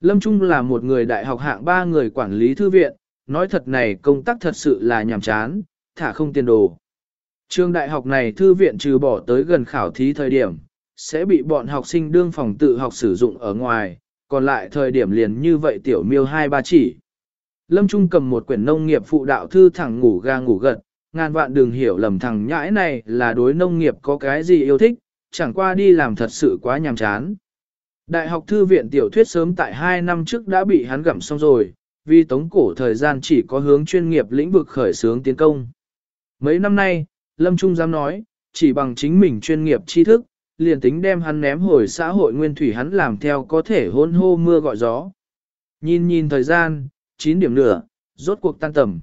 Lâm Trung là một người đại học hạng ba người quản lý thư viện, nói thật này công tác thật sự là nhàm chán, thả không tiền đồ. Trường đại học này thư viện trừ bỏ tới gần khảo thí thời điểm, sẽ bị bọn học sinh đương phòng tự học sử dụng ở ngoài, còn lại thời điểm liền như vậy tiểu miêu hai ba chỉ. Lâm Trung cầm một quyển nông nghiệp phụ đạo thư thẳng ngủ ga ngủ gật, ngàn vạn đừng hiểu lầm thằng nhãi này là đối nông nghiệp có cái gì yêu thích, chẳng qua đi làm thật sự quá nhàm chán. Đại học thư viện tiểu thuyết sớm tại 2 năm trước đã bị hắn gặm xong rồi, vì tống cổ thời gian chỉ có hướng chuyên nghiệp lĩnh vực khởi xướng tiến công. Mấy năm nay, Lâm Trung dám nói, chỉ bằng chính mình chuyên nghiệp tri thức, liền tính đem hắn ném hồi xã hội nguyên thủy hắn làm theo có thể hôn hô mưa gọi gió. Nhìn nhìn thời gian, 9 điểm nửa, rốt cuộc tan tầm.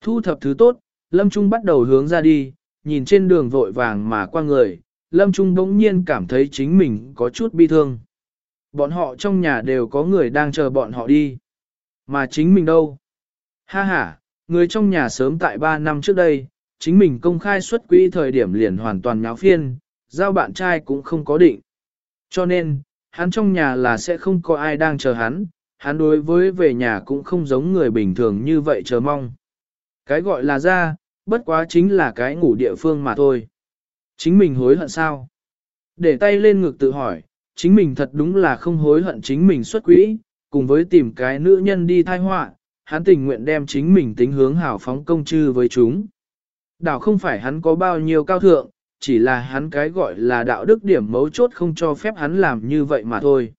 Thu thập thứ tốt, Lâm Trung bắt đầu hướng ra đi, nhìn trên đường vội vàng mà qua người, Lâm Trung bỗng nhiên cảm thấy chính mình có chút bi thương. Bọn họ trong nhà đều có người đang chờ bọn họ đi. Mà chính mình đâu? Ha ha, người trong nhà sớm tại 3 năm trước đây, chính mình công khai xuất quỹ thời điểm liền hoàn toàn nháo phiên, giao bạn trai cũng không có định. Cho nên, hắn trong nhà là sẽ không có ai đang chờ hắn, hắn đối với về nhà cũng không giống người bình thường như vậy chờ mong. Cái gọi là ra, bất quá chính là cái ngủ địa phương mà thôi. Chính mình hối hận sao? Để tay lên ngực tự hỏi, chính mình thật đúng là không hối hận chính mình xuất quỹ, cùng với tìm cái nữ nhân đi thai họa, hắn tình nguyện đem chính mình tính hướng hảo phóng công chư với chúng. Đảo không phải hắn có bao nhiêu cao thượng, chỉ là hắn cái gọi là đạo đức điểm mấu chốt không cho phép hắn làm như vậy mà thôi.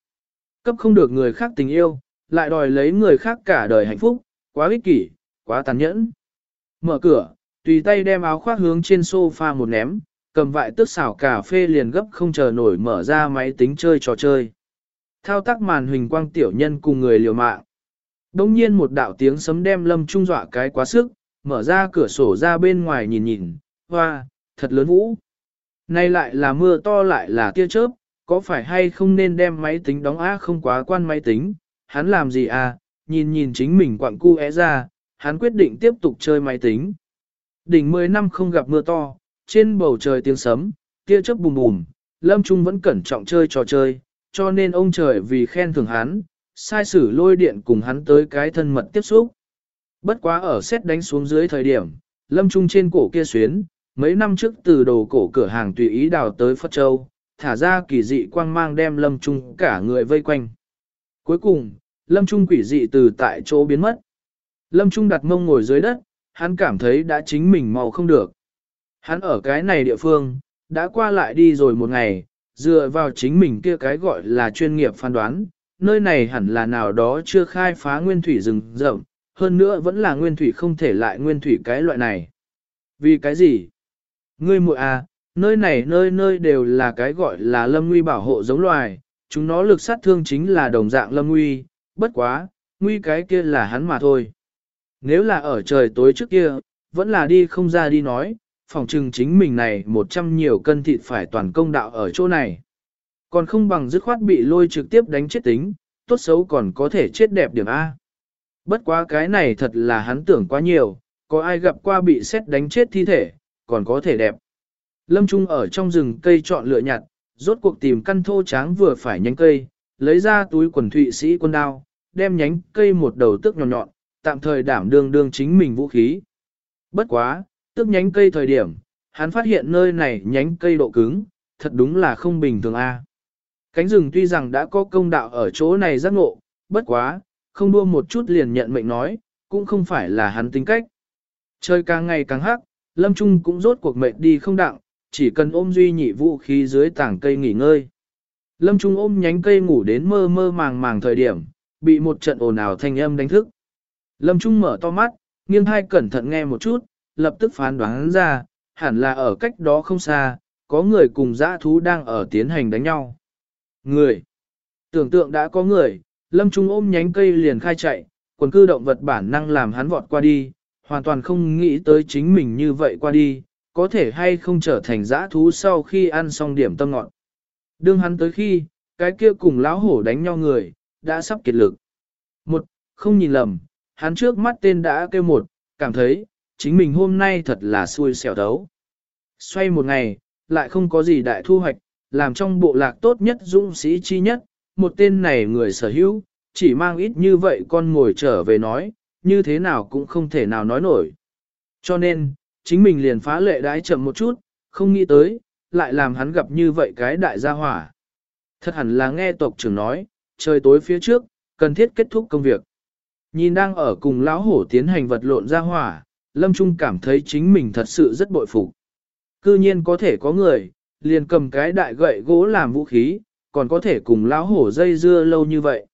Cấp không được người khác tình yêu, lại đòi lấy người khác cả đời hạnh phúc, quá ích kỷ, quá tàn nhẫn. Mở cửa, tùy tay đem áo khoác hướng trên sofa một ném, cầm vại tước xảo cà phê liền gấp không chờ nổi mở ra máy tính chơi trò chơi. Thao tác màn hình quang tiểu nhân cùng người liều mạng. Đông nhiên một đạo tiếng sấm đem lâm trung dọa cái quá sức, mở ra cửa sổ ra bên ngoài nhìn nhìn, hoa, thật lớn vũ. Nay lại là mưa to lại là tia chớp, có phải hay không nên đem máy tính đóng á không quá quan máy tính, hắn làm gì à, nhìn nhìn chính mình quặng cu é ra, hắn quyết định tiếp tục chơi máy tính. Đỉnh 10 năm không gặp mưa to, trên bầu trời tiếng sấm, tia chớp bùm bùm, Lâm Trung vẫn cẩn trọng chơi trò chơi, cho nên ông trời vì khen thưởng hắn, sai sử lôi điện cùng hắn tới cái thân mật tiếp xúc. Bất quá ở xét đánh xuống dưới thời điểm, Lâm Trung trên cổ kia xuyến, mấy năm trước từ đồ cổ cửa hàng tùy ý đào tới Phật Châu, thả ra kỳ dị quang mang đem Lâm Trung cả người vây quanh. Cuối cùng, Lâm Trung quỷ dị từ tại chỗ biến mất. Lâm Trung đặt mông ngồi dưới đất, hắn cảm thấy đã chính mình màu không được. Hắn ở cái này địa phương, đã qua lại đi rồi một ngày, dựa vào chính mình kia cái gọi là chuyên nghiệp phán đoán, nơi này hẳn là nào đó chưa khai phá nguyên thủy rừng rậm, hơn nữa vẫn là nguyên thủy không thể lại nguyên thủy cái loại này. Vì cái gì? Ngươi muội à, nơi này nơi nơi đều là cái gọi là lâm nguy bảo hộ giống loài, chúng nó lực sát thương chính là đồng dạng lâm nguy, bất quá, nguy cái kia là hắn mà thôi. Nếu là ở trời tối trước kia, vẫn là đi không ra đi nói, phòng trừng chính mình này một trăm nhiều cân thịt phải toàn công đạo ở chỗ này. Còn không bằng dứt khoát bị lôi trực tiếp đánh chết tính, tốt xấu còn có thể chết đẹp điểm A. Bất quá cái này thật là hắn tưởng quá nhiều, có ai gặp qua bị xét đánh chết thi thể, còn có thể đẹp. Lâm Trung ở trong rừng cây chọn lựa nhặt, rốt cuộc tìm căn thô tráng vừa phải nhánh cây, lấy ra túi quần thụy sĩ quân đao, đem nhánh cây một đầu tước nhọn nhọn, tạm thời đảm đương đương chính mình vũ khí. Bất quá, tức nhánh cây thời điểm, hắn phát hiện nơi này nhánh cây độ cứng, thật đúng là không bình thường a. Cánh rừng tuy rằng đã có công đạo ở chỗ này giác ngộ, bất quá, không đua một chút liền nhận mệnh nói, cũng không phải là hắn tính cách. Trời càng ngày càng hắc, Lâm Trung cũng rốt cuộc mệnh đi không đặng, chỉ cần ôm duy nhị vũ khí dưới tảng cây nghỉ ngơi. Lâm Trung ôm nhánh cây ngủ đến mơ mơ màng màng thời điểm, bị một trận ồn ào thanh âm đánh thức. Lâm Trung mở to mắt, nghiêng hai cẩn thận nghe một chút, lập tức phán đoán ra, hẳn là ở cách đó không xa, có người cùng dã thú đang ở tiến hành đánh nhau. Người! Tưởng tượng đã có người, Lâm Trung ôm nhánh cây liền khai chạy, quần cư động vật bản năng làm hắn vọt qua đi, hoàn toàn không nghĩ tới chính mình như vậy qua đi, có thể hay không trở thành dã thú sau khi ăn xong điểm tâm ngọn. Đương hắn tới khi, cái kia cùng lão hổ đánh nhau người, đã sắp kiệt lực. Một, không nhìn lầm, hắn trước mắt tên đã kêu một, cảm thấy, chính mình hôm nay thật là xui xẻo đấu. Xoay một ngày, lại không có gì đại thu hoạch, làm trong bộ lạc tốt nhất dũng sĩ chi nhất, một tên này người sở hữu, chỉ mang ít như vậy con ngồi trở về nói, như thế nào cũng không thể nào nói nổi. Cho nên, chính mình liền phá lệ đái chậm một chút, không nghĩ tới, lại làm hắn gặp như vậy cái đại gia hỏa. Thật hẳn là nghe tộc trưởng nói, trời tối phía trước, cần thiết kết thúc công việc. Nhìn đang ở cùng lão hổ tiến hành vật lộn gia hỏa, Lâm Trung cảm thấy chính mình thật sự rất bội phục. Cư nhiên có thể có người, liền cầm cái đại gậy gỗ làm vũ khí, còn có thể cùng lão hổ dây dưa lâu như vậy.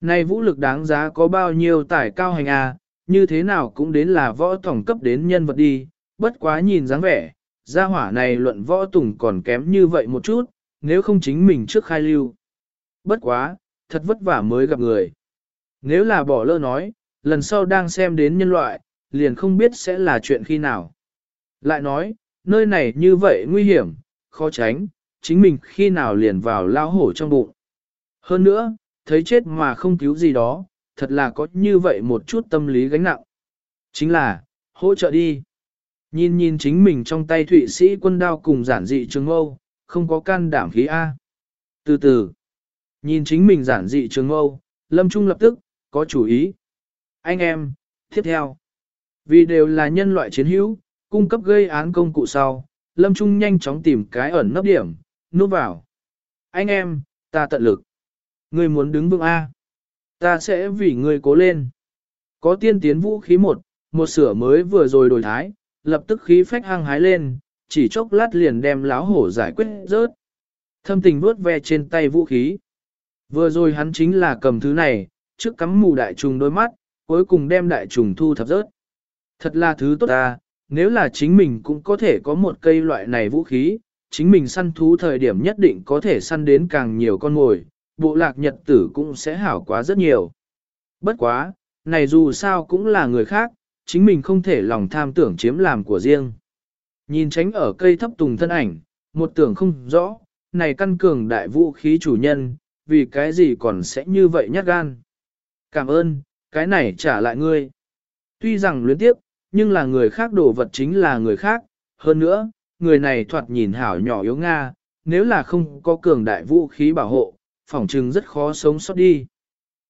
Này vũ lực đáng giá có bao nhiêu tải cao hành à, như thế nào cũng đến là võ tổng cấp đến nhân vật đi, bất quá nhìn dáng vẻ, gia hỏa này luận võ tùng còn kém như vậy một chút, nếu không chính mình trước khai lưu. Bất quá, thật vất vả mới gặp người. Nếu là bỏ lỡ nói, lần sau đang xem đến nhân loại, liền không biết sẽ là chuyện khi nào. Lại nói, nơi này như vậy nguy hiểm, khó tránh, chính mình khi nào liền vào lao hổ trong bụng. Hơn nữa, thấy chết mà không cứu gì đó, thật là có như vậy một chút tâm lý gánh nặng. Chính là, hỗ trợ đi. Nhìn nhìn chính mình trong tay thụy sĩ quân đao cùng giản dị trường Âu, không có can đảm khí A. Từ từ, nhìn chính mình giản dị trường Âu, Lâm Trung lập tức, có chủ ý. Anh em, tiếp theo. Vì đều là nhân loại chiến hữu, cung cấp gây án công cụ sau, Lâm Trung nhanh chóng tìm cái ẩn nấp điểm, núp vào. Anh em, ta tận lực. Ngươi muốn đứng vững A. Ta sẽ vì ngươi cố lên. Có tiên tiến vũ khí một, một sửa mới vừa rồi đổi thái, lập tức khí phách hăng hái lên, chỉ chốc lát liền đem láo hổ giải quyết rớt. Thâm tình vuốt ve trên tay vũ khí. Vừa rồi hắn chính là cầm thứ này, trước cắm mù đại trùng đôi mắt, cuối cùng đem đại trùng thu thập rớt. Thật là thứ tốt ta, nếu là chính mình cũng có thể có một cây loại này vũ khí, chính mình săn thú thời điểm nhất định có thể săn đến càng nhiều con mồi, bộ lạc nhật tử cũng sẽ hảo quá rất nhiều. Bất quá, này dù sao cũng là người khác, chính mình không thể lòng tham tưởng chiếm làm của riêng. Nhìn tránh ở cây thấp tùng thân ảnh, một tưởng không rõ, này căn cường đại vũ khí chủ nhân, vì cái gì còn sẽ như vậy nhát gan. Cảm ơn, cái này trả lại ngươi. Tuy rằng luyến tiếp, nhưng là người khác đồ vật chính là người khác, hơn nữa, người này thoạt nhìn hảo nhỏ yếu Nga, nếu là không có cường đại vũ khí bảo hộ, phỏng trừng rất khó sống sót đi.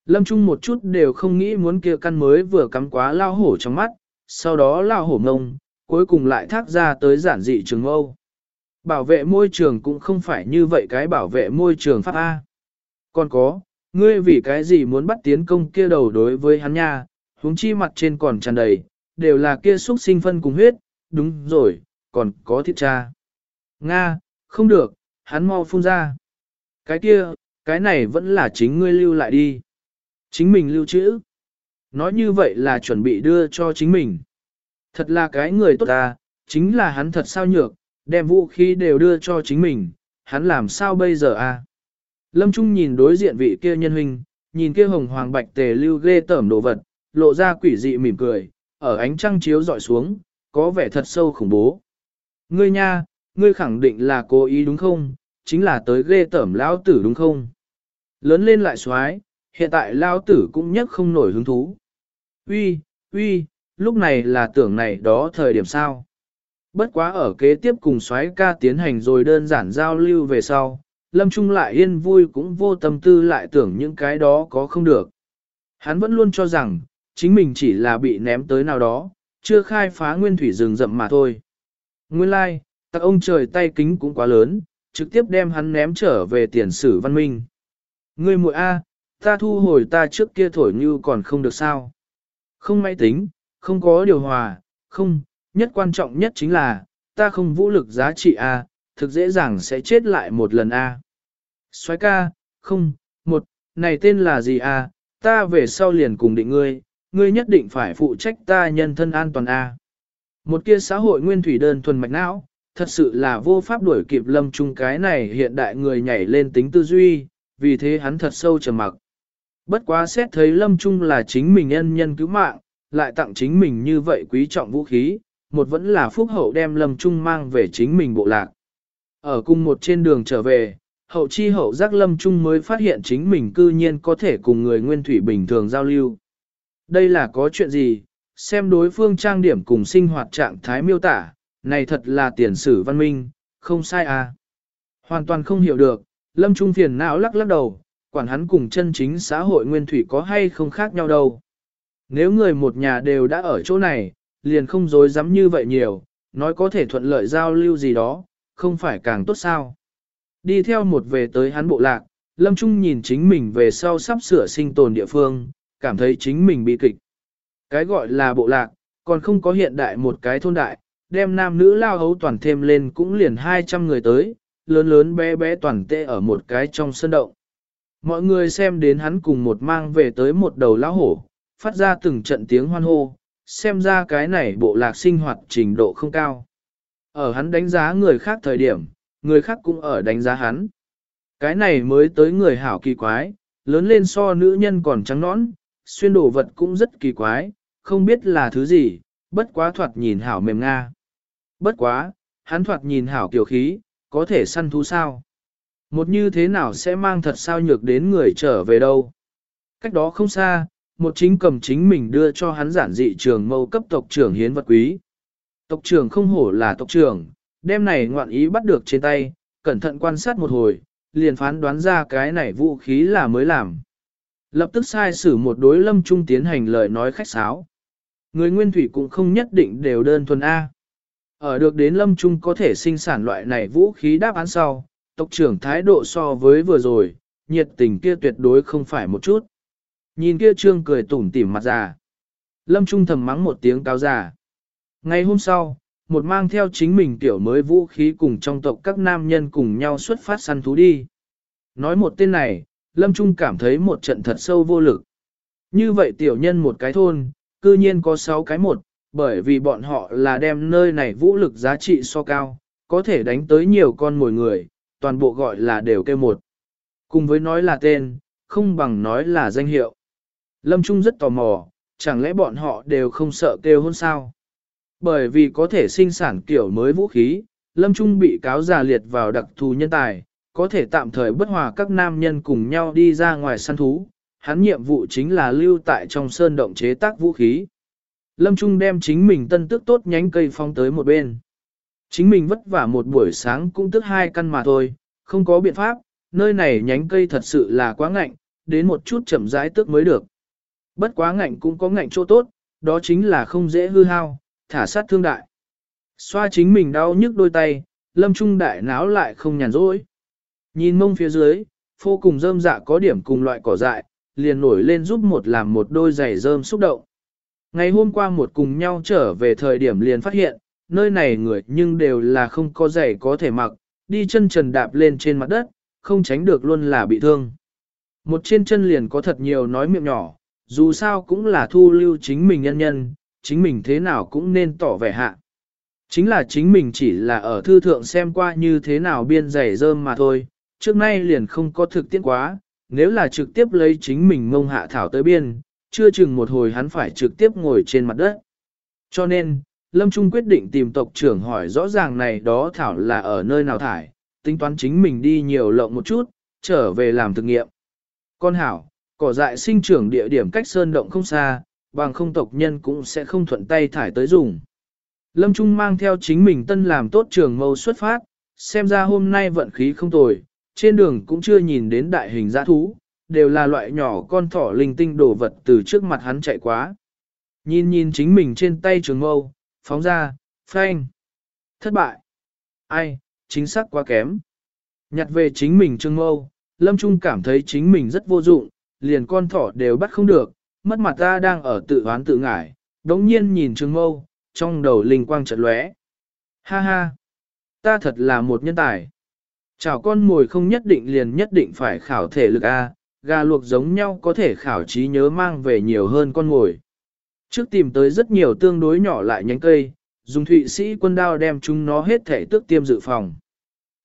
Lâm Trung một chút đều không nghĩ muốn kia căn mới vừa cắm quá lao hổ trong mắt, sau đó lao hổ ngông, cuối cùng lại thác ra tới giản dị trường Âu. Bảo vệ môi trường cũng không phải như vậy cái bảo vệ môi trường pháp A. Còn có, ngươi vì cái gì muốn bắt tiến công kia đầu đối với hắn nha, huống chi mặt trên còn tràn đầy, đều là kia xúc sinh phân cùng huyết, đúng rồi, còn có thịt cha. Nga, không được, hắn mau phun ra. Cái kia, cái này vẫn là chính ngươi lưu lại đi. Chính mình lưu trữ. Nói như vậy là chuẩn bị đưa cho chính mình. Thật là cái người tốt ta, chính là hắn thật sao nhược, đem vũ khí đều đưa cho chính mình, hắn làm sao bây giờ à? Lâm Trung nhìn đối diện vị kia nhân huynh, nhìn kia hồng hoàng bạch tề lưu ghê tởm đồ vật, lộ ra quỷ dị mỉm cười, ở ánh trăng chiếu dọi xuống, có vẻ thật sâu khủng bố. Ngươi nha, ngươi khẳng định là cố ý đúng không, chính là tới ghê tẩm lão tử đúng không? Lớn lên lại xoái, hiện tại lão tử cũng nhất không nổi hứng thú. Uy, uy, lúc này là tưởng này đó thời điểm sao? Bất quá ở kế tiếp cùng xoái ca tiến hành rồi đơn giản giao lưu về sau, Lâm Trung lại yên vui cũng vô tâm tư lại tưởng những cái đó có không được. Hắn vẫn luôn cho rằng, chính mình chỉ là bị ném tới nào đó, chưa khai phá nguyên thủy rừng rậm mà thôi. Nguyên lai, like, tặc ông trời tay kính cũng quá lớn, trực tiếp đem hắn ném trở về tiền sử văn minh. Ngươi muội A, ta thu hồi ta trước kia thổi như còn không được sao. Không máy tính, không có điều hòa, không, nhất quan trọng nhất chính là, ta không vũ lực giá trị A, thực dễ dàng sẽ chết lại một lần A. Xoái ca, không, một, này tên là gì A, ta về sau liền cùng định ngươi, ngươi nhất định phải phụ trách ta nhân thân an toàn A. Một kia xã hội nguyên thủy đơn thuần mạch não, thật sự là vô pháp đuổi kịp lâm trung cái này hiện đại người nhảy lên tính tư duy, vì thế hắn thật sâu trầm mặc. Bất quá xét thấy lâm trung là chính mình nhân nhân cứu mạng, lại tặng chính mình như vậy quý trọng vũ khí, một vẫn là phúc hậu đem lâm trung mang về chính mình bộ lạc. Ở cùng một trên đường trở về, hậu chi hậu giác lâm trung mới phát hiện chính mình cư nhiên có thể cùng người nguyên thủy bình thường giao lưu. Đây là có chuyện gì, xem đối phương trang điểm cùng sinh hoạt trạng thái miêu tả, này thật là tiền sử văn minh, không sai à. Hoàn toàn không hiểu được, lâm trung phiền não lắc lắc đầu, quản hắn cùng chân chính xã hội nguyên thủy có hay không khác nhau đâu. Nếu người một nhà đều đã ở chỗ này, liền không dối dám như vậy nhiều, nói có thể thuận lợi giao lưu gì đó, không phải càng tốt sao. Đi theo một về tới hắn bộ lạc, Lâm Trung nhìn chính mình về sau sắp sửa sinh tồn địa phương, cảm thấy chính mình bị kịch. Cái gọi là bộ lạc, còn không có hiện đại một cái thôn đại, đem nam nữ lao hấu toàn thêm lên cũng liền 200 người tới, lớn lớn bé bé toàn tê ở một cái trong sân động. Mọi người xem đến hắn cùng một mang về tới một đầu lão hổ, phát ra từng trận tiếng hoan hô, xem ra cái này bộ lạc sinh hoạt trình độ không cao. Ở hắn đánh giá người khác thời điểm, người khác cũng ở đánh giá hắn. Cái này mới tới người hảo kỳ quái, lớn lên so nữ nhân còn trắng nõn, xuyên đồ vật cũng rất kỳ quái, không biết là thứ gì, bất quá thoạt nhìn hảo mềm nga. Bất quá, hắn thoạt nhìn hảo kiểu khí, có thể săn thú sao? Một như thế nào sẽ mang thật sao nhược đến người trở về đâu? Cách đó không xa, một chính cầm chính mình đưa cho hắn giản dị trường mâu cấp tộc trưởng hiến vật quý. Tộc trưởng không hổ là tộc trưởng, đem này ngoạn ý bắt được trên tay, cẩn thận quan sát một hồi, liền phán đoán ra cái này vũ khí là mới làm. Lập tức sai xử một đối lâm trung tiến hành lời nói khách sáo. Người nguyên thủy cũng không nhất định đều đơn thuần A. Ở được đến lâm trung có thể sinh sản loại này vũ khí đáp án sau, tộc trưởng thái độ so với vừa rồi, nhiệt tình kia tuyệt đối không phải một chút. Nhìn kia trương cười tủm tỉm mặt già. Lâm Trung thầm mắng một tiếng cao già. Ngày hôm sau, một mang theo chính mình tiểu mới vũ khí cùng trong tộc các nam nhân cùng nhau xuất phát săn thú đi. Nói một tên này, Lâm Trung cảm thấy một trận thật sâu vô lực. Như vậy tiểu nhân một cái thôn, cư nhiên có sáu cái một, bởi vì bọn họ là đem nơi này vũ lực giá trị so cao, có thể đánh tới nhiều con mồi người, toàn bộ gọi là đều kêu một. Cùng với nói là tên, không bằng nói là danh hiệu. Lâm Trung rất tò mò, chẳng lẽ bọn họ đều không sợ kêu hôn sao? Bởi vì có thể sinh sản kiểu mới vũ khí, Lâm Trung bị cáo già liệt vào đặc thù nhân tài, có thể tạm thời bất hòa các nam nhân cùng nhau đi ra ngoài săn thú. Hắn nhiệm vụ chính là lưu tại trong sơn động chế tác vũ khí. Lâm Trung đem chính mình tân tước tốt nhánh cây phong tới một bên. Chính mình vất vả một buổi sáng cũng tức hai căn mà thôi, không có biện pháp, nơi này nhánh cây thật sự là quá ngạnh, đến một chút chậm rãi tước mới được. Bất quá ngạnh cũng có ngạnh chỗ tốt, đó chính là không dễ hư hao, thả sát thương đại. Xoa chính mình đau nhức đôi tay, lâm trung đại náo lại không nhàn rỗi. Nhìn mông phía dưới, phô cùng rơm dạ có điểm cùng loại cỏ dại, liền nổi lên giúp một làm một đôi giày rơm xúc động. Ngày hôm qua một cùng nhau trở về thời điểm liền phát hiện, nơi này người nhưng đều là không có giày có thể mặc, đi chân trần đạp lên trên mặt đất, không tránh được luôn là bị thương. Một trên chân liền có thật nhiều nói miệng nhỏ, dù sao cũng là thu lưu chính mình nhân nhân, chính mình thế nào cũng nên tỏ vẻ hạ. Chính là chính mình chỉ là ở thư thượng xem qua như thế nào biên giày rơm mà thôi, trước nay liền không có thực tiễn quá, nếu là trực tiếp lấy chính mình ngông hạ thảo tới biên, chưa chừng một hồi hắn phải trực tiếp ngồi trên mặt đất. Cho nên, Lâm Trung quyết định tìm tộc trưởng hỏi rõ ràng này đó thảo là ở nơi nào thải, tính toán chính mình đi nhiều lộng một chút, trở về làm thực nghiệm. Con hảo, cỏ dại sinh trưởng địa điểm cách sơn động không xa, bằng không tộc nhân cũng sẽ không thuận tay thải tới dùng. Lâm Trung mang theo chính mình tân làm tốt trường mâu xuất phát, xem ra hôm nay vận khí không tồi, trên đường cũng chưa nhìn đến đại hình dã thú, đều là loại nhỏ con thỏ linh tinh đồ vật từ trước mặt hắn chạy quá. Nhìn nhìn chính mình trên tay trường mâu, phóng ra, phanh. Thất bại. Ai, chính xác quá kém. Nhặt về chính mình trường mâu, Lâm Trung cảm thấy chính mình rất vô dụng, liền con thỏ đều bắt không được, mất mặt ta đang ở tự hoán tự ngải, đống nhiên nhìn trường mâu, trong đầu linh quang chợt lóe. Ha ha, ta thật là một nhân tài. Chào con mồi không nhất định liền nhất định phải khảo thể lực A, gà luộc giống nhau có thể khảo trí nhớ mang về nhiều hơn con mồi. Trước tìm tới rất nhiều tương đối nhỏ lại nhánh cây, dùng thụy sĩ quân đao đem chúng nó hết thể tước tiêm dự phòng.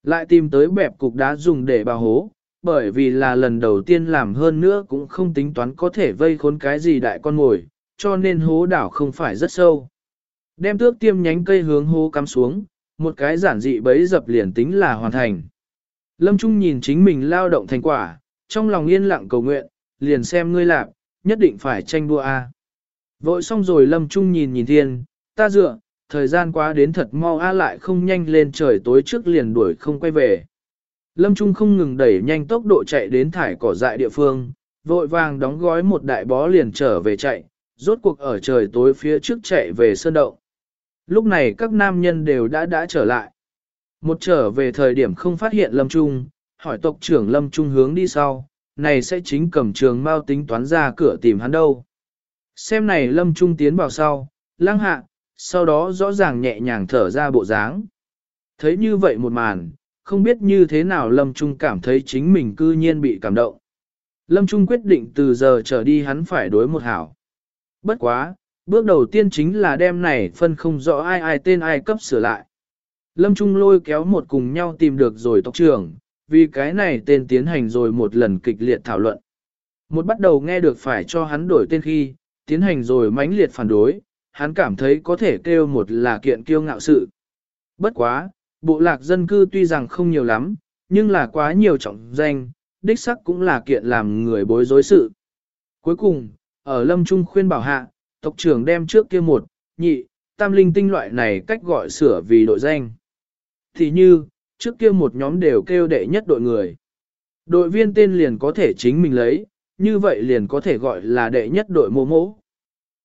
Lại tìm tới bẹp cục đá dùng để bào hố, bởi vì là lần đầu tiên làm hơn nữa cũng không tính toán có thể vây khốn cái gì đại con mồi, cho nên hố đảo không phải rất sâu. Đem tước tiêm nhánh cây hướng hố cắm xuống, một cái giản dị bấy dập liền tính là hoàn thành. Lâm Trung nhìn chính mình lao động thành quả, trong lòng yên lặng cầu nguyện, liền xem ngươi làm, nhất định phải tranh đua A. Vội xong rồi Lâm Trung nhìn nhìn thiên, ta dựa, thời gian quá đến thật mau A lại không nhanh lên trời tối trước liền đuổi không quay về. Lâm Trung không ngừng đẩy nhanh tốc độ chạy đến thải cỏ dại địa phương, vội vàng đóng gói một đại bó liền trở về chạy, rốt cuộc ở trời tối phía trước chạy về sơn động. Lúc này các nam nhân đều đã đã trở lại. Một trở về thời điểm không phát hiện Lâm Trung, hỏi tộc trưởng Lâm Trung hướng đi sau, này sẽ chính cầm trường mau tính toán ra cửa tìm hắn đâu. Xem này Lâm Trung tiến vào sau, lăng hạ, sau đó rõ ràng nhẹ nhàng thở ra bộ dáng. Thấy như vậy một màn, không biết như thế nào Lâm Trung cảm thấy chính mình cư nhiên bị cảm động. Lâm Trung quyết định từ giờ trở đi hắn phải đối một hảo. Bất quá, bước đầu tiên chính là đem này phân không rõ ai ai tên ai cấp sửa lại. Lâm Trung lôi kéo một cùng nhau tìm được rồi tộc trưởng, vì cái này tên tiến hành rồi một lần kịch liệt thảo luận. Một bắt đầu nghe được phải cho hắn đổi tên khi, tiến hành rồi mãnh liệt phản đối, hắn cảm thấy có thể kêu một là kiện kiêu ngạo sự. Bất quá, bộ lạc dân cư tuy rằng không nhiều lắm, nhưng là quá nhiều trọng danh, đích sắc cũng là kiện làm người bối rối sự. Cuối cùng, ở Lâm Trung khuyên bảo hạ, tộc trưởng đem trước kia một, nhị, tam linh tinh loại này cách gọi sửa vì đội danh. Thì như, trước kia một nhóm đều kêu đệ nhất đội người. Đội viên tên liền có thể chính mình lấy, như vậy liền có thể gọi là đệ nhất đội mô mỗ.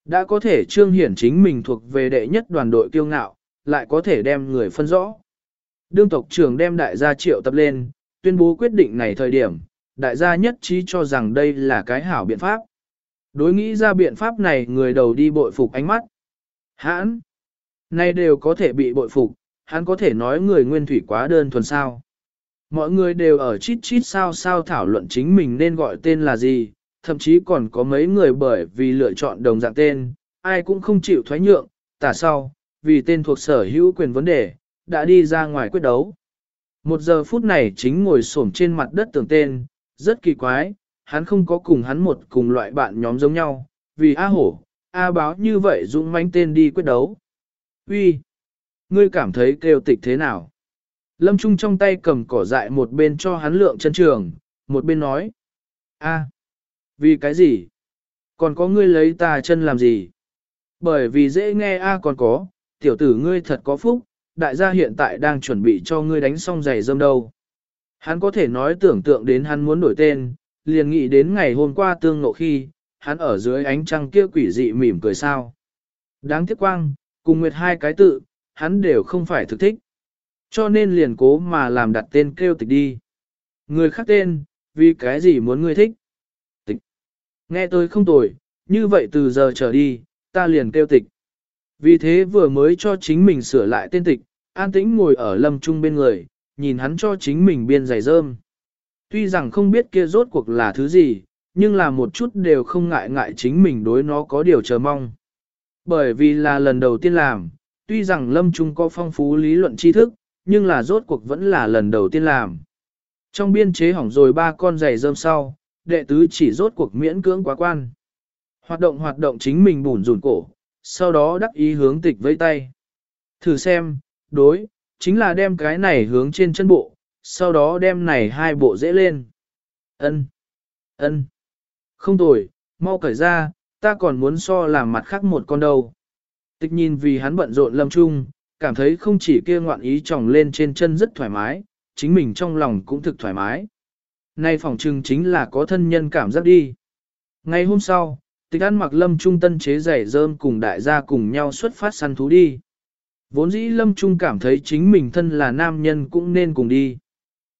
Đã có thể trương hiển chính mình thuộc về đệ nhất đoàn đội kiêu ngạo, lại có thể đem người phân rõ. Đương tộc trưởng đem đại gia triệu tập lên, tuyên bố quyết định này thời điểm, đại gia nhất trí cho rằng đây là cái hảo biện pháp. Đối nghĩ ra biện pháp này người đầu đi bội phục ánh mắt. Hãn! nay đều có thể bị bội phục, hắn có thể nói người nguyên thủy quá đơn thuần sao. Mọi người đều ở chít chít sao sao thảo luận chính mình nên gọi tên là gì, thậm chí còn có mấy người bởi vì lựa chọn đồng dạng tên, ai cũng không chịu thoái nhượng, tả sau, vì tên thuộc sở hữu quyền vấn đề, đã đi ra ngoài quyết đấu. Một giờ phút này chính ngồi xổm trên mặt đất tưởng tên, rất kỳ quái, hắn không có cùng hắn một cùng loại bạn nhóm giống nhau, vì A hổ, A báo như vậy dũng mãnh tên đi quyết đấu. Uy, Ngươi cảm thấy kêu tịch thế nào? Lâm Trung trong tay cầm cỏ dại một bên cho hắn lượng chân trường, một bên nói. A, vì cái gì? Còn có ngươi lấy ta chân làm gì? Bởi vì dễ nghe A còn có, tiểu tử ngươi thật có phúc, đại gia hiện tại đang chuẩn bị cho ngươi đánh xong giày dâm đâu. Hắn có thể nói tưởng tượng đến hắn muốn đổi tên, liền nghĩ đến ngày hôm qua tương ngộ khi, hắn ở dưới ánh trăng kia quỷ dị mỉm cười sao. Đáng tiếc quang, cùng nguyệt hai cái tự, hắn đều không phải thực thích. Cho nên liền cố mà làm đặt tên kêu tịch đi. Người khác tên, vì cái gì muốn ngươi thích? Tịch. Nghe tôi không tồi, như vậy từ giờ trở đi, ta liền kêu tịch. Vì thế vừa mới cho chính mình sửa lại tên tịch, an tĩnh ngồi ở lâm trung bên người, nhìn hắn cho chính mình biên giày rơm. Tuy rằng không biết kia rốt cuộc là thứ gì, nhưng là một chút đều không ngại ngại chính mình đối nó có điều chờ mong. Bởi vì là lần đầu tiên làm, tuy rằng lâm trung có phong phú lý luận tri thức, nhưng là rốt cuộc vẫn là lần đầu tiên làm. Trong biên chế hỏng rồi ba con giày rơm sau, đệ tứ chỉ rốt cuộc miễn cưỡng quá quan. Hoạt động hoạt động chính mình bùn rùn cổ, sau đó đắc ý hướng tịch với tay. Thử xem, đối, chính là đem cái này hướng trên chân bộ, sau đó đem này hai bộ dễ lên. Ân, ân, không tồi, mau cởi ra, ta còn muốn so làm mặt khác một con đâu. Tịch nhìn vì hắn bận rộn lâm trung, cảm thấy không chỉ kia ngoạn ý tròng lên trên chân rất thoải mái, chính mình trong lòng cũng thực thoải mái. Nay phòng trừng chính là có thân nhân cảm giác đi. Ngày hôm sau, tịch ăn mặc lâm trung tân chế giày rơm cùng đại gia cùng nhau xuất phát săn thú đi. Vốn dĩ lâm trung cảm thấy chính mình thân là nam nhân cũng nên cùng đi.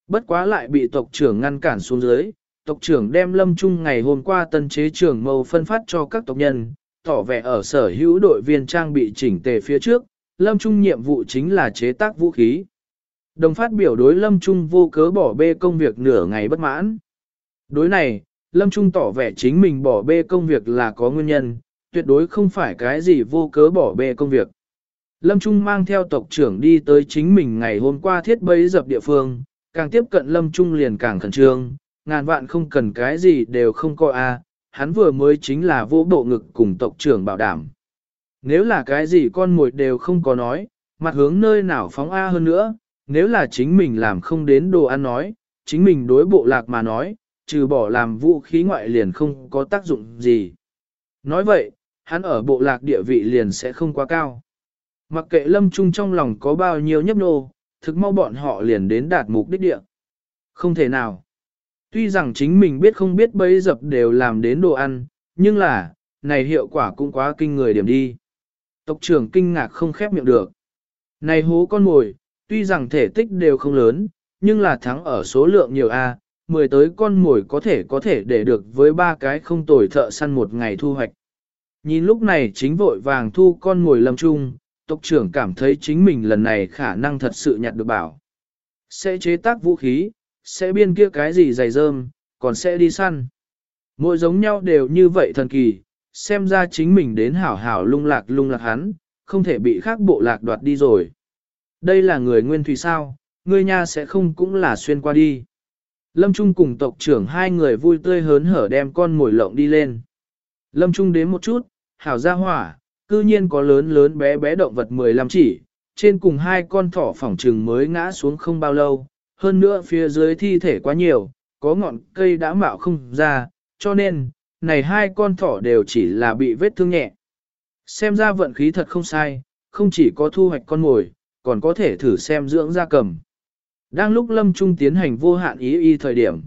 Bất quá lại bị tộc trưởng ngăn cản xuống dưới, tộc trưởng đem lâm trung ngày hôm qua tân chế trưởng mâu phân phát cho các tộc nhân, tỏ vẻ ở sở hữu đội viên trang bị chỉnh tề phía trước, lâm trung nhiệm vụ chính là chế tác vũ khí. Đồng phát biểu đối lâm trung vô cớ bỏ bê công việc nửa ngày bất mãn. Đối này, lâm trung tỏ vẻ chính mình bỏ bê công việc là có nguyên nhân, tuyệt đối không phải cái gì vô cớ bỏ bê công việc. Lâm Trung mang theo tộc trưởng đi tới chính mình ngày hôm qua thiết bấy dập địa phương, càng tiếp cận Lâm Trung liền càng khẩn trương, ngàn vạn không cần cái gì đều không có a, hắn vừa mới chính là vô bộ ngực cùng tộc trưởng bảo đảm. Nếu là cái gì con mồi đều không có nói, mặt hướng nơi nào phóng A hơn nữa, nếu là chính mình làm không đến đồ ăn nói, chính mình đối bộ lạc mà nói, trừ bỏ làm vũ khí ngoại liền không có tác dụng gì. Nói vậy, hắn ở bộ lạc địa vị liền sẽ không quá cao. Mặc kệ lâm trung trong lòng có bao nhiêu nhấp nô, thực mau bọn họ liền đến đạt mục đích địa. Không thể nào. Tuy rằng chính mình biết không biết bấy dập đều làm đến đồ ăn, nhưng là, này hiệu quả cũng quá kinh người điểm đi. Tộc trưởng kinh ngạc không khép miệng được. Này hố con mồi, tuy rằng thể tích đều không lớn, nhưng là thắng ở số lượng nhiều A, mười tới con mồi có thể có thể để được với ba cái không tồi thợ săn một ngày thu hoạch. Nhìn lúc này chính vội vàng thu con mồi lâm trung, tộc trưởng cảm thấy chính mình lần này khả năng thật sự nhặt được bảo. Sẽ chế tác vũ khí, sẽ biên kia cái gì dày dơm, còn sẽ đi săn. Mỗi giống nhau đều như vậy thần kỳ, xem ra chính mình đến hảo hảo lung lạc lung lạc hắn, không thể bị khác bộ lạc đoạt đi rồi. Đây là người nguyên thủy sao, người nhà sẽ không cũng là xuyên qua đi. Lâm Trung cùng tộc trưởng hai người vui tươi hớn hở đem con mồi lộng đi lên. Lâm Trung đến một chút, hảo ra hỏa, cư nhiên có lớn lớn bé bé động vật 15 chỉ, trên cùng hai con thỏ phỏng trừng mới ngã xuống không bao lâu, hơn nữa phía dưới thi thể quá nhiều, có ngọn cây đã mạo không ra, cho nên, này hai con thỏ đều chỉ là bị vết thương nhẹ. Xem ra vận khí thật không sai, không chỉ có thu hoạch con mồi, còn có thể thử xem dưỡng ra cầm. Đang lúc lâm trung tiến hành vô hạn ý y thời điểm.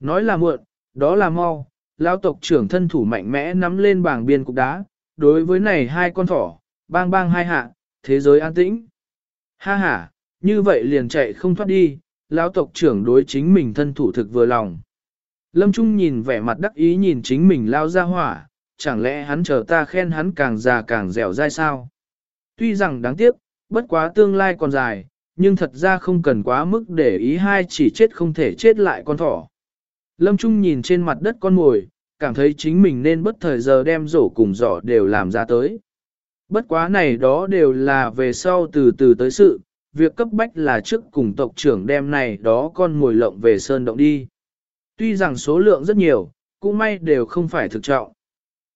Nói là muộn, đó là mau, lão tộc trưởng thân thủ mạnh mẽ nắm lên bảng biên cục đá, đối với này hai con thỏ, bang bang hai hạ, thế giới an tĩnh. Ha ha, như vậy liền chạy không thoát đi, lão tộc trưởng đối chính mình thân thủ thực vừa lòng. Lâm Trung nhìn vẻ mặt đắc ý nhìn chính mình lao ra hỏa, chẳng lẽ hắn chờ ta khen hắn càng già càng dẻo dai sao? Tuy rằng đáng tiếc, bất quá tương lai còn dài, nhưng thật ra không cần quá mức để ý hai chỉ chết không thể chết lại con thỏ. Lâm Trung nhìn trên mặt đất con mồi, cảm thấy chính mình nên bất thời giờ đem rổ cùng giỏ đều làm ra tới. Bất quá này đó đều là về sau từ từ tới sự, việc cấp bách là trước cùng tộc trưởng đem này đó con ngồi lộng về sơn động đi. Tuy rằng số lượng rất nhiều, cũng may đều không phải thực trọng.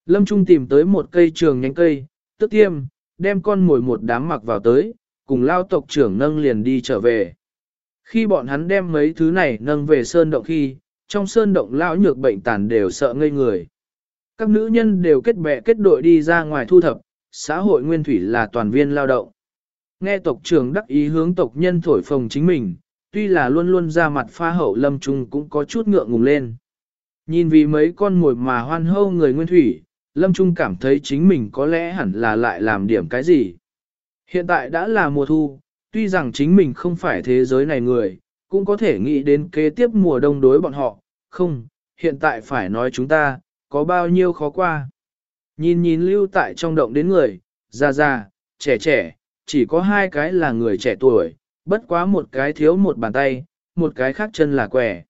Lâm Trung tìm tới một cây trường nhánh cây, tức tiêm, đem con mồi một đám mặc vào tới, cùng lao tộc trưởng nâng liền đi trở về. Khi bọn hắn đem mấy thứ này nâng về sơn động khi, trong sơn động lão nhược bệnh tàn đều sợ ngây người. Các nữ nhân đều kết bè kết đội đi ra ngoài thu thập, xã hội nguyên thủy là toàn viên lao động. Nghe tộc trưởng đắc ý hướng tộc nhân thổi phồng chính mình, tuy là luôn luôn ra mặt pha hậu lâm trung cũng có chút ngượng ngùng lên. Nhìn vì mấy con mồi mà hoan hâu người nguyên thủy, lâm trung cảm thấy chính mình có lẽ hẳn là lại làm điểm cái gì. Hiện tại đã là mùa thu, tuy rằng chính mình không phải thế giới này người, cũng có thể nghĩ đến kế tiếp mùa đông đối bọn họ, không, hiện tại phải nói chúng ta, có bao nhiêu khó qua. Nhìn nhìn lưu tại trong động đến người, già già, trẻ trẻ, chỉ có hai cái là người trẻ tuổi, bất quá một cái thiếu một bàn tay, một cái khác chân là quẻ.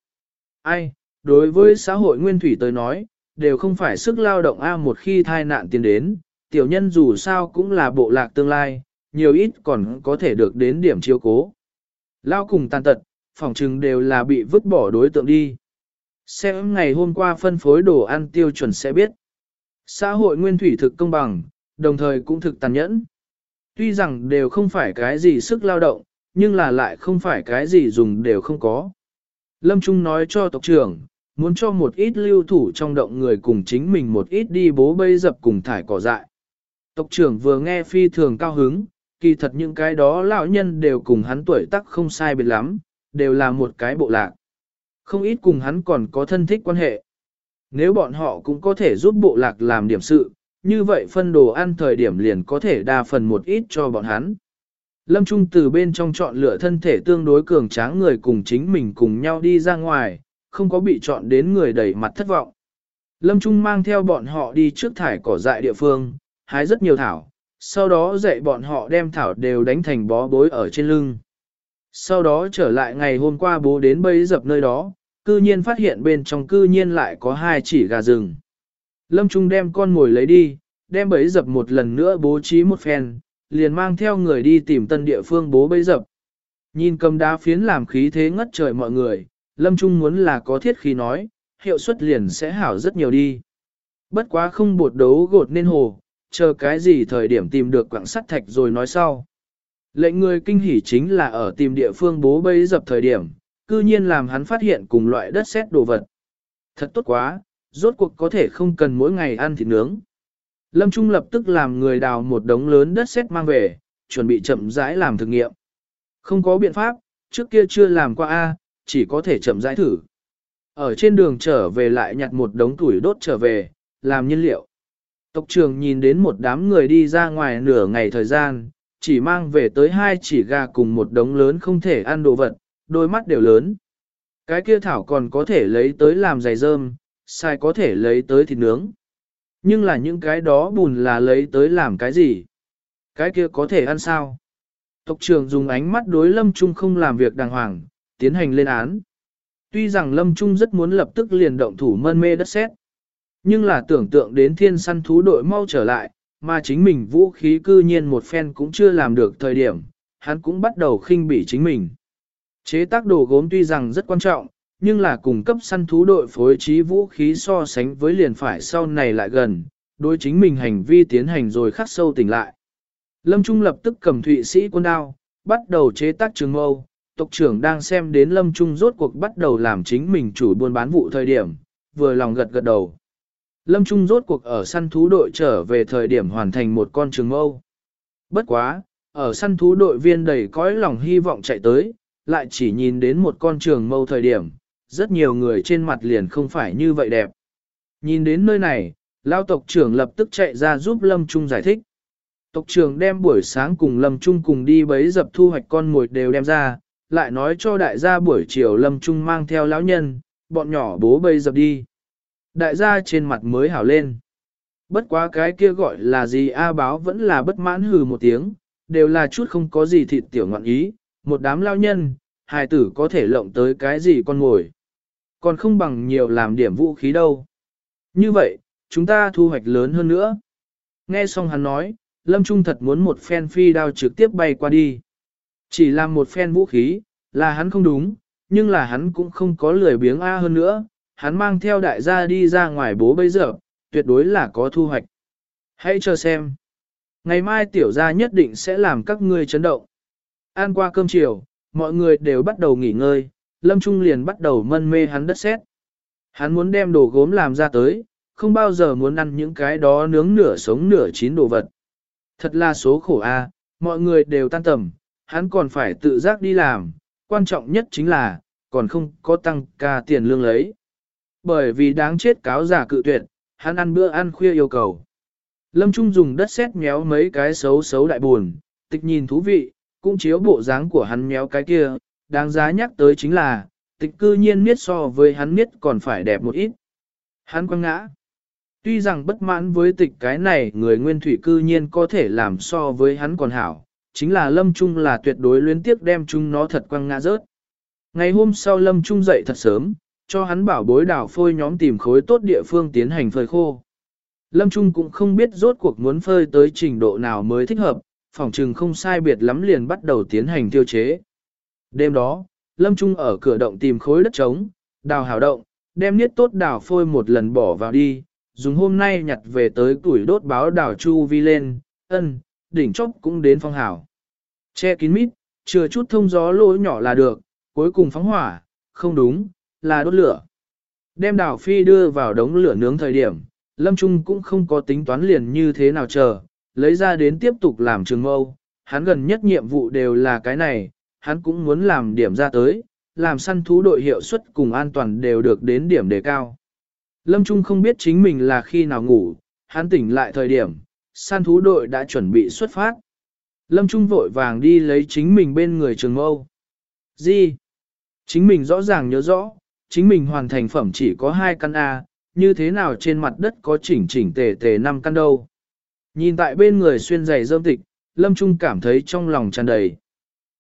Ai, đối với xã hội nguyên thủy tới nói, đều không phải sức lao động A một khi thai nạn tiến đến, tiểu nhân dù sao cũng là bộ lạc tương lai, nhiều ít còn có thể được đến điểm chiếu cố. Lao cùng tàn tật, phòng trừng đều là bị vứt bỏ đối tượng đi. Xem ngày hôm qua phân phối đồ ăn tiêu chuẩn sẽ biết. Xã hội nguyên thủy thực công bằng, đồng thời cũng thực tàn nhẫn. Tuy rằng đều không phải cái gì sức lao động, nhưng là lại không phải cái gì dùng đều không có. Lâm Trung nói cho tộc trưởng, muốn cho một ít lưu thủ trong động người cùng chính mình một ít đi bố bây dập cùng thải cỏ dại. Tộc trưởng vừa nghe phi thường cao hứng, kỳ thật những cái đó lão nhân đều cùng hắn tuổi tác không sai biệt lắm, đều là một cái bộ lạc. Không ít cùng hắn còn có thân thích quan hệ. Nếu bọn họ cũng có thể giúp bộ lạc làm điểm sự, như vậy phân đồ ăn thời điểm liền có thể đa phần một ít cho bọn hắn. Lâm Trung từ bên trong chọn lựa thân thể tương đối cường tráng người cùng chính mình cùng nhau đi ra ngoài, không có bị chọn đến người đầy mặt thất vọng. Lâm Trung mang theo bọn họ đi trước thải cỏ dại địa phương, hái rất nhiều thảo, sau đó dạy bọn họ đem thảo đều đánh thành bó bối ở trên lưng. Sau đó trở lại ngày hôm qua bố đến bấy dập nơi đó, cư nhiên phát hiện bên trong cư nhiên lại có hai chỉ gà rừng. Lâm Trung đem con ngồi lấy đi, đem bấy dập một lần nữa bố trí một phen, liền mang theo người đi tìm tân địa phương bố bấy dập. Nhìn cầm đá phiến làm khí thế ngất trời mọi người, Lâm Trung muốn là có thiết khí nói, hiệu suất liền sẽ hảo rất nhiều đi. Bất quá không bột đấu gột nên hồ, chờ cái gì thời điểm tìm được quảng sắt thạch rồi nói sau. Lệnh người kinh hỉ chính là ở tìm địa phương bố bấy dập thời điểm, cư nhiên làm hắn phát hiện cùng loại đất sét đồ vật. Thật tốt quá, rốt cuộc có thể không cần mỗi ngày ăn thịt nướng. Lâm Trung lập tức làm người đào một đống lớn đất sét mang về, chuẩn bị chậm rãi làm thực nghiệm. Không có biện pháp, trước kia chưa làm qua A, chỉ có thể chậm rãi thử. Ở trên đường trở về lại nhặt một đống tuổi đốt trở về, làm nhiên liệu. Tộc trưởng nhìn đến một đám người đi ra ngoài nửa ngày thời gian, chỉ mang về tới hai chỉ gà cùng một đống lớn không thể ăn đồ vật, đôi mắt đều lớn. Cái kia thảo còn có thể lấy tới làm giày rơm, sai có thể lấy tới thịt nướng. Nhưng là những cái đó bùn là lấy tới làm cái gì? Cái kia có thể ăn sao? Tộc trưởng dùng ánh mắt đối Lâm Trung không làm việc đàng hoàng, tiến hành lên án. Tuy rằng Lâm Trung rất muốn lập tức liền động thủ mân mê đất sét, nhưng là tưởng tượng đến thiên săn thú đội mau trở lại, mà chính mình vũ khí cư nhiên một phen cũng chưa làm được thời điểm, hắn cũng bắt đầu khinh bỉ chính mình. Chế tác đồ gốm tuy rằng rất quan trọng, nhưng là cùng cấp săn thú đội phối trí vũ khí so sánh với liền phải sau này lại gần, đối chính mình hành vi tiến hành rồi khắc sâu tỉnh lại. Lâm Trung lập tức cầm thụy sĩ quân đao, bắt đầu chế tác trường mâu, tộc trưởng đang xem đến Lâm Trung rốt cuộc bắt đầu làm chính mình chủ buôn bán vụ thời điểm, vừa lòng gật gật đầu. Lâm Trung rốt cuộc ở săn thú đội trở về thời điểm hoàn thành một con trường mâu. Bất quá, ở săn thú đội viên đầy cõi lòng hy vọng chạy tới, lại chỉ nhìn đến một con trường mâu thời điểm, rất nhiều người trên mặt liền không phải như vậy đẹp. Nhìn đến nơi này, lao tộc trưởng lập tức chạy ra giúp Lâm Trung giải thích. Tộc trưởng đem buổi sáng cùng Lâm Trung cùng đi bấy dập thu hoạch con mồi đều đem ra, lại nói cho đại gia buổi chiều Lâm Trung mang theo lão nhân, bọn nhỏ bố bấy dập đi. Đại gia trên mặt mới hảo lên. Bất quá cái kia gọi là gì A báo vẫn là bất mãn hừ một tiếng, đều là chút không có gì thịt tiểu ngọn ý, một đám lao nhân, hài tử có thể lộng tới cái gì con ngồi. Còn không bằng nhiều làm điểm vũ khí đâu. Như vậy, chúng ta thu hoạch lớn hơn nữa. Nghe xong hắn nói, Lâm Trung thật muốn một phen phi đao trực tiếp bay qua đi. Chỉ làm một phen vũ khí, là hắn không đúng, nhưng là hắn cũng không có lười biếng A hơn nữa, hắn mang theo đại gia đi ra ngoài bố bây giờ, tuyệt đối là có thu hoạch. Hãy chờ xem. Ngày mai tiểu gia nhất định sẽ làm các ngươi chấn động. Ăn qua cơm chiều, mọi người đều bắt đầu nghỉ ngơi, Lâm Trung liền bắt đầu mân mê hắn đất sét. Hắn muốn đem đồ gốm làm ra tới, không bao giờ muốn ăn những cái đó nướng nửa sống nửa chín đồ vật. Thật là số khổ a, mọi người đều tan tầm, hắn còn phải tự giác đi làm, quan trọng nhất chính là, còn không có tăng ca tiền lương lấy. Bởi vì đáng chết cáo giả cự tuyệt, hắn ăn bữa ăn khuya yêu cầu. Lâm Trung dùng đất sét méo mấy cái xấu xấu đại buồn, tịch nhìn thú vị, cũng chiếu bộ dáng của hắn méo cái kia, đáng giá nhắc tới chính là, tịch cư nhiên miết so với hắn miết còn phải đẹp một ít. Hắn quăng ngã. Tuy rằng bất mãn với tịch cái này người nguyên thủy cư nhiên có thể làm so với hắn còn hảo, chính là Lâm Trung là tuyệt đối luyến tiếp đem chúng nó thật quăng ngã rớt. Ngày hôm sau Lâm Trung dậy thật sớm, cho hắn bảo bối đảo phôi nhóm tìm khối tốt địa phương tiến hành phơi khô. Lâm Trung cũng không biết rốt cuộc muốn phơi tới trình độ nào mới thích hợp, phòng trừng không sai biệt lắm liền bắt đầu tiến hành tiêu chế. Đêm đó, Lâm Trung ở cửa động tìm khối đất trống, đào hào động, đem niết tốt đào phôi một lần bỏ vào đi, dùng hôm nay nhặt về tới tuổi đốt báo đào chu vi lên, ân, đỉnh chốc cũng đến phong hảo. Che kín mít, chừa chút thông gió lỗ nhỏ là được, cuối cùng phóng hỏa, không đúng, là đốt lửa. Đem đào phi đưa vào đống lửa nướng thời điểm, Lâm Trung cũng không có tính toán liền như thế nào chờ, lấy ra đến tiếp tục làm trường mâu. Hắn gần nhất nhiệm vụ đều là cái này, hắn cũng muốn làm điểm ra tới, làm săn thú đội hiệu suất cùng an toàn đều được đến điểm đề cao. Lâm Trung không biết chính mình là khi nào ngủ, hắn tỉnh lại thời điểm, săn thú đội đã chuẩn bị xuất phát. Lâm Trung vội vàng đi lấy chính mình bên người trường mâu. Gì? Chính mình rõ ràng nhớ rõ, chính mình hoàn thành phẩm chỉ có hai căn A, như thế nào trên mặt đất có chỉnh chỉnh tề tề năm căn đâu. Nhìn tại bên người xuyên giày dơm tịch, Lâm Trung cảm thấy trong lòng tràn đầy.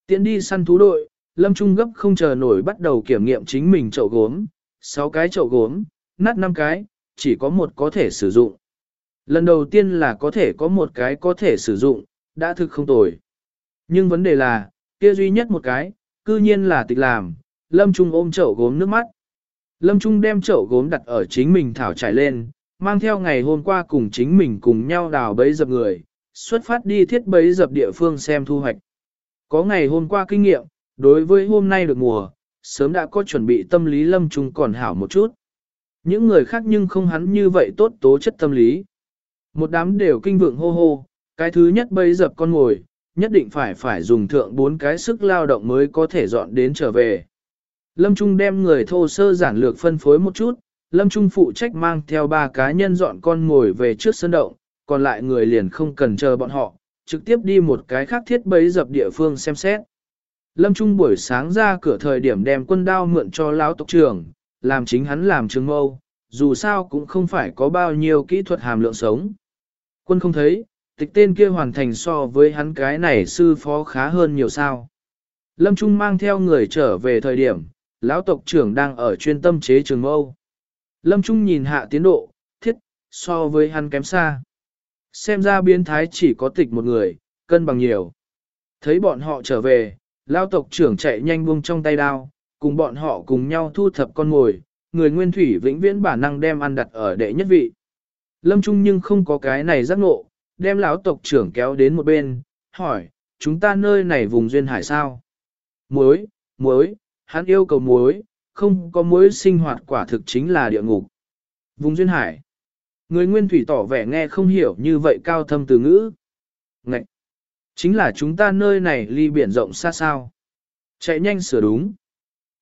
Tiến đi săn thú đội, Lâm Trung gấp không chờ nổi bắt đầu kiểm nghiệm chính mình chậu gốm, 6 cái chậu gốm, nát 5 cái, chỉ có một có thể sử dụng. Lần đầu tiên là có thể có một cái có thể sử dụng, đã thực không tồi. Nhưng vấn đề là, kia duy nhất một cái, cư nhiên là tịch làm, Lâm Trung ôm chậu gốm nước mắt. Lâm Trung đem chậu gốm đặt ở chính mình thảo trải lên, mang theo ngày hôm qua cùng chính mình cùng nhau đào bấy dập người, xuất phát đi thiết bấy dập địa phương xem thu hoạch. Có ngày hôm qua kinh nghiệm, đối với hôm nay được mùa, sớm đã có chuẩn bị tâm lý Lâm Trung còn hảo một chút. Những người khác nhưng không hắn như vậy tốt tố chất tâm lý. Một đám đều kinh vượng hô hô, cái thứ nhất bây dập con ngồi, nhất định phải phải dùng thượng bốn cái sức lao động mới có thể dọn đến trở về. Lâm Trung đem người thô sơ giản lược phân phối một chút, Lâm Trung phụ trách mang theo ba cá nhân dọn con ngồi về trước sân động, còn lại người liền không cần chờ bọn họ, trực tiếp đi một cái khác thiết bấy dập địa phương xem xét. Lâm Trung buổi sáng ra cửa thời điểm đem quân đao mượn cho lão tộc trưởng, làm chính hắn làm trường mâu, dù sao cũng không phải có bao nhiêu kỹ thuật hàm lượng sống. Quân không thấy, tịch tên kia hoàn thành so với hắn cái này sư phó khá hơn nhiều sao. Lâm Trung mang theo người trở về thời điểm, lão tộc trưởng đang ở chuyên tâm chế trường mâu. Lâm Trung nhìn hạ tiến độ, thiết, so với hắn kém xa. Xem ra biến thái chỉ có tịch một người, cân bằng nhiều. Thấy bọn họ trở về, lão tộc trưởng chạy nhanh buông trong tay đao, cùng bọn họ cùng nhau thu thập con mồi, người nguyên thủy vĩnh viễn bản năng đem ăn đặt ở đệ nhất vị. Lâm Trung nhưng không có cái này giác ngộ, đem lão tộc trưởng kéo đến một bên, hỏi, chúng ta nơi này vùng duyên hải sao? Muối, muối, hắn yêu cầu muối, không có muối sinh hoạt quả thực chính là địa ngục. Vùng duyên hải. Người nguyên thủy tỏ vẻ nghe không hiểu như vậy cao thâm từ ngữ. Ngậy! Chính là chúng ta nơi này ly biển rộng xa sao. Chạy nhanh sửa đúng.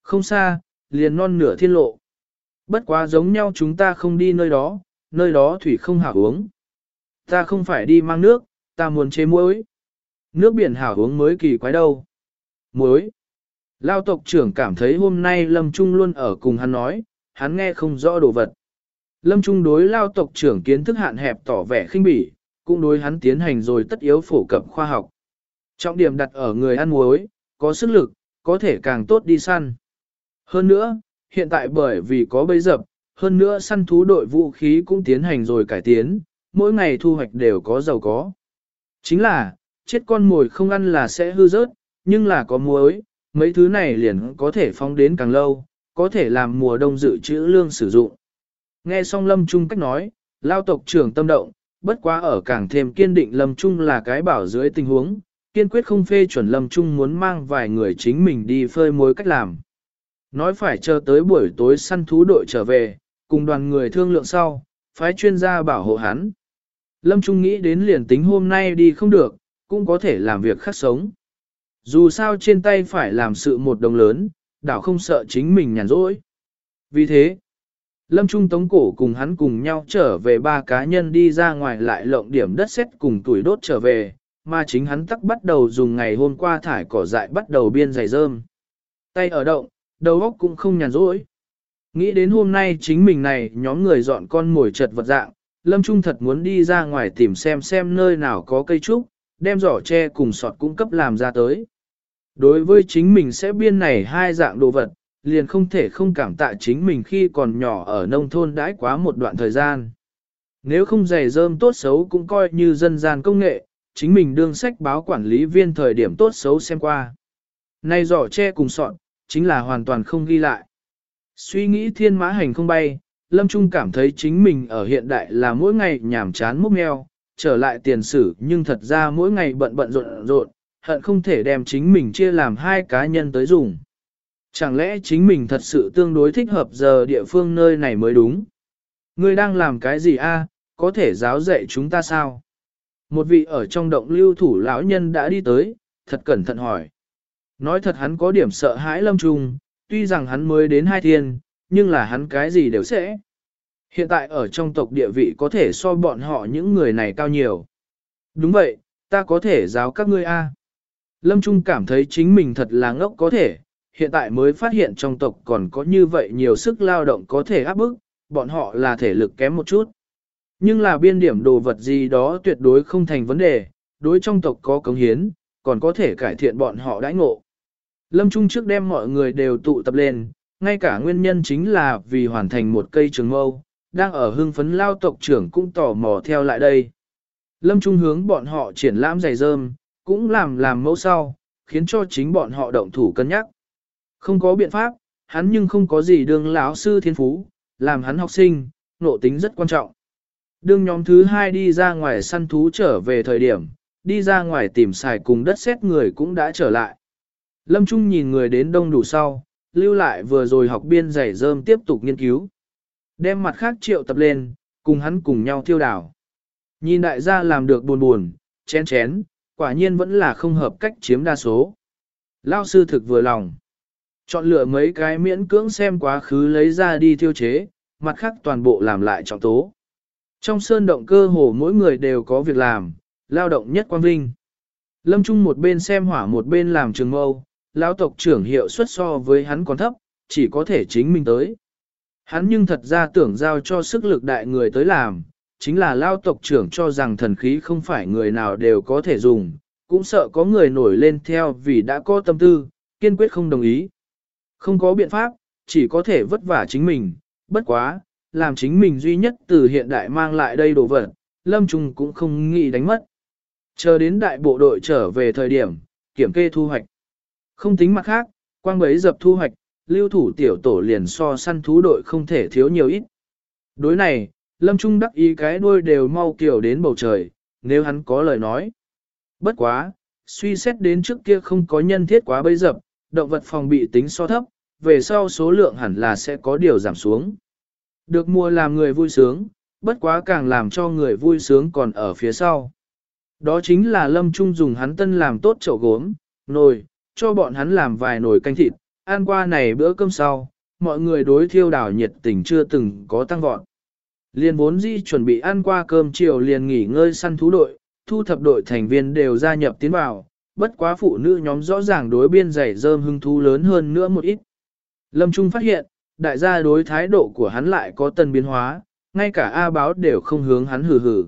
Không xa, liền non nửa thiên lộ. Bất quá giống nhau chúng ta không đi nơi đó, nơi đó thủy không hảo uống. Ta không phải đi mang nước, ta muốn chế muối. Nước biển hảo uống mới kỳ quái đâu. Muối. Lao tộc trưởng cảm thấy hôm nay Lâm Trung luôn ở cùng hắn nói, hắn nghe không rõ đồ vật. Lâm Trung đối Lao tộc trưởng kiến thức hạn hẹp tỏ vẻ khinh bỉ, cũng đối hắn tiến hành rồi tất yếu phổ cập khoa học. Trọng điểm đặt ở người ăn muối, có sức lực, có thể càng tốt đi săn. Hơn nữa, hiện tại bởi vì có bấy dập, hơn nữa săn thú đội vũ khí cũng tiến hành rồi cải tiến, mỗi ngày thu hoạch đều có giàu có. Chính là, chết con mồi không ăn là sẽ hư rớt, nhưng là có muối, mấy thứ này liền có thể phóng đến càng lâu, có thể làm mùa đông dự trữ lương sử dụng. Nghe xong Lâm Trung cách nói, lao tộc trưởng tâm động, bất quá ở càng thêm kiên định Lâm Trung là cái bảo dưới tình huống, kiên quyết không phê chuẩn Lâm Trung muốn mang vài người chính mình đi phơi mối cách làm. Nói phải chờ tới buổi tối săn thú đội trở về, cùng đoàn người thương lượng sau, phái chuyên gia bảo hộ hắn. Lâm Trung nghĩ đến liền tính hôm nay đi không được, cũng có thể làm việc khác sống. Dù sao trên tay phải làm sự một đồng lớn, đảo không sợ chính mình nhàn rỗi. Vì thế, Lâm Trung Tống Cổ cùng hắn cùng nhau trở về ba cá nhân đi ra ngoài lại lộng điểm đất sét cùng tuổi đốt trở về, mà chính hắn tắc bắt đầu dùng ngày hôm qua thải cỏ dại bắt đầu biên giày rơm. Tay ở động, đầu óc cũng không nhàn rỗi. Nghĩ đến hôm nay chính mình này nhóm người dọn con mồi chật vật dạng, Lâm Trung thật muốn đi ra ngoài tìm xem xem nơi nào có cây trúc, đem giỏ tre cùng sọt cung cấp làm ra tới. Đối với chính mình sẽ biên này hai dạng đồ vật, liền không thể không cảm tạ chính mình khi còn nhỏ ở nông thôn đãi quá một đoạn thời gian. Nếu không giày rơm tốt xấu cũng coi như dân gian công nghệ, chính mình đương sách báo quản lý viên thời điểm tốt xấu xem qua. Nay giỏ che cùng sọn, chính là hoàn toàn không ghi lại. Suy nghĩ thiên mã hành không bay, Lâm Trung cảm thấy chính mình ở hiện đại là mỗi ngày nhảm chán múc meo, trở lại tiền sử nhưng thật ra mỗi ngày bận bận rộn rộn, hận không thể đem chính mình chia làm hai cá nhân tới dùng. Chẳng lẽ chính mình thật sự tương đối thích hợp giờ địa phương nơi này mới đúng? Ngươi đang làm cái gì a? có thể giáo dạy chúng ta sao? Một vị ở trong động lưu thủ lão nhân đã đi tới, thật cẩn thận hỏi. Nói thật hắn có điểm sợ hãi lâm trung, tuy rằng hắn mới đến hai thiên, nhưng là hắn cái gì đều sẽ. Hiện tại ở trong tộc địa vị có thể so bọn họ những người này cao nhiều. Đúng vậy, ta có thể giáo các ngươi a. Lâm Trung cảm thấy chính mình thật là ngốc có thể, hiện tại mới phát hiện trong tộc còn có như vậy nhiều sức lao động có thể áp bức, bọn họ là thể lực kém một chút. Nhưng là biên điểm đồ vật gì đó tuyệt đối không thành vấn đề, đối trong tộc có cống hiến, còn có thể cải thiện bọn họ đãi ngộ. Lâm Trung trước đem mọi người đều tụ tập lên, ngay cả nguyên nhân chính là vì hoàn thành một cây trường mâu, đang ở hưng phấn lao tộc trưởng cũng tò mò theo lại đây. Lâm Trung hướng bọn họ triển lãm giày rơm, cũng làm làm mẫu sau, khiến cho chính bọn họ động thủ cân nhắc. Không có biện pháp, hắn nhưng không có gì đương lão sư thiên phú, làm hắn học sinh, nộ tính rất quan trọng. Đương nhóm thứ hai đi ra ngoài săn thú trở về thời điểm, đi ra ngoài tìm xài cùng đất xét người cũng đã trở lại. Lâm Trung nhìn người đến đông đủ sau, lưu lại vừa rồi học biên giày rơm tiếp tục nghiên cứu. Đem mặt khác triệu tập lên, cùng hắn cùng nhau thiêu đảo. Nhìn đại gia làm được buồn buồn, chén chén, quả nhiên vẫn là không hợp cách chiếm đa số. Lao sư thực vừa lòng. Chọn lựa mấy cái miễn cưỡng xem quá khứ lấy ra đi thiêu chế, mặt khác toàn bộ làm lại trọng tố. Trong sơn động cơ hồ mỗi người đều có việc làm, lao động nhất quang vinh. Lâm Trung một bên xem hỏa một bên làm trường mâu, lão tộc trưởng hiệu suất so với hắn còn thấp, chỉ có thể chính mình tới. Hắn nhưng thật ra tưởng giao cho sức lực đại người tới làm, chính là lao tộc trưởng cho rằng thần khí không phải người nào đều có thể dùng, cũng sợ có người nổi lên theo vì đã có tâm tư, kiên quyết không đồng ý. Không có biện pháp, chỉ có thể vất vả chính mình, bất quá, làm chính mình duy nhất từ hiện đại mang lại đây đồ vật, Lâm Trung cũng không nghĩ đánh mất. Chờ đến đại bộ đội trở về thời điểm, kiểm kê thu hoạch. Không tính mặt khác, quang bấy dập thu hoạch, lưu thủ tiểu tổ liền so săn thú đội không thể thiếu nhiều ít. Đối này, Lâm Trung đắc ý cái đuôi đều mau kiểu đến bầu trời, nếu hắn có lời nói. Bất quá, suy xét đến trước kia không có nhân thiết quá bấy dập, động vật phòng bị tính so thấp, về sau số lượng hẳn là sẽ có điều giảm xuống. Được mua làm người vui sướng, bất quá càng làm cho người vui sướng còn ở phía sau. Đó chính là Lâm Trung dùng hắn tân làm tốt chậu gốm, nồi, cho bọn hắn làm vài nồi canh thịt, ăn qua này bữa cơm sau, mọi người đối thiêu đảo nhiệt tình chưa từng có tăng vọt. Liên vốn di chuẩn bị ăn qua cơm chiều liền nghỉ ngơi săn thú đội, thu thập đội thành viên đều gia nhập tiến vào, bất quá phụ nữ nhóm rõ ràng đối biên giày rơm hưng thú lớn hơn nữa một ít. Lâm Trung phát hiện, đại gia đối thái độ của hắn lại có tần biến hóa, ngay cả A báo đều không hướng hắn hừ hừ.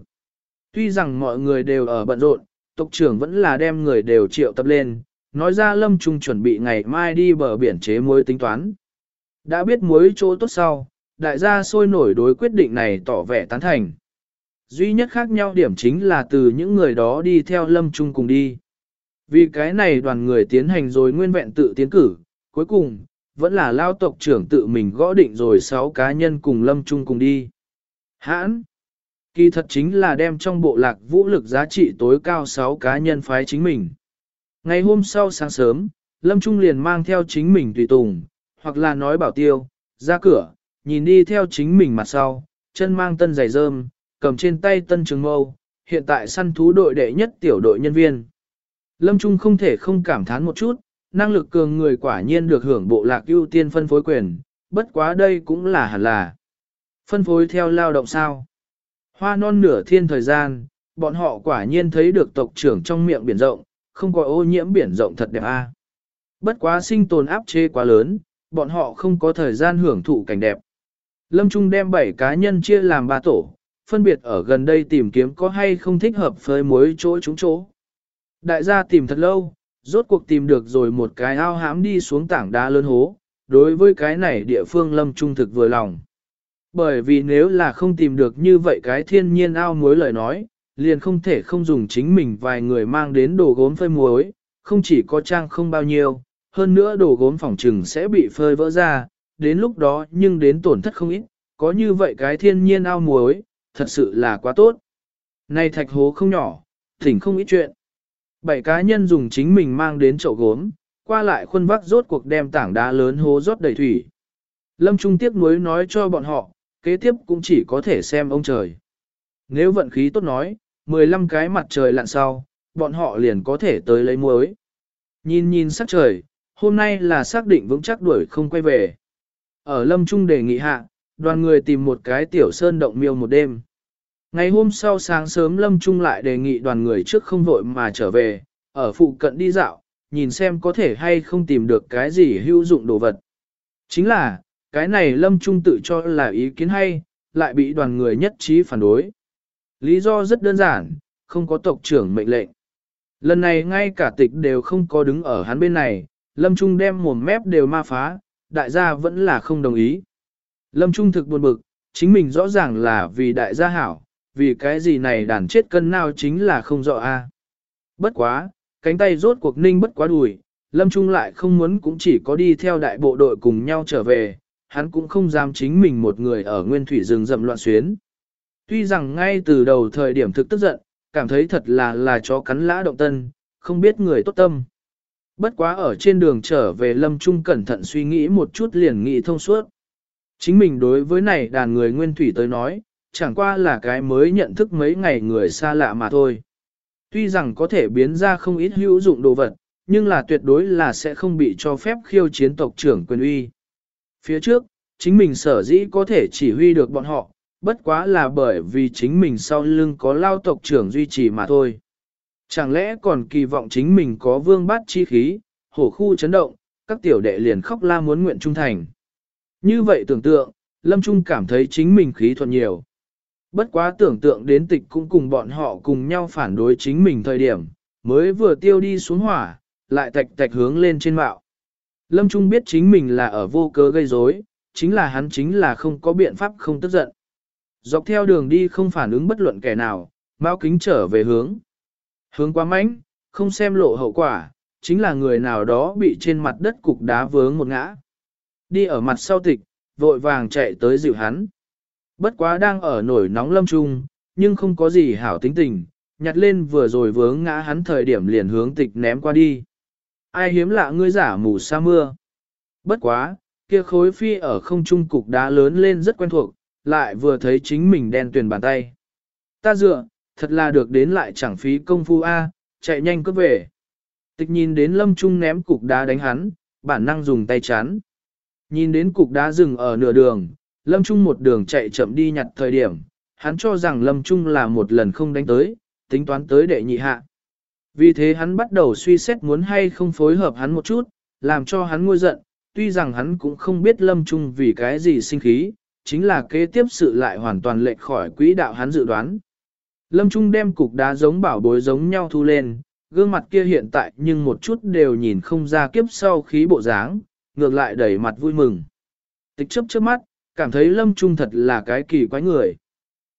Tuy rằng mọi người đều ở bận rộn, tộc trưởng vẫn là đem người đều triệu tập lên, nói ra Lâm Trung chuẩn bị ngày mai đi bờ biển chế muối tính toán. Đã biết muối chỗ tốt sau, đại gia sôi nổi đối quyết định này tỏ vẻ tán thành. Duy nhất khác nhau điểm chính là từ những người đó đi theo Lâm Trung cùng đi. Vì cái này đoàn người tiến hành rồi nguyên vẹn tự tiến cử, cuối cùng, vẫn là lao tộc trưởng tự mình gõ định rồi sáu cá nhân cùng Lâm Trung cùng đi. Hãn! Kỳ thật chính là đem trong bộ lạc vũ lực giá trị tối cao sáu cá nhân phái chính mình. Ngày hôm sau sáng sớm, Lâm Trung liền mang theo chính mình tùy tùng, hoặc là nói bảo tiêu, ra cửa, nhìn đi theo chính mình mặt sau, chân mang tân giày rơm, cầm trên tay tân trường mâu, hiện tại săn thú đội đệ nhất tiểu đội nhân viên. Lâm Trung không thể không cảm thán một chút, năng lực cường người quả nhiên được hưởng bộ lạc ưu tiên phân phối quyền, bất quá đây cũng là hẳn là. Phân phối theo lao động sao? Hoa non nửa thiên thời gian, bọn họ quả nhiên thấy được tộc trưởng trong miệng biển rộng, không có ô nhiễm biển rộng thật đẹp a. À. Bất quá sinh tồn áp chế quá lớn, bọn họ không có thời gian hưởng thụ cảnh đẹp. Lâm Trung đem 7 cá nhân chia làm 3 tổ, phân biệt ở gần đây tìm kiếm có hay không thích hợp phơi muối chỗ chúng chỗ. Đại gia tìm thật lâu, rốt cuộc tìm được rồi một cái ao hãm đi xuống tảng đá lớn hố, đối với cái này địa phương Lâm Trung thực vừa lòng. Bởi vì nếu là không tìm được như vậy cái thiên nhiên ao muối lời nói, liền không thể không dùng chính mình vài người mang đến đồ gốm phơi muối, không chỉ có trang không bao nhiêu, hơn nữa đồ gốm phòng trừng sẽ bị phơi vỡ ra, đến lúc đó nhưng đến tổn thất không ít, có như vậy cái thiên nhiên ao muối, thật sự là quá tốt. Này thạch hố không nhỏ, thỉnh không ít chuyện. Bảy cá nhân dùng chính mình mang đến chậu gốm, qua lại khuôn vác rốt cuộc đem tảng đá lớn hố rót đầy thủy. Lâm Trung tiếc nuối nói cho bọn họ, kế tiếp cũng chỉ có thể xem ông trời. Nếu vận khí tốt nói, 15 cái mặt trời lặn sau, bọn họ liền có thể tới lấy muối. Nhìn nhìn sắc trời, hôm nay là xác định vững chắc đuổi không quay về. Ở Lâm Trung đề nghị hạ, đoàn người tìm một cái tiểu sơn động miêu một đêm. Ngày hôm sau sáng sớm Lâm Trung lại đề nghị đoàn người trước không vội mà trở về, ở phụ cận đi dạo, nhìn xem có thể hay không tìm được cái gì hữu dụng đồ vật. Chính là, cái này Lâm Trung tự cho là ý kiến hay, lại bị đoàn người nhất trí phản đối. Lý do rất đơn giản, không có tộc trưởng mệnh lệnh. Lần này ngay cả tịch đều không có đứng ở hắn bên này, Lâm Trung đem mồm mép đều ma phá, đại gia vẫn là không đồng ý. Lâm Trung thực buồn bực, chính mình rõ ràng là vì đại gia hảo, vì cái gì này đàn chết cân nào chính là không rõ a. Bất quá, cánh tay rốt cuộc ninh bất quá đùi, Lâm Trung lại không muốn cũng chỉ có đi theo đại bộ đội cùng nhau trở về, hắn cũng không dám chính mình một người ở nguyên thủy rừng rậm loạn xuyến. Tuy rằng ngay từ đầu thời điểm thực tức giận, cảm thấy thật là là chó cắn lã động tân, không biết người tốt tâm. Bất quá ở trên đường trở về Lâm Trung cẩn thận suy nghĩ một chút liền nghĩ thông suốt. Chính mình đối với này đàn người nguyên thủy tới nói, chẳng qua là cái mới nhận thức mấy ngày người xa lạ mà thôi. Tuy rằng có thể biến ra không ít hữu dụng đồ vật, nhưng là tuyệt đối là sẽ không bị cho phép khiêu chiến tộc trưởng quyền uy. Phía trước, chính mình sở dĩ có thể chỉ huy được bọn họ, bất quá là bởi vì chính mình sau lưng có lao tộc trưởng duy trì mà thôi. Chẳng lẽ còn kỳ vọng chính mình có vương bát chi khí, hổ khu chấn động, các tiểu đệ liền khóc la muốn nguyện trung thành. Như vậy tưởng tượng, Lâm Trung cảm thấy chính mình khí thuận nhiều. Bất quá tưởng tượng đến tịch cũng cùng bọn họ cùng nhau phản đối chính mình thời điểm, mới vừa tiêu đi xuống hỏa, lại tạch tạch hướng lên trên mạo. Lâm Trung biết chính mình là ở vô cớ gây rối, chính là hắn chính là không có biện pháp không tức giận. Dọc theo đường đi không phản ứng bất luận kẻ nào, Mao kính trở về hướng. Hướng quá mánh, không xem lộ hậu quả, chính là người nào đó bị trên mặt đất cục đá vướng một ngã. Đi ở mặt sau tịch, vội vàng chạy tới dịu hắn. Bất quá đang ở nổi nóng lâm trung, nhưng không có gì hảo tính tình, nhặt lên vừa rồi vướng ngã hắn thời điểm liền hướng tịch ném qua đi. Ai hiếm lạ ngươi giả mù sa mưa. Bất quá, kia khối phi ở không trung cục đá lớn lên rất quen thuộc, lại vừa thấy chính mình đen tuyền bàn tay. Ta dựa, thật là được đến lại chẳng phí công phu A, chạy nhanh cướp về. Tịch nhìn đến lâm trung ném cục đá đánh hắn, bản năng dùng tay chắn. Nhìn đến cục đá rừng ở nửa đường, lâm trung một đường chạy chậm đi nhặt thời điểm, hắn cho rằng lâm trung là một lần không đánh tới, tính toán tới đệ nhị hạ. Vì thế hắn bắt đầu suy xét muốn hay không phối hợp hắn một chút, làm cho hắn nguôi giận, tuy rằng hắn cũng không biết lâm trung vì cái gì sinh khí, chính là kế tiếp sự lại hoàn toàn lệch khỏi quỹ đạo hắn dự đoán. Lâm Trung đem cục đá giống bảo bối giống nhau thu lên, gương mặt kia hiện tại nhưng một chút đều nhìn không ra kiếp sau khí bộ dáng, ngược lại đẩy mặt vui mừng. Tịch chấp trước mắt, cảm thấy Lâm Trung thật là cái kỳ quái người.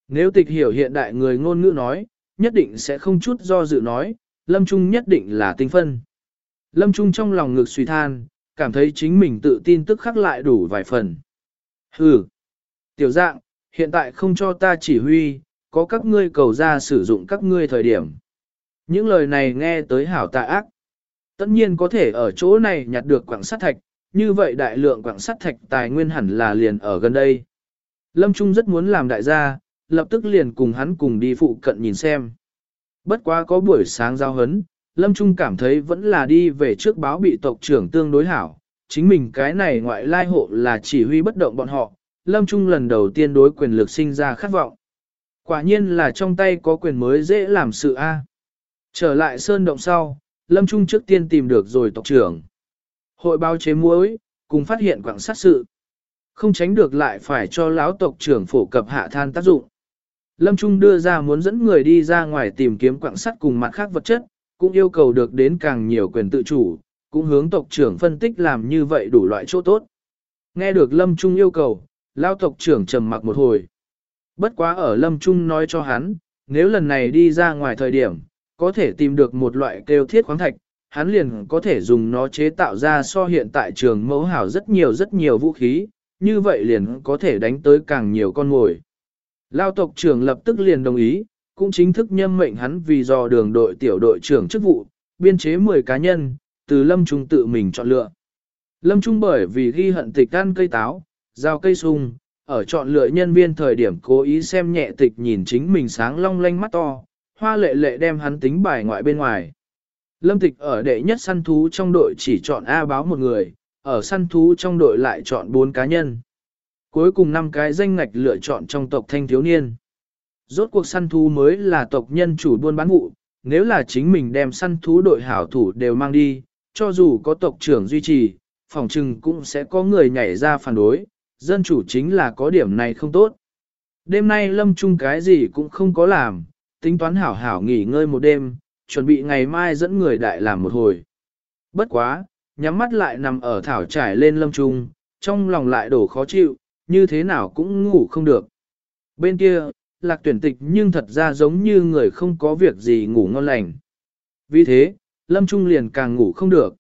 Nếu tịch hiểu hiện đại người ngôn ngữ nói, nhất định sẽ không chút do dự nói, Lâm Trung nhất định là tinh phân. Lâm Trung trong lòng ngực suy than, cảm thấy chính mình tự tin tức khắc lại đủ vài phần. Hừ, tiểu dạng, hiện tại không cho ta chỉ huy, có các ngươi cầu ra sử dụng các ngươi thời điểm. Những lời này nghe tới hảo tạ ác. Tất nhiên có thể ở chỗ này nhặt được quảng sắt thạch, như vậy đại lượng quảng sắt thạch tài nguyên hẳn là liền ở gần đây. Lâm Trung rất muốn làm đại gia, lập tức liền cùng hắn cùng đi phụ cận nhìn xem. Bất quá có buổi sáng giao hấn, Lâm Trung cảm thấy vẫn là đi về trước báo bị tộc trưởng tương đối hảo. Chính mình cái này ngoại lai hộ là chỉ huy bất động bọn họ, Lâm Trung lần đầu tiên đối quyền lực sinh ra khát vọng. Quả nhiên là trong tay có quyền mới dễ làm sự A. Trở lại sơn động sau, Lâm Trung trước tiên tìm được rồi tộc trưởng. Hội báo chế muối, cùng phát hiện quảng sát sự. Không tránh được lại phải cho lão tộc trưởng phổ cập hạ than tác dụng. Lâm Trung đưa ra muốn dẫn người đi ra ngoài tìm kiếm quảng sắt cùng mặt khác vật chất, cũng yêu cầu được đến càng nhiều quyền tự chủ, cũng hướng tộc trưởng phân tích làm như vậy đủ loại chỗ tốt. Nghe được Lâm Trung yêu cầu, lão tộc trưởng trầm mặc một hồi. Bất quá ở Lâm Trung nói cho hắn, nếu lần này đi ra ngoài thời điểm, có thể tìm được một loại kêu thiết khoáng thạch, hắn liền có thể dùng nó chế tạo ra so hiện tại trường mẫu hảo rất nhiều rất nhiều vũ khí, như vậy liền có thể đánh tới càng nhiều con mồi. Lao tộc trưởng lập tức liền đồng ý, cũng chính thức nhâm mệnh hắn vì do đường đội tiểu đội trưởng chức vụ, biên chế 10 cá nhân, từ Lâm Trung tự mình chọn lựa. Lâm Trung bởi vì ghi hận tịch ăn cây táo, giao cây sung, ở chọn lựa nhân viên thời điểm cố ý xem nhẹ tịch nhìn chính mình sáng long lanh mắt to, hoa lệ lệ đem hắn tính bài ngoại bên ngoài. Lâm tịch ở đệ nhất săn thú trong đội chỉ chọn A báo một người, ở săn thú trong đội lại chọn bốn cá nhân. Cuối cùng năm cái danh ngạch lựa chọn trong tộc thanh thiếu niên. Rốt cuộc săn thú mới là tộc nhân chủ buôn bán vụ, nếu là chính mình đem săn thú đội hảo thủ đều mang đi, cho dù có tộc trưởng duy trì, phòng trừng cũng sẽ có người nhảy ra phản đối, dân chủ chính là có điểm này không tốt. Đêm nay lâm trung cái gì cũng không có làm, tính toán hảo hảo nghỉ ngơi một đêm, chuẩn bị ngày mai dẫn người đại làm một hồi. Bất quá, nhắm mắt lại nằm ở thảo trải lên lâm trung, trong lòng lại đổ khó chịu, như thế nào cũng ngủ không được. Bên kia, lạc tuyển tịch nhưng thật ra giống như người không có việc gì ngủ ngon lành. Vì thế, lâm trung liền càng ngủ không được.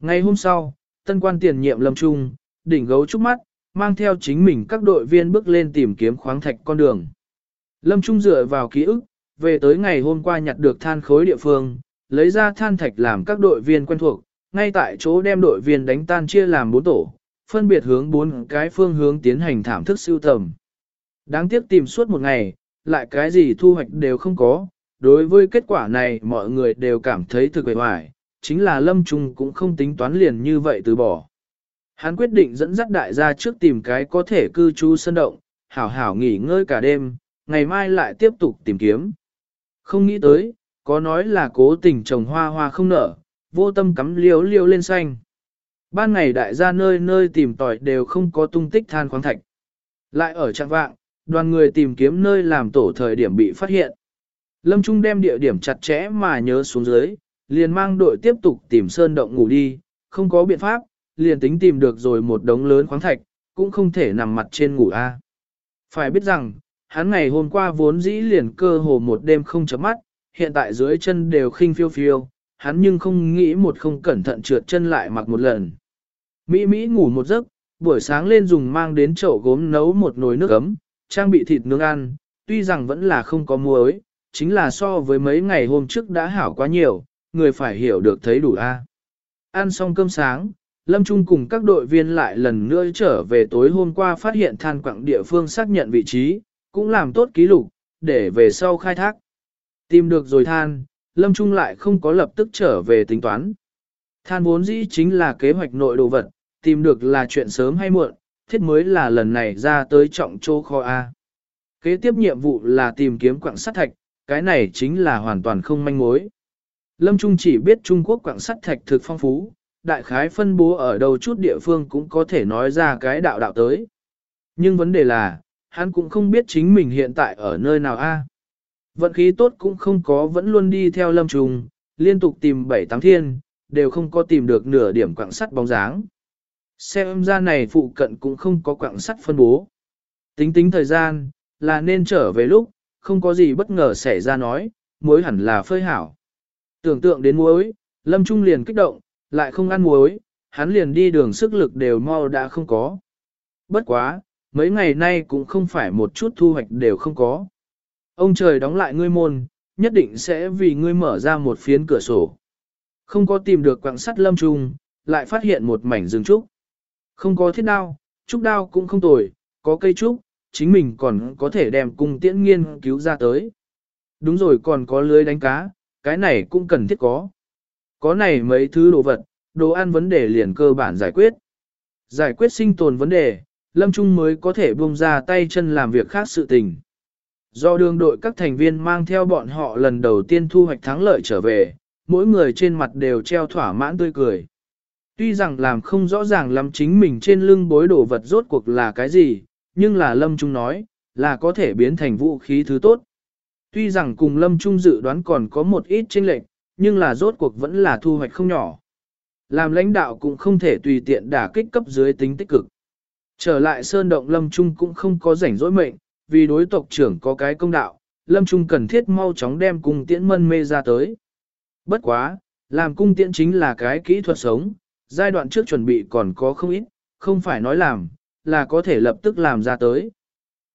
Ngày hôm sau, tân quan tiền nhiệm lâm trung, đỉnh gấu trúc mắt, mang theo chính mình các đội viên bước lên tìm kiếm khoáng thạch con đường. Lâm Trung dựa vào ký ức, về tới ngày hôm qua nhặt được than khối địa phương, lấy ra than thạch làm các đội viên quen thuộc, ngay tại chỗ đem đội viên đánh tan chia làm bốn tổ, phân biệt hướng bốn cái phương hướng tiến hành thảm thức siêu tầm. Đáng tiếc tìm suốt một ngày, lại cái gì thu hoạch đều không có, đối với kết quả này mọi người đều cảm thấy thực vẻ hoài, chính là Lâm Trung cũng không tính toán liền như vậy từ bỏ. Hắn quyết định dẫn dắt đại gia trước tìm cái có thể cư trú sân động, hảo hảo nghỉ ngơi cả đêm, ngày mai lại tiếp tục tìm kiếm. Không nghĩ tới, có nói là cố tình trồng hoa hoa không nở, vô tâm cắm liếu liếu lên xanh. Ban ngày đại gia nơi nơi tìm tỏi đều không có tung tích than khoáng thạch. Lại ở trạng vạng, đoàn người tìm kiếm nơi làm tổ thời điểm bị phát hiện. Lâm Trung đem địa điểm chặt chẽ mà nhớ xuống dưới, liền mang đội tiếp tục tìm sơn động ngủ đi, không có biện pháp, liền tính tìm được rồi một đống lớn khoáng thạch, cũng không thể nằm mặt trên ngủ a. Phải biết rằng, hắn ngày hôm qua vốn dĩ liền cơ hồ một đêm không chấm mắt, hiện tại dưới chân đều khinh phiêu phiêu, hắn nhưng không nghĩ một không cẩn thận trượt chân lại mặc một lần. Mỹ Mỹ ngủ một giấc, buổi sáng lên dùng mang đến chậu gốm nấu một nồi nước ấm, trang bị thịt nướng ăn, tuy rằng vẫn là không có muối, chính là so với mấy ngày hôm trước đã hảo quá nhiều, người phải hiểu được thấy đủ a. Ăn xong cơm sáng, Lâm Trung cùng các đội viên lại lần nữa trở về tối hôm qua phát hiện than quặng địa phương xác nhận vị trí, cũng làm tốt ký lục, để về sau khai thác. Tìm được rồi than, Lâm Trung lại không có lập tức trở về tính toán. Than vốn dĩ chính là kế hoạch nội đồ vật, tìm được là chuyện sớm hay muộn, thiết mới là lần này ra tới trọng châu kho A. Kế tiếp nhiệm vụ là tìm kiếm quặng sắt thạch, cái này chính là hoàn toàn không manh mối. Lâm Trung chỉ biết Trung Quốc quặng sắt thạch thực phong phú, đại khái phân bố ở đâu chút địa phương cũng có thể nói ra cái đạo đạo tới. Nhưng vấn đề là, hắn cũng không biết chính mình hiện tại ở nơi nào a. Vận khí tốt cũng không có vẫn luôn đi theo lâm trùng, liên tục tìm bảy tám thiên, đều không có tìm được nửa điểm quạng sắt bóng dáng. Xem ra này phụ cận cũng không có quạng sắt phân bố. Tính tính thời gian, là nên trở về lúc, không có gì bất ngờ xảy ra nói, muối hẳn là phơi hảo. Tưởng tượng đến muối, lâm trung liền kích động, lại không ăn muối, hắn liền đi đường sức lực đều mau đã không có. Bất quá, mấy ngày nay cũng không phải một chút thu hoạch đều không có. Ông trời đóng lại ngươi môn, nhất định sẽ vì ngươi mở ra một phiến cửa sổ. Không có tìm được quặng sắt lâm trung, lại phát hiện một mảnh rừng trúc. Không có thiết đao, trúc đao cũng không tồi, có cây trúc, chính mình còn có thể đem cung tiễn nghiên cứu ra tới. Đúng rồi còn có lưới đánh cá, cái này cũng cần thiết có. Có này mấy thứ đồ vật, đồ ăn vấn đề liền cơ bản giải quyết. Giải quyết sinh tồn vấn đề, Lâm Trung mới có thể buông ra tay chân làm việc khác sự tình. Do đường đội các thành viên mang theo bọn họ lần đầu tiên thu hoạch thắng lợi trở về, mỗi người trên mặt đều treo thỏa mãn tươi cười. Tuy rằng làm không rõ ràng lắm chính mình trên lưng bối đồ vật rốt cuộc là cái gì, nhưng là Lâm Trung nói, là có thể biến thành vũ khí thứ tốt. Tuy rằng cùng Lâm Trung dự đoán còn có một ít chênh lệch, nhưng là rốt cuộc vẫn là thu hoạch không nhỏ. Làm lãnh đạo cũng không thể tùy tiện đả kích cấp dưới tính tích cực. Trở lại Sơn Động Lâm Trung cũng không có rảnh rỗi mệnh, vì đối tộc trưởng có cái công đạo, Lâm Trung cần thiết mau chóng đem cung tiễn mân mê ra tới. Bất quá, làm cung tiễn chính là cái kỹ thuật sống, giai đoạn trước chuẩn bị còn có không ít, không phải nói làm, là có thể lập tức làm ra tới.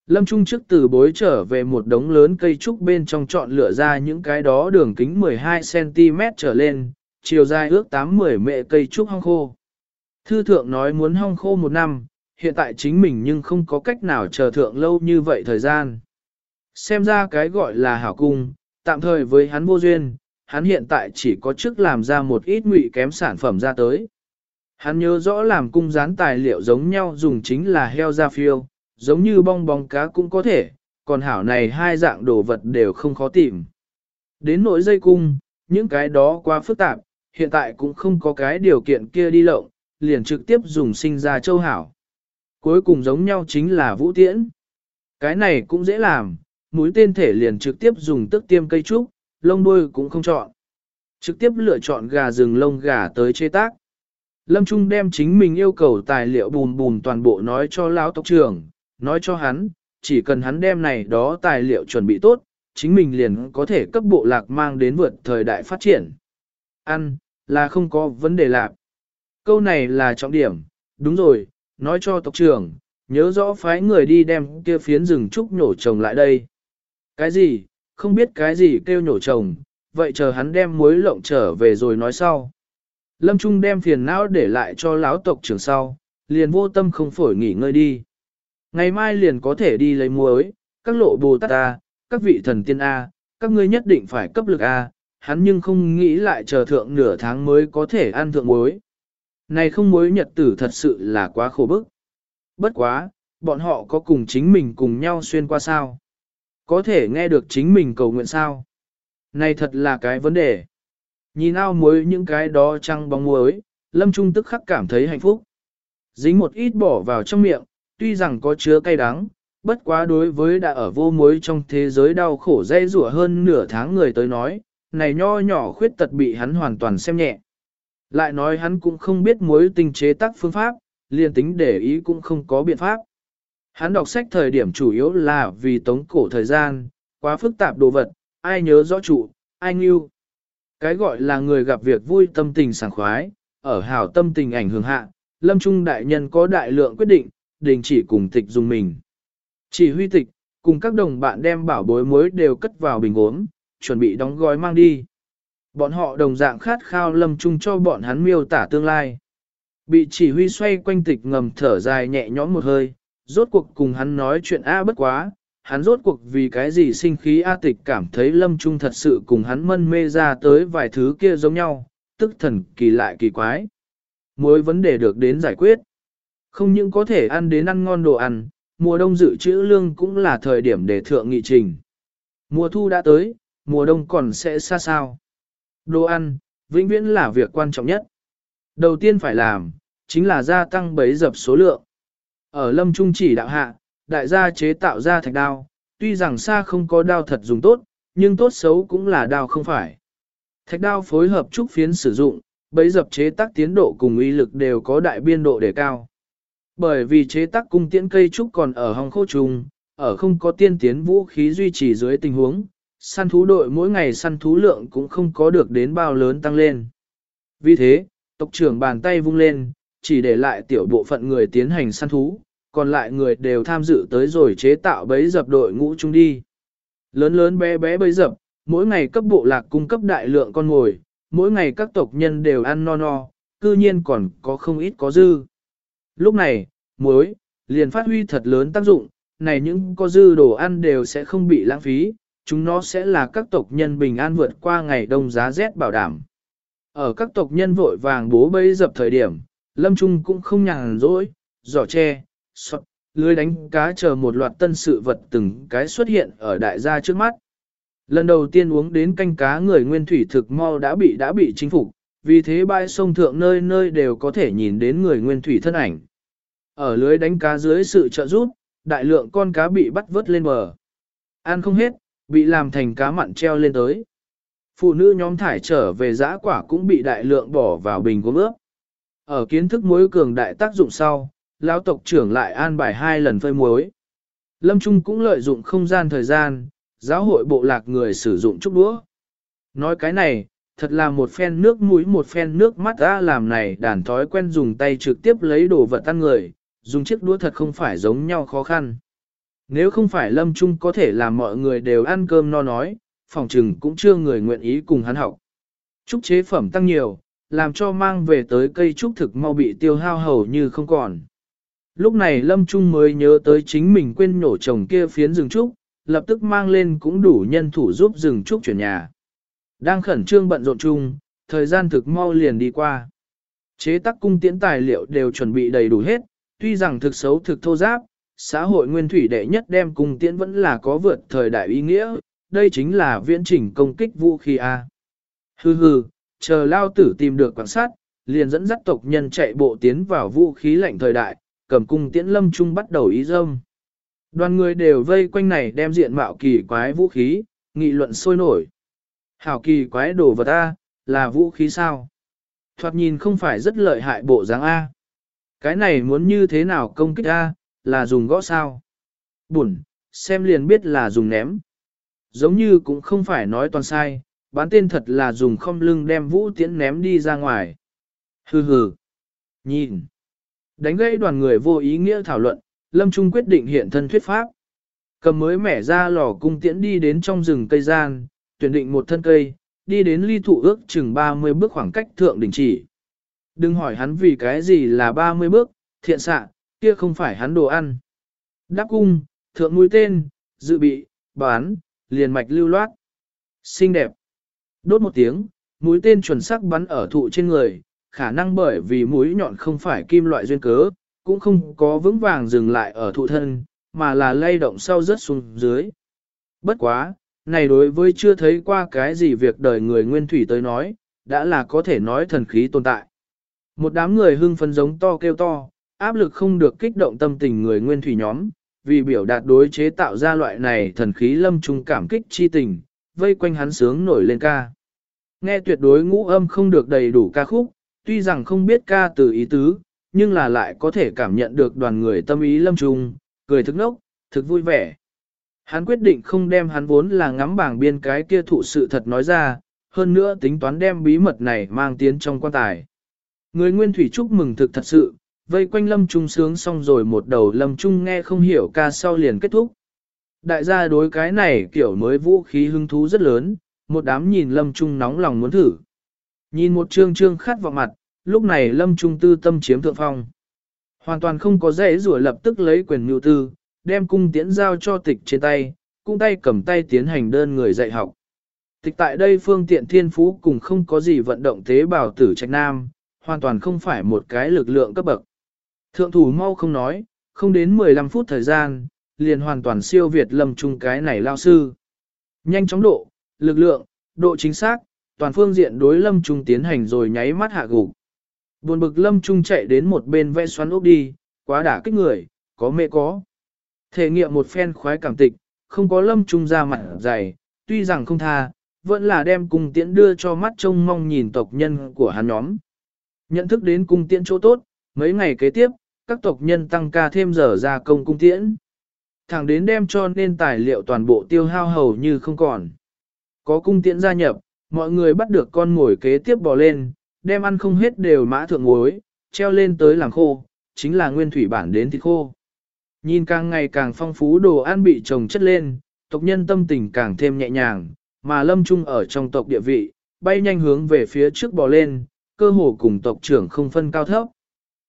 Lâm Trung trước từ bối trở về một đống lớn cây trúc bên trong chọn lựa ra những cái đó đường kính 12cm trở lên, chiều dài ước 80 mệ cây trúc hong khô. Thư thượng nói muốn hong khô một năm, hiện tại chính mình nhưng không có cách nào chờ thượng lâu như vậy thời gian. Xem ra cái gọi là hảo cung, tạm thời với hắn vô duyên, hắn hiện tại chỉ có chức làm ra một ít ngụy kém sản phẩm ra tới. Hắn nhớ rõ làm cung rán tài liệu giống nhau dùng chính là heo da phiêu, giống như bong bóng cá cũng có thể, còn hảo này hai dạng đồ vật đều không khó tìm. Đến nỗi dây cung, những cái đó quá phức tạp, hiện tại cũng không có cái điều kiện kia đi lộng, liền trực tiếp dùng sinh ra châu hảo. Cuối cùng giống nhau chính là vũ tiễn. Cái này cũng dễ làm, mũi tên thể liền trực tiếp dùng tức tiêm cây trúc, lông đuôi cũng không chọn. Trực tiếp lựa chọn gà rừng lông gà tới chế tác. Lâm Trung đem chính mình yêu cầu tài liệu bùn bùn toàn bộ nói cho lão tộc trưởng, nói cho hắn, chỉ cần hắn đem này đó tài liệu chuẩn bị tốt, chính mình liền có thể cấp bộ lạc mang đến vượt thời đại phát triển. Ăn, là không có vấn đề lạc. Câu này là trọng điểm, đúng rồi, nói cho tộc trưởng, nhớ rõ phái người đi đem kia phiến rừng trúc nhổ trồng lại đây. Cái gì, không biết cái gì kêu nhổ trồng, vậy chờ hắn đem muối lộng trở về rồi nói sau. Lâm Trung đem phiền não để lại cho lão tộc trưởng sau, liền vô tâm không phổi nghỉ ngơi đi. Ngày mai liền có thể đi lấy muối, các lộ bồ tát A, các vị thần tiên A, các ngươi nhất định phải cấp lực A, hắn nhưng không nghĩ lại chờ thượng nửa tháng mới có thể ăn thượng muối. Này không muối nhật tử thật sự là quá khổ bức. Bất quá, bọn họ có cùng chính mình cùng nhau xuyên qua sao? Có thể nghe được chính mình cầu nguyện sao? Này thật là cái vấn đề. Nhìn ao muối những cái đó trăng bóng muối, Lâm Trung tức khắc cảm thấy hạnh phúc. Dính một ít bỏ vào trong miệng, tuy rằng có chứa cay đắng, bất quá đối với đã ở vô muối trong thế giới đau khổ dây rủa hơn nửa tháng người tới nói, này nho nhỏ khuyết tật bị hắn hoàn toàn xem nhẹ. Lại nói hắn cũng không biết muối tinh chế tác phương pháp, liền tính để ý cũng không có biện pháp. Hắn đọc sách thời điểm chủ yếu là vì tống cổ thời gian, quá phức tạp đồ vật, ai nhớ rõ trụ, ai nghiêu. Cái gọi là người gặp việc vui tâm tình sảng khoái, ở hảo tâm tình ảnh hưởng hạ, lâm trung đại nhân có đại lượng quyết định, đình chỉ cùng tịch dùng mình. Chỉ huy tịch, cùng các đồng bạn đem bảo bối muối đều cất vào bình ốm, chuẩn bị đóng gói mang đi. Bọn họ đồng dạng khát khao lâm trung cho bọn hắn miêu tả tương lai. Bị chỉ huy xoay quanh tịch ngầm thở dài nhẹ nhõm một hơi, rốt cuộc cùng hắn nói chuyện A bất quá, hắn rốt cuộc vì cái gì sinh khí A tịch cảm thấy lâm trung thật sự cùng hắn mân mê ra tới vài thứ kia giống nhau, tức thần kỳ lại kỳ quái. Mỗi vấn đề được đến giải quyết. Không những có thể ăn đến ăn ngon đồ ăn, mùa đông dự trữ lương cũng là thời điểm để thượng nghị trình. Mùa thu đã tới, mùa đông còn sẽ xa sao. Đồ ăn, vĩnh viễn là việc quan trọng nhất. Đầu tiên phải làm, chính là gia tăng bấy dập số lượng. Ở lâm trung chỉ đạo hạ, đại gia chế tạo ra thạch đao, tuy rằng xa không có đao thật dùng tốt, nhưng tốt xấu cũng là đao không phải. Thạch đao phối hợp trúc phiến sử dụng, bấy dập chế tác tiến độ cùng uy lực đều có đại biên độ đề cao. Bởi vì chế tác cung tiễn cây trúc còn ở hong khô trùng, ở không có tiên tiến vũ khí duy trì dưới tình huống, săn thú đội mỗi ngày săn thú lượng cũng không có được đến bao lớn tăng lên. Vì thế, tộc trưởng bàn tay vung lên, chỉ để lại tiểu bộ phận người tiến hành săn thú, còn lại người đều tham dự tới rồi chế tạo bấy dập đội ngũ chung đi. Lớn lớn bé bé bấy dập, mỗi ngày cấp bộ lạc cung cấp đại lượng con ngồi, mỗi ngày các tộc nhân đều ăn no no, cư nhiên còn có không ít có dư. Lúc này, muối, liền phát huy thật lớn tác dụng, này những có dư đồ ăn đều sẽ không bị lãng phí, chúng nó sẽ là các tộc nhân bình an vượt qua ngày đông giá rét bảo đảm. Ở các tộc nhân vội vàng bố bấy dập thời điểm, Lâm Trung cũng không nhàn rỗi, giỏ tre, sọt, lưới đánh cá chờ một loạt tân sự vật từng cái xuất hiện ở đại gia trước mắt. Lần đầu tiên uống đến canh cá người nguyên thủy thực mau đã bị đã bị chính phục, vì thế bãi sông thượng nơi nơi đều có thể nhìn đến người nguyên thủy thân ảnh. Ở lưới đánh cá dưới sự trợ giúp, đại lượng con cá bị bắt vớt lên bờ. Ăn không hết, bị làm thành cá mặn treo lên tới. Phụ nữ nhóm thải trở về giã quả cũng bị đại lượng bỏ vào bình gốm ướp. Ở kiến thức muối cường đại tác dụng sau, lão tộc trưởng lại an bài hai lần phơi muối. Lâm Trung cũng lợi dụng không gian thời gian, giáo hội bộ lạc người sử dụng chút đũa. Nói cái này, thật là một phen nước mũi một phen nước mắt ra làm này đàn thói quen dùng tay trực tiếp lấy đồ vật ăn người, dùng chiếc đũa thật không phải giống nhau khó khăn. Nếu không phải lâm trung có thể làm mọi người đều ăn cơm no nói, phòng trừng cũng chưa người nguyện ý cùng hắn học. Trúc chế phẩm tăng nhiều, làm cho mang về tới cây trúc thực mau bị tiêu hao hầu như không còn. Lúc này Lâm Trung mới nhớ tới chính mình quên nhổ trồng kia phiến rừng trúc, lập tức mang lên cũng đủ nhân thủ giúp rừng trúc chuyển nhà. Đang khẩn trương bận rộn chung, thời gian thực mau liền đi qua. Chế tác cung tiễn tài liệu đều chuẩn bị đầy đủ hết, tuy rằng thực xấu thực thô giáp, xã hội nguyên thủy đệ nhất đem cung tiễn vẫn là có vượt thời đại ý nghĩa, đây chính là viễn chỉnh công kích vũ khí A. Hừ hừ, chờ lao tử tìm được quan sát, liền dẫn dắt tộc nhân chạy bộ tiến vào vũ khí lạnh thời đại, cầm cung tiễn lâm trung bắt đầu ý dâm. Đoàn người đều vây quanh này đem diện mạo kỳ quái vũ khí, nghị luận sôi nổi. Hảo kỳ quái đồ vật A, là vũ khí sao? Thoạt nhìn không phải rất lợi hại bộ dáng A. Cái này muốn như thế nào công kích A, là dùng gõ sao? Bùn, xem liền biết là dùng ném. Giống như cũng không phải nói toàn sai, bán tên thật là dùng không lưng đem vũ tiễn ném đi ra ngoài. Hừ hừ. Nhìn. Đánh gãy đoàn người vô ý nghĩa thảo luận, Lâm Trung quyết định hiện thân thuyết pháp. Cầm mới mẻ ra lò cung tiễn đi đến trong rừng cây gian, tuyển định một thân cây, đi đến ly thụ ước chừng 30 bước khoảng cách thượng đỉnh chỉ. Đừng hỏi hắn vì cái gì là 30 bước, thiện xạ, kia không phải hắn đồ ăn. Đáp cung, thượng mũi tên, dự bị, bán, liền mạch lưu loát. Xinh đẹp. đốt một tiếng, mũi tên chuẩn xác bắn ở thụ trên người, khả năng bởi vì mũi nhọn không phải kim loại duyên cớ, cũng không có vững vàng dừng lại ở thụ thân, mà là lay động sau rất xuống dưới. Bất quá, này đối với chưa thấy qua cái gì việc đời người nguyên thủy tới nói, đã là có thể nói thần khí tồn tại. Một đám người hưng phấn giống to kêu to, áp lực không được kích động tâm tình người nguyên thủy nhóm, vì biểu đạt đối chế tạo ra loại này thần khí lâm trung cảm kích chi tình, vây quanh hắn sướng nổi lên ca. Nghe tuyệt đối ngũ âm không được đầy đủ ca khúc, tuy rằng không biết ca từ ý tứ, nhưng là lại có thể cảm nhận được đoàn người tâm ý lâm trung, cười thức nốc, thực vui vẻ. Hắn quyết định không đem hắn vốn là ngắm bảng biên cái kia thụ sự thật nói ra, hơn nữa tính toán đem bí mật này mang tiến trong quan tài. Người nguyên thủy chúc mừng thực thật sự, vây quanh lâm trung sướng xong rồi một đầu lâm trung nghe không hiểu ca sau liền kết thúc. Đại gia đối cái này kiểu mới vũ khí hứng thú rất lớn, một đám nhìn lâm trung nóng lòng muốn thử. Nhìn một trương trương khát vọng mặt, lúc này lâm trung tư tâm chiếm thượng phong. Hoàn toàn không có dễ rủa lập tức lấy quyền mưu tư, đem cung tiễn giao cho tịch trên tay, cung tay cầm tay tiến hành đơn người dạy học. Tịch tại đây phương tiện thiên phú cùng không có gì vận động tế bào tử trạch nam, hoàn toàn không phải một cái lực lượng cấp bậc. Thượng thủ mau không nói, không đến 15 phút thời gian, liền hoàn toàn siêu việt lâm trung cái này lao sư. Nhanh chóng độ, lực lượng, độ chính xác, toàn phương diện đối lâm trung tiến hành rồi nháy mắt hạ gục. Buồn bực lâm trung chạy đến một bên vẽ xoắn ốc đi, quá đả kích người, có mẹ có. Thể nghiệm một phen khoái cảm tịch, không có lâm trung ra mặt dày, tuy rằng không tha, vẫn là đem cung tiễn đưa cho mắt trông mong nhìn tộc nhân của hắn nhóm. Nhận thức đến cung tiễn chỗ tốt, mấy ngày kế tiếp, các tộc nhân tăng ca thêm giờ ra công cung tiễn. Thẳng đến đem cho nên tài liệu toàn bộ tiêu hao hầu như không còn. Có cung tiễn gia nhập, mọi người bắt được con ngồi kế tiếp bò lên, đem ăn không hết đều mã thượng muối, treo lên tới làm khô, chính là nguyên thủy bản đến thịt khô. Nhìn càng ngày càng phong phú đồ ăn bị trồng chất lên, tộc nhân tâm tình càng thêm nhẹ nhàng, mà lâm trung ở trong tộc địa vị, bay nhanh hướng về phía trước bò lên, cơ hồ cùng tộc trưởng không phân cao thấp.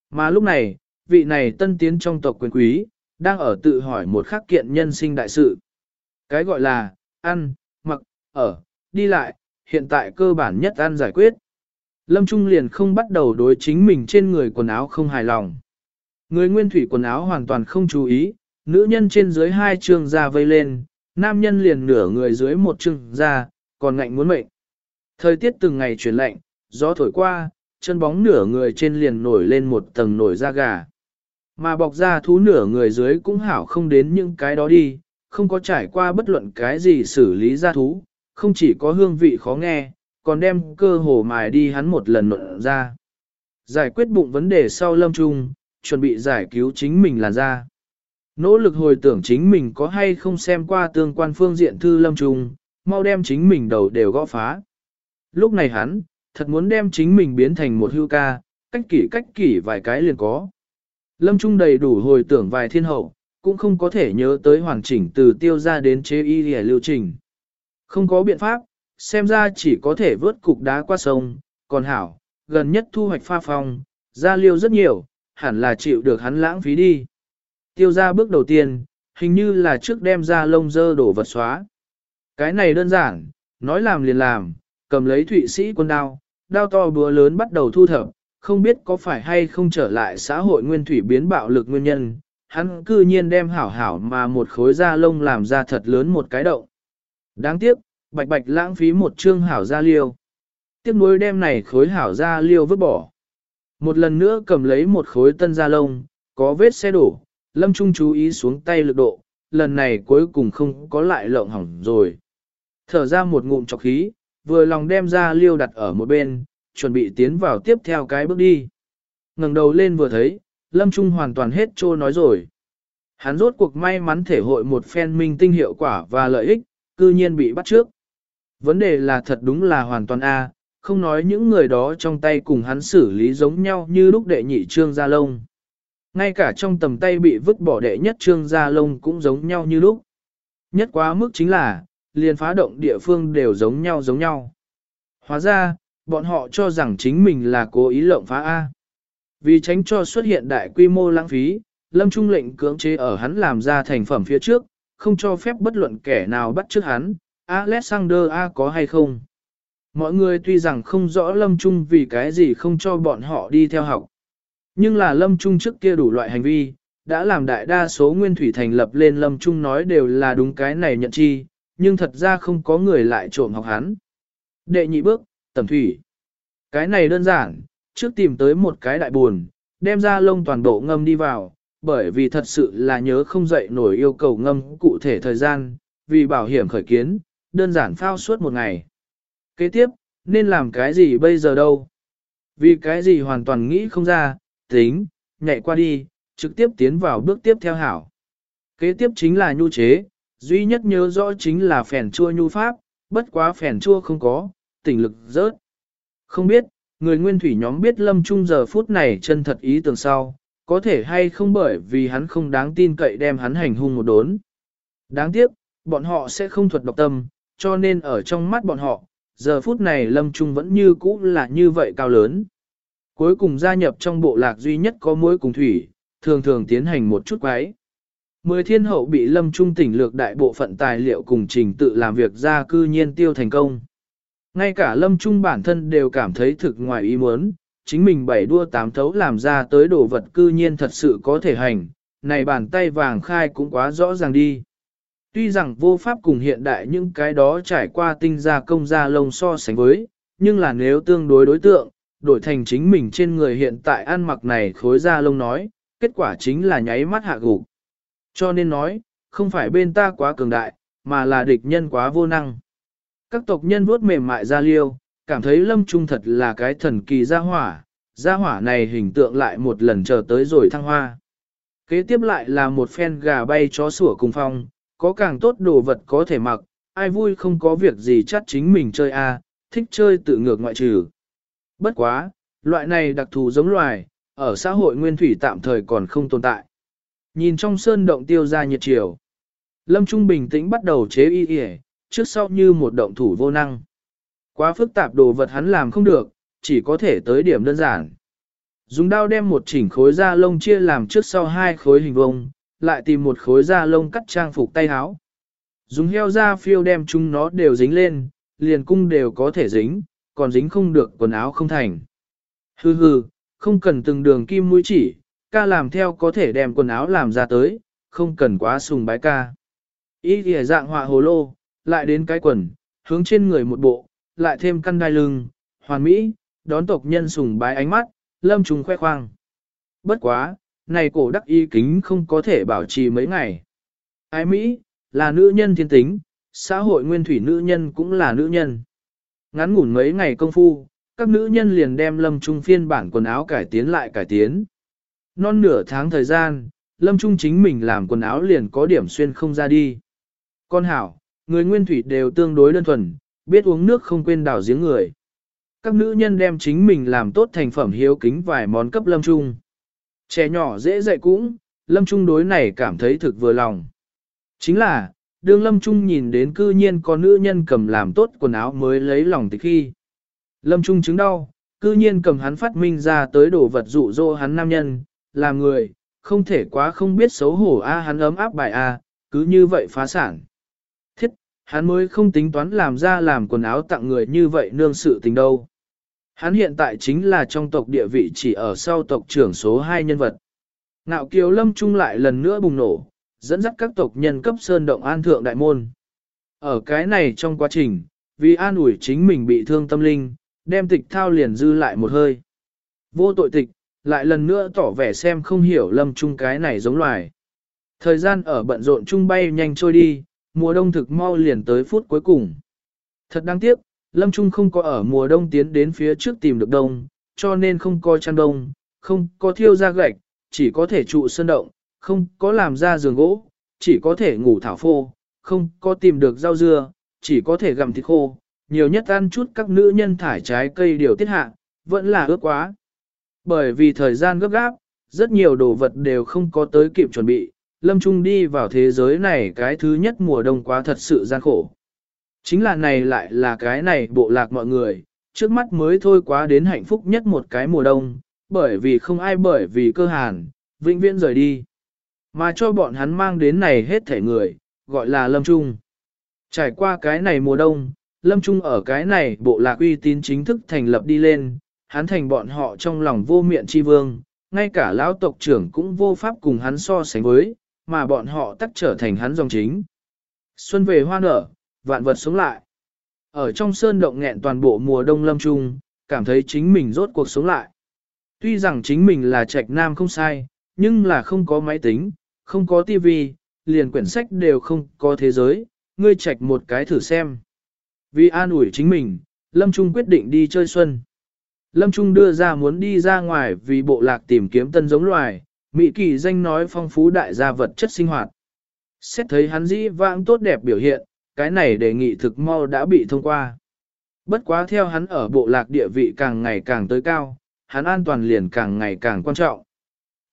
Mà lúc này, vị này tân tiến trong tộc quyền quý, đang ở tự hỏi một khắc kiện nhân sinh đại sự. Cái gọi là, ăn, mặc, ở, đi lại, hiện tại cơ bản nhất ăn giải quyết. Lâm Trung liền không bắt đầu đối chính mình trên người quần áo không hài lòng. Người nguyên thủy quần áo hoàn toàn không chú ý, nữ nhân trên dưới hai trường da vây lên, nam nhân liền nửa người dưới một trường da, còn ngạnh muốn mệnh. Thời tiết từng ngày chuyển lạnh, gió thổi qua, chân bóng nửa người trên liền nổi lên một tầng nổi da gà. Mà bọc ra thú nửa người dưới cũng hảo không đến những cái đó đi, không có trải qua bất luận cái gì xử lý ra thú, không chỉ có hương vị khó nghe, còn đem cơ hồ mài đi hắn một lần nộn ra. Giải quyết bụng vấn đề sau lâm trung, chuẩn bị giải cứu chính mình là ra. Nỗ lực hồi tưởng chính mình có hay không xem qua tương quan phương diện thư lâm trung, mau đem chính mình đầu đều gõ phá. Lúc này hắn, thật muốn đem chính mình biến thành một hưu ca, cách kỷ cách kỷ vài cái liền có. Lâm Trung đầy đủ hồi tưởng vài thiên hậu, cũng không có thể nhớ tới hoàn chỉnh từ tiêu ra đến chế y lìa lưu trình. Không có biện pháp, xem ra chỉ có thể vớt cục đá qua sông, còn hảo, gần nhất thu hoạch pha phong, ra liêu rất nhiều, hẳn là chịu được hắn lãng phí đi. Tiêu ra bước đầu tiên, hình như là trước đem ra lông dơ đổ vật xóa. Cái này đơn giản, nói làm liền làm, cầm lấy thụy sĩ quân đao, đao to búa lớn bắt đầu thu thập, không biết có phải hay không trở lại xã hội nguyên thủy biến bạo lực nguyên nhân, hắn cư nhiên đem hảo hảo mà một khối da lông làm ra thật lớn một cái động. Đáng tiếc, bạch bạch lãng phí một chương hảo da liêu. Tiếc nuối đem này khối hảo da liêu vứt bỏ. Một lần nữa cầm lấy một khối tân da lông, có vết xe đổ, lâm trung chú ý xuống tay lực độ, lần này cuối cùng không có lại lộng hỏng rồi. Thở ra một ngụm chọc khí, vừa lòng đem da liêu đặt ở một bên, chuẩn bị tiến vào tiếp theo cái bước đi. ngẩng đầu lên vừa thấy, Lâm Trung hoàn toàn hết trô nói rồi. Hắn rốt cuộc may mắn thể hội một phen minh tinh hiệu quả và lợi ích, cư nhiên bị bắt trước. Vấn đề là thật đúng là hoàn toàn A, không nói những người đó trong tay cùng hắn xử lý giống nhau như lúc đệ nhị trương gia lông. Ngay cả trong tầm tay bị vứt bỏ đệ nhất trương gia lông cũng giống nhau như lúc. Nhất quá mức chính là, liền phá động địa phương đều giống nhau giống nhau. Hóa ra, bọn họ cho rằng chính mình là cố ý lộng phá A. Vì tránh cho xuất hiện đại quy mô lãng phí, Lâm Trung lệnh cưỡng chế ở hắn làm ra thành phẩm phía trước, không cho phép bất luận kẻ nào bắt trước hắn, Alexander A có hay không. Mọi người tuy rằng không rõ Lâm Trung vì cái gì không cho bọn họ đi theo học. Nhưng là Lâm Trung trước kia đủ loại hành vi, đã làm đại đa số nguyên thủy thành lập lên Lâm Trung nói đều là đúng cái này nhận chi, nhưng thật ra không có người lại trộm học hắn. Đệ nhị bước, tẩm thủy. Cái này đơn giản, trước tìm tới một cái đại buồn, đem ra lông toàn bộ ngâm đi vào, bởi vì thật sự là nhớ không dậy nổi yêu cầu ngâm cụ thể thời gian, vì bảo hiểm khởi kiến, đơn giản phao suốt một ngày. Kế tiếp, nên làm cái gì bây giờ đâu? Vì cái gì hoàn toàn nghĩ không ra, tính, nhảy qua đi, trực tiếp tiến vào bước tiếp theo hảo. Kế tiếp chính là nhu chế, duy nhất nhớ rõ chính là phèn chua nhu pháp, bất quá phèn chua không có, tỉnh lực rớt. Không biết, người nguyên thủy nhóm biết lâm trung giờ phút này chân thật ý tưởng sau, có thể hay không bởi vì hắn không đáng tin cậy đem hắn hành hung một đốn. Đáng tiếc, bọn họ sẽ không thuật độc tâm, cho nên ở trong mắt bọn họ, giờ phút này lâm trung vẫn như cũ là như vậy cao lớn. Cuối cùng gia nhập trong bộ lạc duy nhất có mối cùng thủy, thường thường tiến hành một chút quái. Mười thiên hậu bị lâm trung tỉnh lược đại bộ phận tài liệu cùng trình tự làm việc ra cư nhiên tiêu thành công. Ngay cả lâm trung bản thân đều cảm thấy thực ngoài ý muốn, chính mình bảy đua tám thấu làm ra tới đồ vật cư nhiên thật sự có thể hành, này bàn tay vàng khai cũng quá rõ ràng đi. Tuy rằng vô pháp cùng hiện đại những cái đó trải qua tinh gia công gia lông so sánh với, nhưng là nếu tương đối đối tượng, đổi thành chính mình trên người hiện tại ăn mặc này khối da lông nói, kết quả chính là nháy mắt hạ gục. Cho nên nói, không phải bên ta quá cường đại, mà là địch nhân quá vô năng. Các tộc nhân vuốt mềm mại ra liêu, cảm thấy lâm trung thật là cái thần kỳ gia hỏa, gia hỏa này hình tượng lại một lần chờ tới rồi thăng hoa. Kế tiếp lại là một phen gà bay chó sủa cùng phong, có càng tốt đồ vật có thể mặc, ai vui không có việc gì chắc chính mình chơi a, thích chơi tự ngược ngoại trừ. Bất quá, loại này đặc thù giống loài, ở xã hội nguyên thủy tạm thời còn không tồn tại. Nhìn trong sơn động tiêu ra nhiệt chiều. Lâm Trung bình tĩnh bắt đầu chế y y, trước sau như một động thủ vô năng. Quá phức tạp đồ vật hắn làm không được, chỉ có thể tới điểm đơn giản. Dùng đao đem một chỉnh khối da lông chia làm trước sau hai khối hình vông, lại tìm một khối da lông cắt trang phục tay áo. Dùng heo da phiêu đem chúng nó đều dính lên, liền cung đều có thể dính, còn dính không được quần áo không thành. Hừ hừ, không cần từng đường kim mũi chỉ, ca làm theo có thể đem quần áo làm ra tới, không cần quá sùng bái ca. Ý thì dạng họa hồ lô, lại đến cái quần, hướng trên người một bộ, lại thêm căn đai lưng, hoàn mỹ, đón tộc nhân sùng bái ánh mắt, lâm trùng khoe khoang. Bất quá, này cổ đắc y kính không có thể bảo trì mấy ngày. Ái Mỹ, là nữ nhân thiên tính, xã hội nguyên thủy nữ nhân cũng là nữ nhân. Ngắn ngủn mấy ngày công phu, các nữ nhân liền đem lâm trung phiên bản quần áo cải tiến lại cải tiến. Non nửa tháng thời gian, lâm trung chính mình làm quần áo liền có điểm xuyên không ra đi. Con hảo, người nguyên thủy đều tương đối đơn thuần, biết uống nước không quên đảo giếng người. Các nữ nhân đem chính mình làm tốt thành phẩm hiếu kính vài món cấp lâm trung. Trẻ nhỏ dễ dạy cũng, lâm trung đối này cảm thấy thực vừa lòng. Chính là, đương lâm trung nhìn đến cư nhiên có nữ nhân cầm làm tốt quần áo mới lấy lòng tịch khi. Lâm trung chứng đau, cư nhiên cầm hắn phát minh ra tới đồ vật dụ dỗ hắn nam nhân, làm người, không thể quá không biết xấu hổ a hắn ấm áp bài a, cứ như vậy phá sản. Hắn mới không tính toán làm ra làm quần áo tặng người như vậy nương sự tình đâu. Hắn hiện tại chính là trong tộc địa vị chỉ ở sau tộc trưởng số 2 nhân vật. Nạo kiều lâm trung lại lần nữa bùng nổ, dẫn dắt các tộc nhân cấp sơn động an thượng đại môn. Ở cái này trong quá trình, vì an ủi chính mình bị thương tâm linh, đem tịch thao liền dư lại một hơi. Vô tội tịch, lại lần nữa tỏ vẻ xem không hiểu lâm trung cái này giống loài. Thời gian ở bận rộn trung bay nhanh trôi đi, mùa đông thực mau liền tới phút cuối cùng. Thật đáng tiếc, lâm trung không có ở mùa đông tiến đến phía trước tìm được đông, cho nên không có chăn đông, không có thiêu ra gạch, chỉ có thể trụ sơn động, không có làm ra giường gỗ, chỉ có thể ngủ thảo phô, không có tìm được rau dưa, chỉ có thể gặm thịt khô, nhiều nhất ăn chút các nữ nhân thải trái cây điều tiết hạ, vẫn là ước quá. Bởi vì thời gian gấp gáp, rất nhiều đồ vật đều không có tới kịp chuẩn bị, Lâm Trung đi vào thế giới này cái thứ nhất mùa đông quá thật sự gian khổ. Chính là này lại là cái này bộ lạc mọi người, trước mắt mới thôi quá đến hạnh phúc nhất một cái mùa đông, bởi vì không ai bởi vì cơ hàn, vĩnh viễn rời đi. Mà cho bọn hắn mang đến này hết thể người, gọi là Lâm Trung. Trải qua cái này mùa đông, Lâm Trung ở cái này bộ lạc uy tín chính thức thành lập đi lên, hắn thành bọn họ trong lòng vô miệng chi vương, ngay cả lão tộc trưởng cũng vô pháp cùng hắn so sánh với, mà bọn họ tắt trở thành hắn dòng chính. Xuân về hoa nở, vạn vật sống lại. Ở trong sơn động nghẹn toàn bộ mùa đông lâm trung, cảm thấy chính mình rốt cuộc sống lại. Tuy rằng chính mình là trạch nam không sai, nhưng là không có máy tính, không có tivi, liền quyển sách đều không có thế giới, ngươi trạch một cái thử xem. Vì an ủi chính mình, Lâm Trung quyết định đi chơi xuân. Lâm Trung đưa ra muốn đi ra ngoài vì bộ lạc tìm kiếm tân giống loài, Mỹ kỳ danh nói phong phú đại gia vật chất sinh hoạt. Xét thấy hắn dĩ vãng tốt đẹp biểu hiện, cái này đề nghị thực mau đã bị thông qua. Bất quá theo hắn ở bộ lạc địa vị càng ngày càng tới cao, hắn an toàn liền càng ngày càng quan trọng.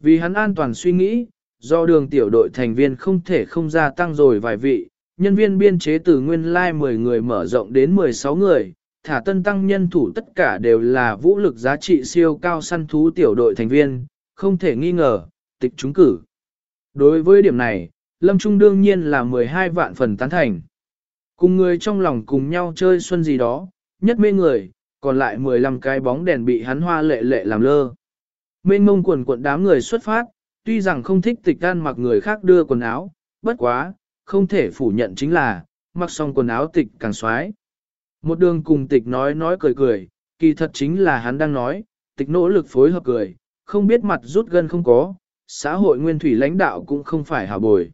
Vì hắn an toàn suy nghĩ, do đường tiểu đội thành viên không thể không gia tăng rồi vài vị, nhân viên biên chế từ nguyên lai like 10 người mở rộng đến 16 người, thả tân tăng nhân thủ tất cả đều là vũ lực giá trị siêu cao săn thú tiểu đội thành viên, không thể nghi ngờ, tịch trúng cử. Đối với điểm này, Lâm Trung đương nhiên là 12 vạn phần tán thành. Cùng người trong lòng cùng nhau chơi xuân gì đó, nhất mê người, còn lại 15 cái bóng đèn bị hắn hoa lệ lệ làm lơ. Mênh mông quần cuộn đám người xuất phát, tuy rằng không thích tịch đan mặc người khác đưa quần áo, bất quá, không thể phủ nhận chính là, mặc xong quần áo tịch càng xoái. Một đường cùng tịch nói nói cười cười, kỳ thật chính là hắn đang nói, tịch nỗ lực phối hợp cười, không biết mặt rút gân không có, xã hội nguyên thủy lãnh đạo cũng không phải hảo bồi.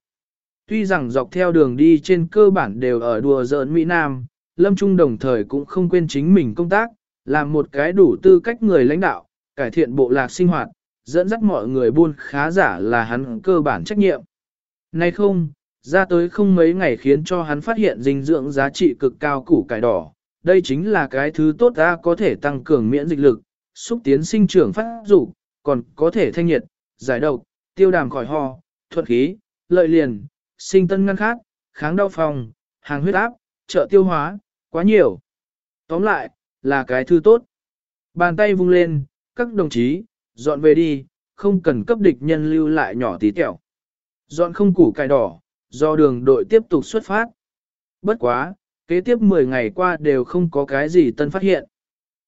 Tuy rằng dọc theo đường đi trên cơ bản đều ở đùa giỡn Mỹ Nam, Lâm Trung đồng thời cũng không quên chính mình công tác, làm một cái đủ tư cách người lãnh đạo, cải thiện bộ lạc sinh hoạt, dẫn dắt mọi người buôn khá giả là hắn cơ bản trách nhiệm. Nay không, ra tới không mấy ngày khiến cho hắn phát hiện dinh dưỡng giá trị cực cao củ cải đỏ. Đây chính là cái thứ tốt ta có thể tăng cường miễn dịch lực, xúc tiến sinh trưởng phát dục, còn có thể thanh nhiệt, giải độc, tiêu đàm khỏi ho, thuận khí, lợi liền, sinh tân ngăn khát, kháng đau phòng, hàng huyết áp, trợ tiêu hóa, quá nhiều. Tóm lại, là cái thứ tốt. Bàn tay vung lên, các đồng chí, dọn về đi, không cần cấp địch nhân lưu lại nhỏ tí tẹo. Dọn không củ cải đỏ, do đường đội tiếp tục xuất phát. Bất quá, kế tiếp 10 ngày qua đều không có cái gì tân phát hiện.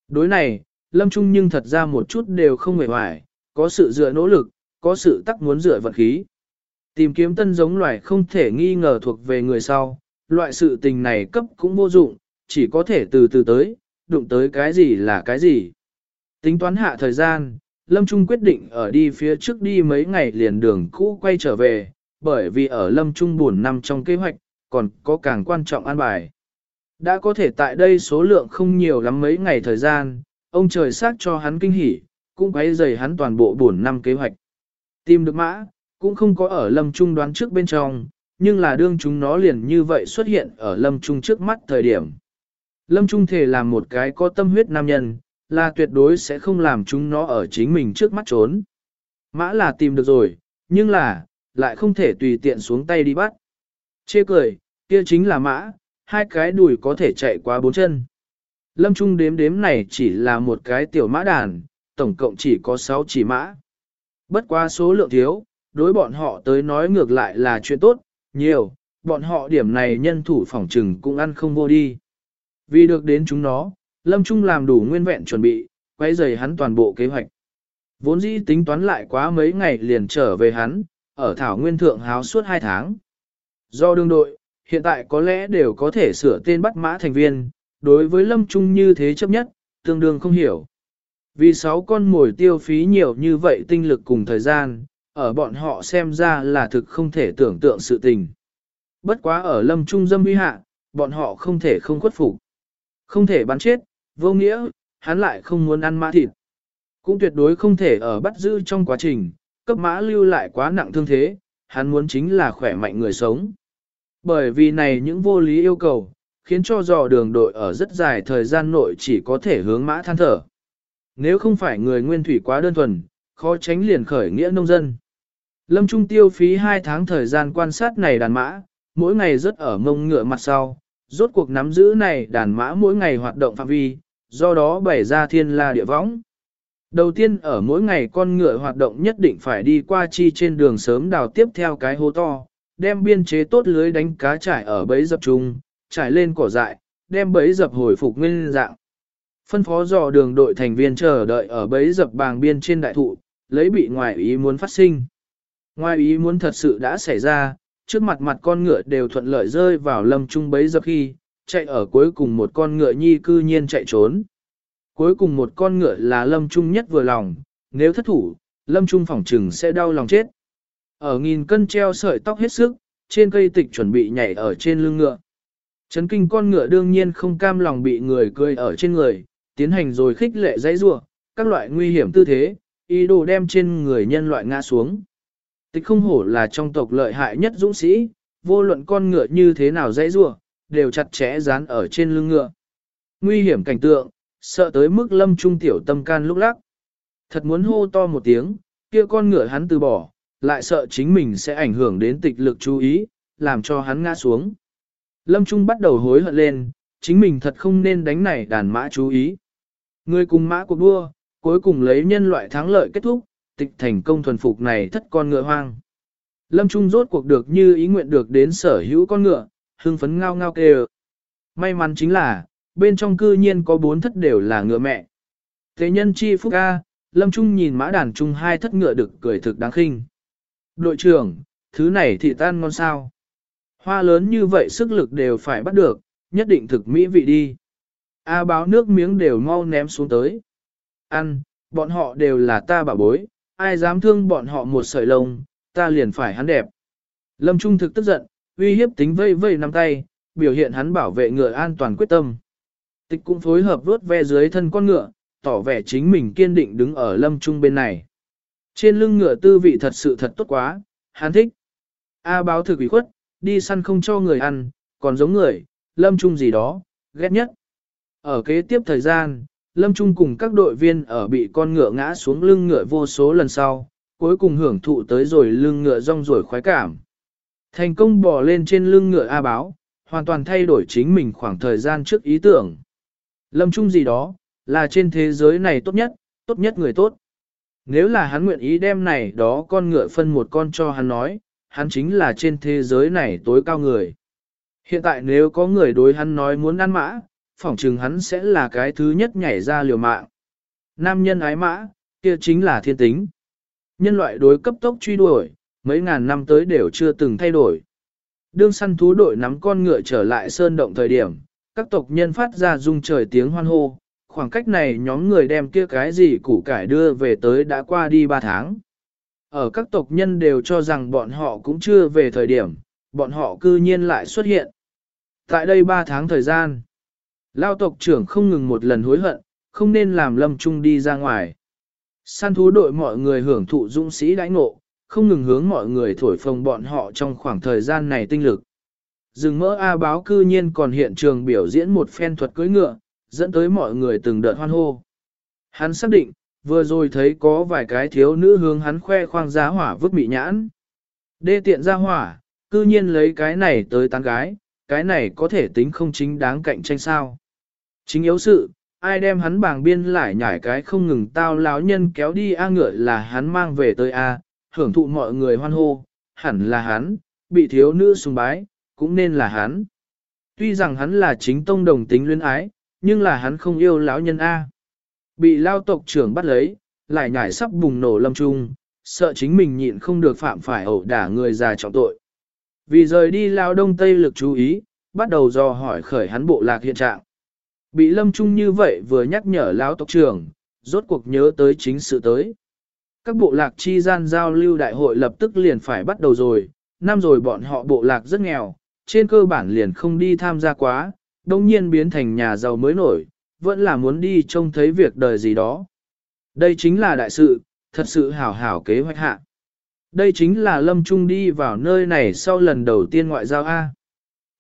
Đối này, Lâm Trung nhưng thật ra một chút đều không mệt mỏi, có sự dựa nỗ lực, có sự tắc muốn dựa vật khí. Tìm kiếm tân giống loài không thể nghi ngờ thuộc về người sau, loại sự tình này cấp cũng vô dụng, chỉ có thể từ từ tới, đụng tới cái gì là cái gì. Tính toán hạ thời gian, Lâm Trung quyết định ở đi phía trước đi mấy ngày liền đường cũ quay trở về, bởi vì ở Lâm Trung buồn năm trong kế hoạch, còn có càng quan trọng an bài. Đã có thể tại đây số lượng không nhiều lắm mấy ngày thời gian, ông trời sát cho hắn kinh hỉ, cũng quấy dày hắn toàn bộ buồn năm kế hoạch. Tìm được mã, cũng không có ở Lâm Trung đoán trước bên trong, nhưng là đương chúng nó liền như vậy xuất hiện ở Lâm Trung trước mắt thời điểm. Lâm Trung thể làm một cái có tâm huyết nam nhân, là tuyệt đối sẽ không làm chúng nó ở chính mình trước mắt trốn. Mã là tìm được rồi, nhưng là, lại không thể tùy tiện xuống tay đi bắt. Chê cười, kia chính là mã, hai cái đùi có thể chạy qua bốn chân. Lâm Trung đếm đếm này chỉ là một cái tiểu mã đàn, tổng cộng chỉ có 6 chỉ mã. Bất quá số lượng thiếu, đối bọn họ tới nói ngược lại là chuyện tốt, nhiều, bọn họ điểm này nhân thủ phòng trừng cũng ăn không vô đi. Vì được đến chúng nó, Lâm Trung làm đủ nguyên vẹn chuẩn bị, quay dày hắn toàn bộ kế hoạch. Vốn dĩ tính toán lại quá mấy ngày liền trở về hắn, ở Thảo Nguyên Thượng háo suốt 2 tháng. Do đương đội, hiện tại có lẽ đều có thể sửa tên bắt mã thành viên, đối với Lâm Trung như thế chấp nhất, tương đương không hiểu. Vì sáu con mồi tiêu phí nhiều như vậy tinh lực cùng thời gian, ở bọn họ xem ra là thực không thể tưởng tượng sự tình. Bất quá ở Lâm Trung dâm uy hạ, bọn họ không thể không khuất phục. Không thể bắn chết, vô nghĩa, hắn lại không muốn ăn mã thịt. Cũng tuyệt đối không thể ở bắt giữ trong quá trình, cấp mã lưu lại quá nặng thương thế, hắn muốn chính là khỏe mạnh người sống. Bởi vì này những vô lý yêu cầu, khiến cho dò đường đội ở rất dài thời gian nội chỉ có thể hướng mã than thở. Nếu không phải người nguyên thủy quá đơn thuần, khó tránh liền khởi nghĩa nông dân. Lâm Trung tiêu phí 2 tháng thời gian quan sát này đàn mã, mỗi ngày rất ở mông ngựa mặt sau, rốt cuộc nắm giữ này đàn mã mỗi ngày hoạt động phạm vi, do đó bày ra thiên la địa võng. Đầu tiên ở mỗi ngày con ngựa hoạt động nhất định phải đi qua chi trên đường sớm đào tiếp theo cái hố to, đem biên chế tốt lưới đánh cá trải ở bẫy dập trung, trải lên cỏ dại, đem bấy dập hồi phục nguyên dạng. Phân phó dò đường đội thành viên chờ đợi ở bấy dập bàng biên trên đại thụ, lấy bị ngoài ý muốn phát sinh. Ngoài ý muốn thật sự đã xảy ra, trước mặt mặt con ngựa đều thuận lợi rơi vào lâm trung bấy dập khi, chạy ở cuối cùng một con ngựa nhi cư nhiên chạy trốn. Cuối cùng một con ngựa là lâm trung nhất vừa lòng, nếu thất thủ, lâm trung phỏng trừng sẽ đau lòng chết. Ở nghìn cân treo sợi tóc hết sức, trên cây tịch chuẩn bị nhảy ở trên lưng ngựa. Chấn kinh con ngựa đương nhiên không cam lòng bị người cười ở trên người, tiến hành rồi khích lệ dãy rủa các loại nguy hiểm tư thế, ý đồ đem trên người nhân loại ngã xuống. Tịch không hổ là trong tộc lợi hại nhất dũng sĩ, vô luận con ngựa như thế nào dãy rủa, đều chặt chẽ dán ở trên lưng ngựa. Nguy hiểm cảnh tượng, sợ tới mức lâm trung tiểu tâm can lúc lắc. Thật muốn hô to một tiếng, kia con ngựa hắn từ bỏ, lại sợ chính mình sẽ ảnh hưởng đến tịch lực chú ý, làm cho hắn ngã xuống. Lâm Trung bắt đầu hối hận lên, chính mình thật không nên đánh này đàn mã chú ý. Người cùng mã cuộc đua, cuối cùng lấy nhân loại thắng lợi kết thúc, tịch thành công thuần phục này thất con ngựa hoang. Lâm Trung rốt cuộc được như ý nguyện được đến sở hữu con ngựa, hưng phấn ngao ngao kêu. May mắn chính là, bên trong cư nhiên có bốn thất đều là ngựa mẹ. Thế nhân chi phúc A, Lâm Trung nhìn mã đàn trung hai thất ngựa được cười thực đáng khinh. Đội trưởng, thứ này thì tan ngon sao. Hoa lớn như vậy sức lực đều phải bắt được, nhất định thực mỹ vị đi. A báo nước miếng đều mau ném xuống tới. Ăn, bọn họ đều là ta bảo bối, ai dám thương bọn họ một sợi lông, ta liền phải hắn đẹp. Lâm Trung thực tức giận, uy hiếp tính vây vây nắm tay, biểu hiện hắn bảo vệ ngựa an toàn quyết tâm. Tịch cũng phối hợp vuốt ve dưới thân con ngựa, tỏ vẻ chính mình kiên định đứng ở Lâm Trung bên này. Trên lưng ngựa tư vị thật sự thật tốt quá, hắn thích. A báo thực ủy khuất, đi săn không cho người ăn, còn giống người, Lâm Trung gì đó, ghét nhất. Ở kế tiếp thời gian, Lâm Trung cùng các đội viên ở bị con ngựa ngã xuống lưng ngựa vô số lần sau, cuối cùng hưởng thụ tới rồi lưng ngựa rong rồi khoái cảm. Thành công bò lên trên lưng ngựa A báo, hoàn toàn thay đổi chính mình khoảng thời gian trước ý tưởng. Lâm Trung gì đó, là trên thế giới này tốt nhất, tốt nhất người tốt. Nếu là hắn nguyện ý đem này đó con ngựa phân một con cho hắn nói, hắn chính là trên thế giới này tối cao người. Hiện tại nếu có người đối hắn nói muốn ăn mã, phỏng chừng hắn sẽ là cái thứ nhất nhảy ra liều mạng. Nam nhân ái mã, kia chính là thiên tính. Nhân loại đối cấp tốc truy đuổi, mấy ngàn năm tới đều chưa từng thay đổi. Đương săn thú đội nắm con ngựa trở lại sơn động thời điểm, các tộc nhân phát ra rung trời tiếng hoan hô, khoảng cách này nhóm người đem kia cái gì củ cải đưa về tới đã qua đi 3 tháng. Ở các tộc nhân đều cho rằng bọn họ cũng chưa về thời điểm, bọn họ cư nhiên lại xuất hiện. Tại đây 3 tháng thời gian, lao tộc trưởng không ngừng một lần hối hận, không nên làm lâm trung đi ra ngoài. Săn thú đội mọi người hưởng thụ dũng sĩ đãi ngộ, không ngừng hướng mọi người thổi phồng bọn họ trong khoảng thời gian này tinh lực. Dừng mỡ A báo cư nhiên còn hiện trường biểu diễn một phen thuật cưỡi ngựa, dẫn tới mọi người từng đợt hoan hô. Hắn xác định, vừa rồi thấy có vài cái thiếu nữ hướng hắn khoe khoang giá hỏa vứt bị nhãn. Đê tiện ra hỏa, cư nhiên lấy cái này tới tán gái, cái này có thể tính không chính đáng cạnh tranh sao. Chính yếu sự, ai đem hắn bảng biên lại nhảy cái không ngừng tao láo nhân kéo đi A ngựa là hắn mang về tới A, hưởng thụ mọi người hoan hô, hẳn là hắn, bị thiếu nữ sùng bái, cũng nên là hắn. Tuy rằng hắn là chính tông đồng tính luyến ái, nhưng là hắn không yêu lão nhân A. Bị lao tộc trưởng bắt lấy, lại nhảy sắp bùng nổ lâm trung, sợ chính mình nhịn không được phạm phải ẩu đả người già trọng tội. Vì rời đi lao đông tây lực chú ý, bắt đầu do hỏi khởi hắn bộ lạc hiện trạng. Bị lâm trung như vậy vừa nhắc nhở lão tộc trưởng, rốt cuộc nhớ tới chính sự tới. Các bộ lạc chi gian giao lưu đại hội lập tức liền phải bắt đầu rồi, năm rồi bọn họ bộ lạc rất nghèo, trên cơ bản liền không đi tham gia quá, đồng nhiên biến thành nhà giàu mới nổi, vẫn là muốn đi trông thấy việc đời gì đó. Đây chính là đại sự, thật sự hảo hảo kế hoạch hạ. Đây chính là Lâm Trung đi vào nơi này sau lần đầu tiên ngoại giao A.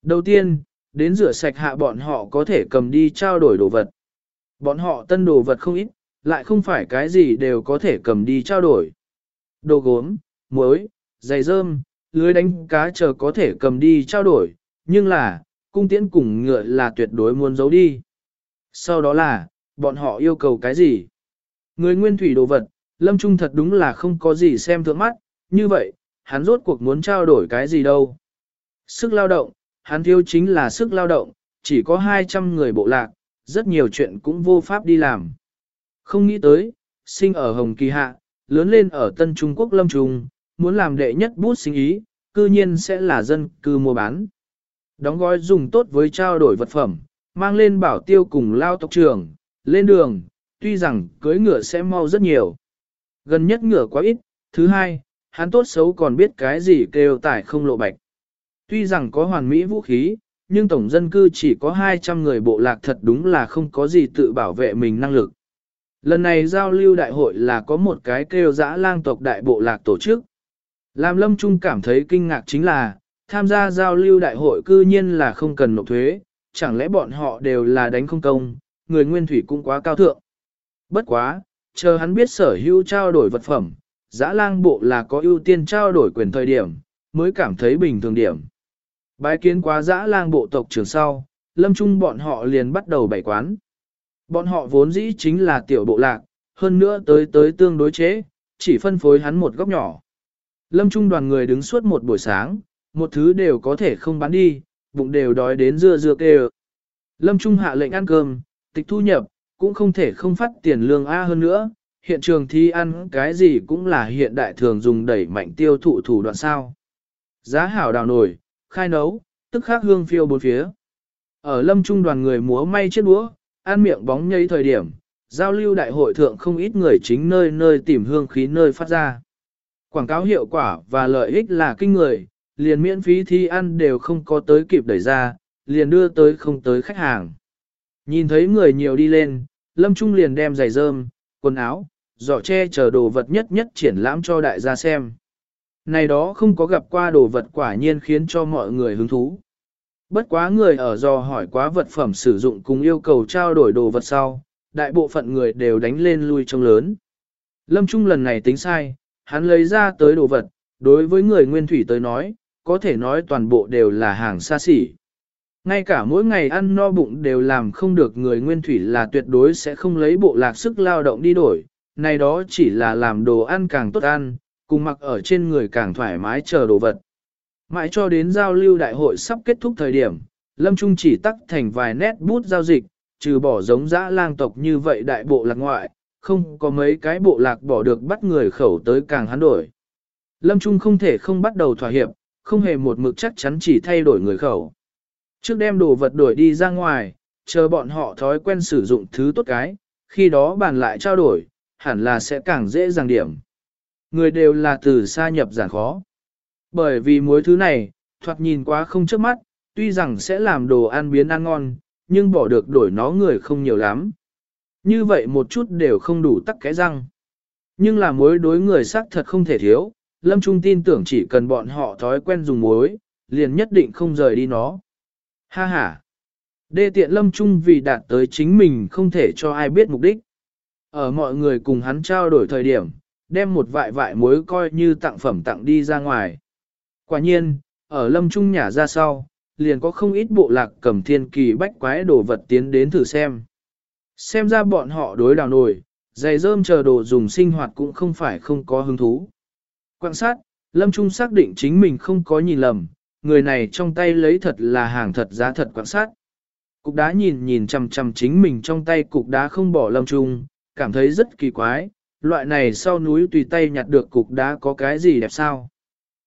Đầu tiên, đến rửa sạch hạ bọn họ có thể cầm đi trao đổi đồ vật. Bọn họ tân đồ vật không ít, lại không phải cái gì đều có thể cầm đi trao đổi. Đồ gốm, muối, giày rơm, lưới đánh cá chờ có thể cầm đi trao đổi, nhưng là, cung tiễn cùng ngựa là tuyệt đối muốn giấu đi. Sau đó là, bọn họ yêu cầu cái gì? Người nguyên thủy đồ vật, Lâm Trung thật đúng là không có gì xem thượng mắt, như vậy, hắn rốt cuộc muốn trao đổi cái gì đâu. Sức lao động, hắn thiếu chính là sức lao động, chỉ có 200 người bộ lạc, rất nhiều chuyện cũng vô pháp đi làm. Không nghĩ tới, sinh ở Hồng Kỳ Hạ, lớn lên ở Tân Trung Quốc Lâm Trung, muốn làm đệ nhất bút sinh ý, cư nhiên sẽ là dân cư mua bán. Đóng gói dùng tốt với trao đổi vật phẩm, mang lên bảo tiêu cùng lao tộc trưởng, lên đường, tuy rằng cưới ngựa sẽ mau rất nhiều. Gần nhất ngựa quá ít, thứ hai, hắn tốt xấu còn biết cái gì kêu tải không lộ bạch. Tuy rằng có hoàn mỹ vũ khí, nhưng tổng dân cư chỉ có 200 người bộ lạc thật đúng là không có gì tự bảo vệ mình năng lực. Lần này giao lưu đại hội là có một cái kêu dã lang tộc đại bộ lạc tổ chức. Làm lâm trung cảm thấy kinh ngạc chính là, tham gia giao lưu đại hội cư nhiên là không cần nộp thuế, chẳng lẽ bọn họ đều là đánh không công, người nguyên thủy cũng quá cao thượng. Bất quá, chờ hắn biết sở hữu trao đổi vật phẩm, dã lang bộ là có ưu tiên trao đổi quyền thời điểm, mới cảm thấy bình thường điểm. Bái kiến quá dã lang bộ tộc trưởng sau, lâm trung bọn họ liền bắt đầu bày quán. Bọn họ vốn dĩ chính là tiểu bộ lạc, hơn nữa tới tới tương đối chế, chỉ phân phối hắn một góc nhỏ. Lâm trung đoàn người đứng suốt một buổi sáng, một thứ đều có thể không bán đi, bụng đều đói đến dưa dưa kêu. Lâm trung hạ lệnh ăn cơm, tịch thu nhập, cũng không thể không phát tiền lương A hơn nữa, hiện trường thi ăn cái gì cũng là hiện đại thường dùng đẩy mạnh tiêu thụ thủ đoạn sao. Giá hảo đào nổi, khai nấu, tức khắc hương phiêu bốn phía. Ở lâm trung đoàn người múa may chiếc đũa, ăn miệng bóng nhây thời điểm, giao lưu đại hội thượng không ít người chính nơi nơi tìm hương khí nơi phát ra. Quảng cáo hiệu quả và lợi ích là kinh người, liền miễn phí thi ăn đều không có tới kịp đẩy ra, liền đưa tới không tới khách hàng. Nhìn thấy người nhiều đi lên, Lâm Trung liền đem giày rơm, quần áo, giỏ che chờ đồ vật nhất nhất triển lãm cho đại gia xem. Này đó không có gặp qua đồ vật quả nhiên khiến cho mọi người hứng thú. Bất quá người ở do hỏi quá vật phẩm sử dụng cùng yêu cầu trao đổi đồ vật sau, đại bộ phận người đều đánh lên lui trông lớn. Lâm Trung lần này tính sai, hắn lấy ra tới đồ vật, đối với người nguyên thủy tới nói, có thể nói toàn bộ đều là hàng xa xỉ. Ngay cả mỗi ngày ăn no bụng đều làm không được người nguyên thủy là tuyệt đối sẽ không lấy bộ lạc sức lao động đi đổi, này đó chỉ là làm đồ ăn càng tốt ăn, cùng mặc ở trên người càng thoải mái chờ đồ vật. Mãi cho đến giao lưu đại hội sắp kết thúc thời điểm, Lâm Trung chỉ tắc thành vài nét bút giao dịch, trừ bỏ giống dã lang tộc như vậy đại bộ lạc ngoại, không có mấy cái bộ lạc bỏ được bắt người khẩu tới càng hắn đổi. Lâm Trung không thể không bắt đầu thỏa hiệp, không hề một mực chắc chắn chỉ thay đổi người khẩu. Trước đem đồ vật đổi đi ra ngoài, chờ bọn họ thói quen sử dụng thứ tốt cái, khi đó bàn lại trao đổi, hẳn là sẽ càng dễ dàng điểm. Người đều là từ xa nhập giản khó. Bởi vì mối thứ này, thoạt nhìn quá không trước mắt, tuy rằng sẽ làm đồ ăn biến ăn ngon, nhưng bỏ được đổi nó người không nhiều lắm. Như vậy một chút đều không đủ tắc cái răng. Nhưng là mối đối người xác thật không thể thiếu, Lâm Trung tin tưởng chỉ cần bọn họ thói quen dùng muối, liền nhất định không rời đi nó. Ha ha! Đê tiện Lâm Trung vì đạt tới chính mình không thể cho ai biết mục đích. Ở mọi người cùng hắn trao đổi thời điểm, đem một vại vại muối coi như tặng phẩm tặng đi ra ngoài. Quả nhiên, ở Lâm Trung nhà ra sau, liền có không ít bộ lạc cầm thiên kỳ bách quái đồ vật tiến đến thử xem. Xem ra bọn họ đối đào nổi, giày rơm chờ đồ dùng sinh hoạt cũng không phải không có hứng thú. Quan sát, Lâm Trung xác định chính mình không có nhìn lầm, người này trong tay lấy thật là hàng thật giá thật quan sát. Cục đá nhìn nhìn chằm chằm chính mình trong tay cục đá không bỏ Lâm Trung, cảm thấy rất kỳ quái, loại này sau núi tùy tay nhặt được cục đá có cái gì đẹp sao.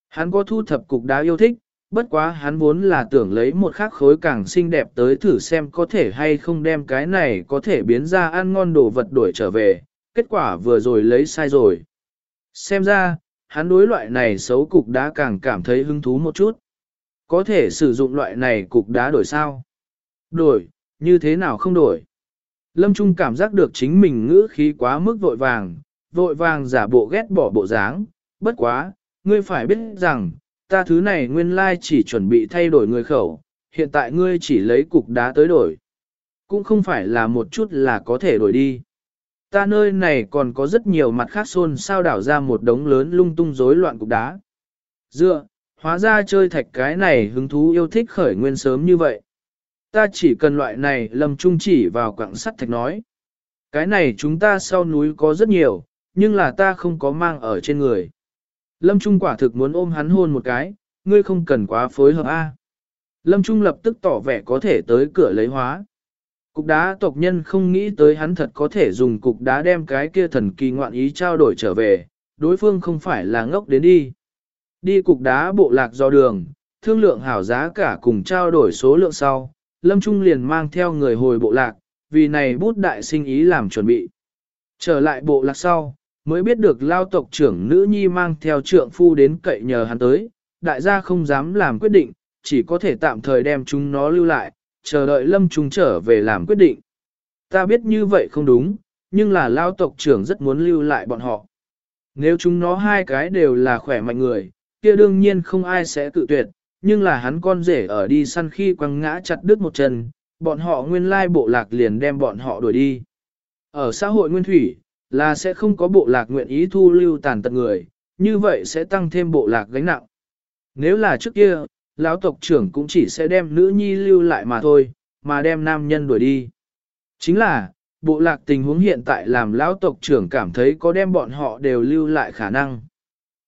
Hắn có thu thập cục đá yêu thích, bất quá hắn vốn là tưởng lấy một khắc khối càng xinh đẹp tới thử xem có thể hay không đem cái này có thể biến ra ăn ngon đồ vật đổi trở về, kết quả vừa rồi lấy sai rồi. Xem ra, hắn đối loại này xấu cục đá càng cảm thấy hứng thú một chút. Có thể sử dụng loại này cục đá đổi sao? Đổi, như thế nào không đổi? Lâm Trung cảm giác được chính mình ngữ khí quá mức vội vàng, vội vàng giả bộ ghét bỏ bộ dáng, bất quá, ngươi phải biết rằng, ta thứ này nguyên lai chỉ chuẩn bị thay đổi người khẩu, hiện tại ngươi chỉ lấy cục đá tới đổi. Cũng không phải là một chút là có thể đổi đi. Ta nơi này còn có rất nhiều mặt khác xôn sao đảo ra một đống lớn lung tung rối loạn cục đá. Dựa, hóa ra chơi thạch cái này hứng thú yêu thích khởi nguyên sớm như vậy. Ta chỉ cần loại này lầm trung chỉ vào quảng sắt thạch nói. Cái này chúng ta sau núi có rất nhiều, nhưng là ta không có mang ở trên người. Lâm Trung quả thực muốn ôm hắn hôn một cái, ngươi không cần quá phối hợp a. Lâm Trung lập tức tỏ vẻ có thể tới cửa lấy hóa. Cục đá tộc nhân không nghĩ tới hắn thật có thể dùng cục đá đem cái kia thần kỳ ngoạn ý trao đổi trở về, đối phương không phải là ngốc đến đi. Đi cục đá bộ lạc do đường, thương lượng hảo giá cả cùng trao đổi số lượng sau, Lâm Trung liền mang theo người hồi bộ lạc, vì này bút đại sinh ý làm chuẩn bị. Trở lại bộ lạc sau, mới biết được lao tộc trưởng nữ nhi mang theo trượng phu đến cậy nhờ hắn tới, đại gia không dám làm quyết định, chỉ có thể tạm thời đem chúng nó lưu lại, chờ đợi lâm trung trở về làm quyết định. Ta biết như vậy không đúng, nhưng là lao tộc trưởng rất muốn lưu lại bọn họ. Nếu chúng nó hai cái đều là khỏe mạnh người, kia đương nhiên không ai sẽ tự tuyệt, nhưng là hắn con rể ở đi săn khi quăng ngã chặt đứt một chân, bọn họ nguyên lai bộ lạc liền đem bọn họ đuổi đi. Ở xã hội nguyên thủy, là sẽ không có bộ lạc nguyện ý thu lưu tàn tật người, như vậy sẽ tăng thêm bộ lạc gánh nặng. Nếu là trước kia, lão tộc trưởng cũng chỉ sẽ đem nữ nhi lưu lại mà thôi, mà đem nam nhân đuổi đi. Chính là, bộ lạc tình huống hiện tại làm lão tộc trưởng cảm thấy có đem bọn họ đều lưu lại khả năng.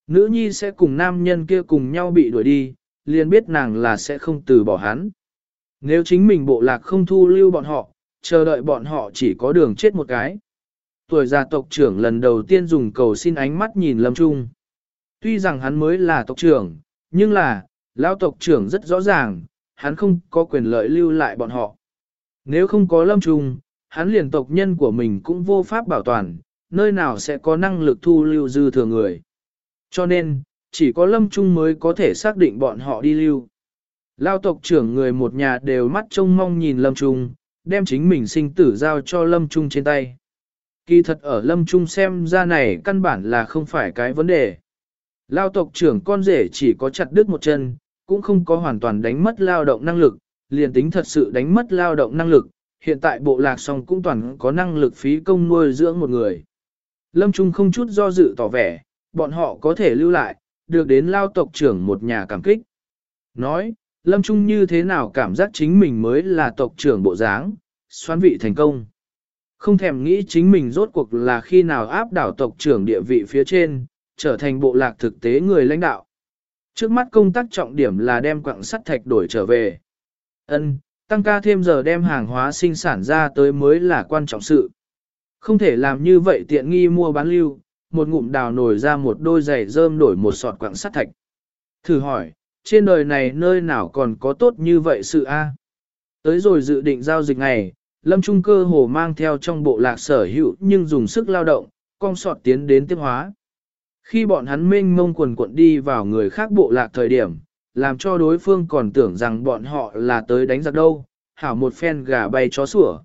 Nữ nhi sẽ cùng nam nhân kia cùng nhau bị đuổi đi, liền biết nàng là sẽ không từ bỏ hắn. Nếu chính mình bộ lạc không thu lưu bọn họ, chờ đợi bọn họ chỉ có đường chết một cái. Tuổi già tộc trưởng lần đầu tiên dùng cầu xin ánh mắt nhìn Lâm Trung. Tuy rằng hắn mới là tộc trưởng, nhưng là, lão tộc trưởng rất rõ ràng, hắn không có quyền lợi lưu lại bọn họ. Nếu không có Lâm Trung, hắn liền tộc nhân của mình cũng vô pháp bảo toàn, nơi nào sẽ có năng lực thu lưu dư thừa người. Cho nên, chỉ có Lâm Trung mới có thể xác định bọn họ đi lưu. Lao tộc trưởng người một nhà đều mắt trông mong nhìn Lâm Trung, đem chính mình sinh tử giao cho Lâm Trung trên tay. Kỳ thật ở Lâm Trung xem ra này căn bản là không phải cái vấn đề. Lao tộc trưởng con rể chỉ có chặt đứt một chân, cũng không có hoàn toàn đánh mất lao động năng lực, liền tính thật sự đánh mất lao động năng lực, hiện tại bộ lạc song cũng toàn có năng lực phí công nuôi dưỡng một người. Lâm Trung không chút do dự tỏ vẻ, bọn họ có thể lưu lại, được đến lao tộc trưởng một nhà cảm kích. Nói, Lâm Trung như thế nào cảm giác chính mình mới là tộc trưởng bộ dáng, xoán vị thành công. Không thèm nghĩ chính mình rốt cuộc là khi nào áp đảo tộc trưởng địa vị phía trên, trở thành bộ lạc thực tế người lãnh đạo. Trước mắt công tác trọng điểm là đem quặng sắt thạch đổi trở về. Ân, tăng ca thêm giờ đem hàng hóa sinh sản ra tới mới là quan trọng sự. Không thể làm như vậy tiện nghi mua bán lưu, một ngụm đào nổi ra một đôi giày rơm đổi một sọt quặng sắt thạch. Thử hỏi, trên đời này nơi nào còn có tốt như vậy sự a? Tới rồi dự định giao dịch này, Lâm Trung cơ hồ mang theo trong bộ lạc sở hữu nhưng dùng sức lao động, con sọt tiến đến tiếp hóa. Khi bọn hắn mênh mông quần cuộn đi vào người khác bộ lạc thời điểm, làm cho đối phương còn tưởng rằng bọn họ là tới đánh giặc đâu, hảo một phen gà bay chó sủa.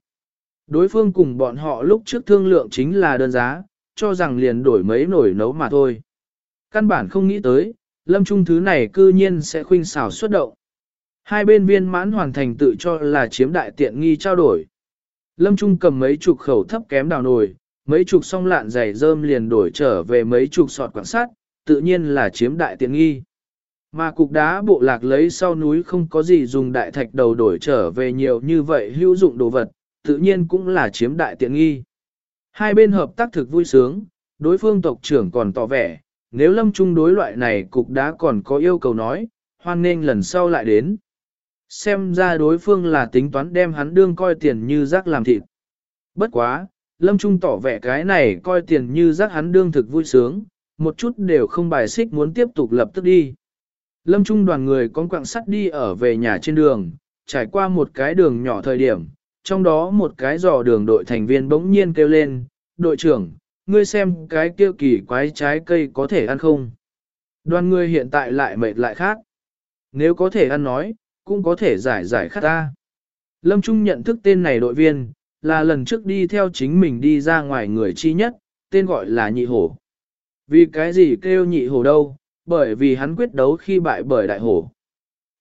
Đối phương cùng bọn họ lúc trước thương lượng chính là đơn giá, cho rằng liền đổi mấy nổi nấu mà thôi. Căn bản không nghĩ tới, lâm trung thứ này cư nhiên sẽ khuynh xảo xuất động. Hai bên viên mãn hoàn thành tự cho là chiếm đại tiện nghi trao đổi. Lâm Trung cầm mấy chục khẩu thấp kém đào nồi, mấy chục song lạn giày rơm liền đổi trở về mấy chục sọt quảng sát, tự nhiên là chiếm đại tiện nghi. Mà cục đá bộ lạc lấy sau núi không có gì dùng đại thạch đầu đổi trở về nhiều như vậy hữu dụng đồ vật, tự nhiên cũng là chiếm đại tiện nghi. Hai bên hợp tác thực vui sướng, đối phương tộc trưởng còn tỏ vẻ, nếu lâm trung đối loại này cục đá còn có yêu cầu nói, hoan nghênh lần sau lại đến. Xem ra đối phương là tính toán đem hắn đương coi tiền như rác làm thịt. Bất quá, lâm trung tỏ vẻ cái này coi tiền như rác hắn đương thực vui sướng, một chút đều không bài xích muốn tiếp tục lập tức đi. Lâm trung đoàn người con quạng sắt đi ở về nhà trên đường, trải qua một cái đường nhỏ thời điểm, trong đó một cái dò đường đội thành viên bỗng nhiên kêu lên, đội trưởng, ngươi xem cái kia kỳ quái trái cây có thể ăn không? Đoàn người hiện tại lại mệt lại khác. Nếu có thể ăn nói, cũng có thể giải giải khát ta. Lâm Trung nhận thức tên này đội viên, là lần trước đi theo chính mình đi ra ngoài người chi nhất, tên gọi là nhị hổ. Vì cái gì kêu nhị hổ đâu, bởi vì hắn quyết đấu khi bại bởi đại hổ.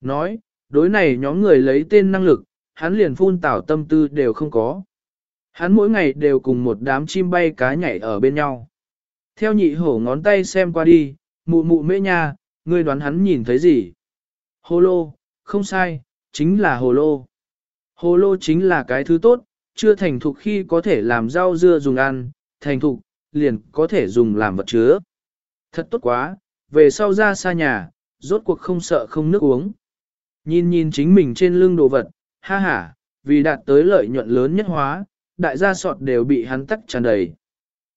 Nói, đối này nhóm người lấy tên năng lực, hắn liền phun tảo tâm tư đều không có. Hắn mỗi ngày đều cùng một đám chim bay cá nhảy ở bên nhau. Theo nhị hổ ngón tay xem qua đi, mụ mụ mễ nha, ngươi đoán hắn nhìn thấy gì? Hồ lô, không sai, chính là hồ lô. Hồ lô chính là cái thứ tốt, chưa thành thục khi có thể làm rau dưa dùng ăn, thành thục, liền có thể dùng làm vật chứa. Thật tốt quá, về sau ra xa nhà, rốt cuộc không sợ không nước uống. Nhìn nhìn chính mình trên lưng đồ vật, ha ha, vì đạt tới lợi nhuận lớn nhất hóa, đại gia sọt đều bị hắn tắc tràn đầy.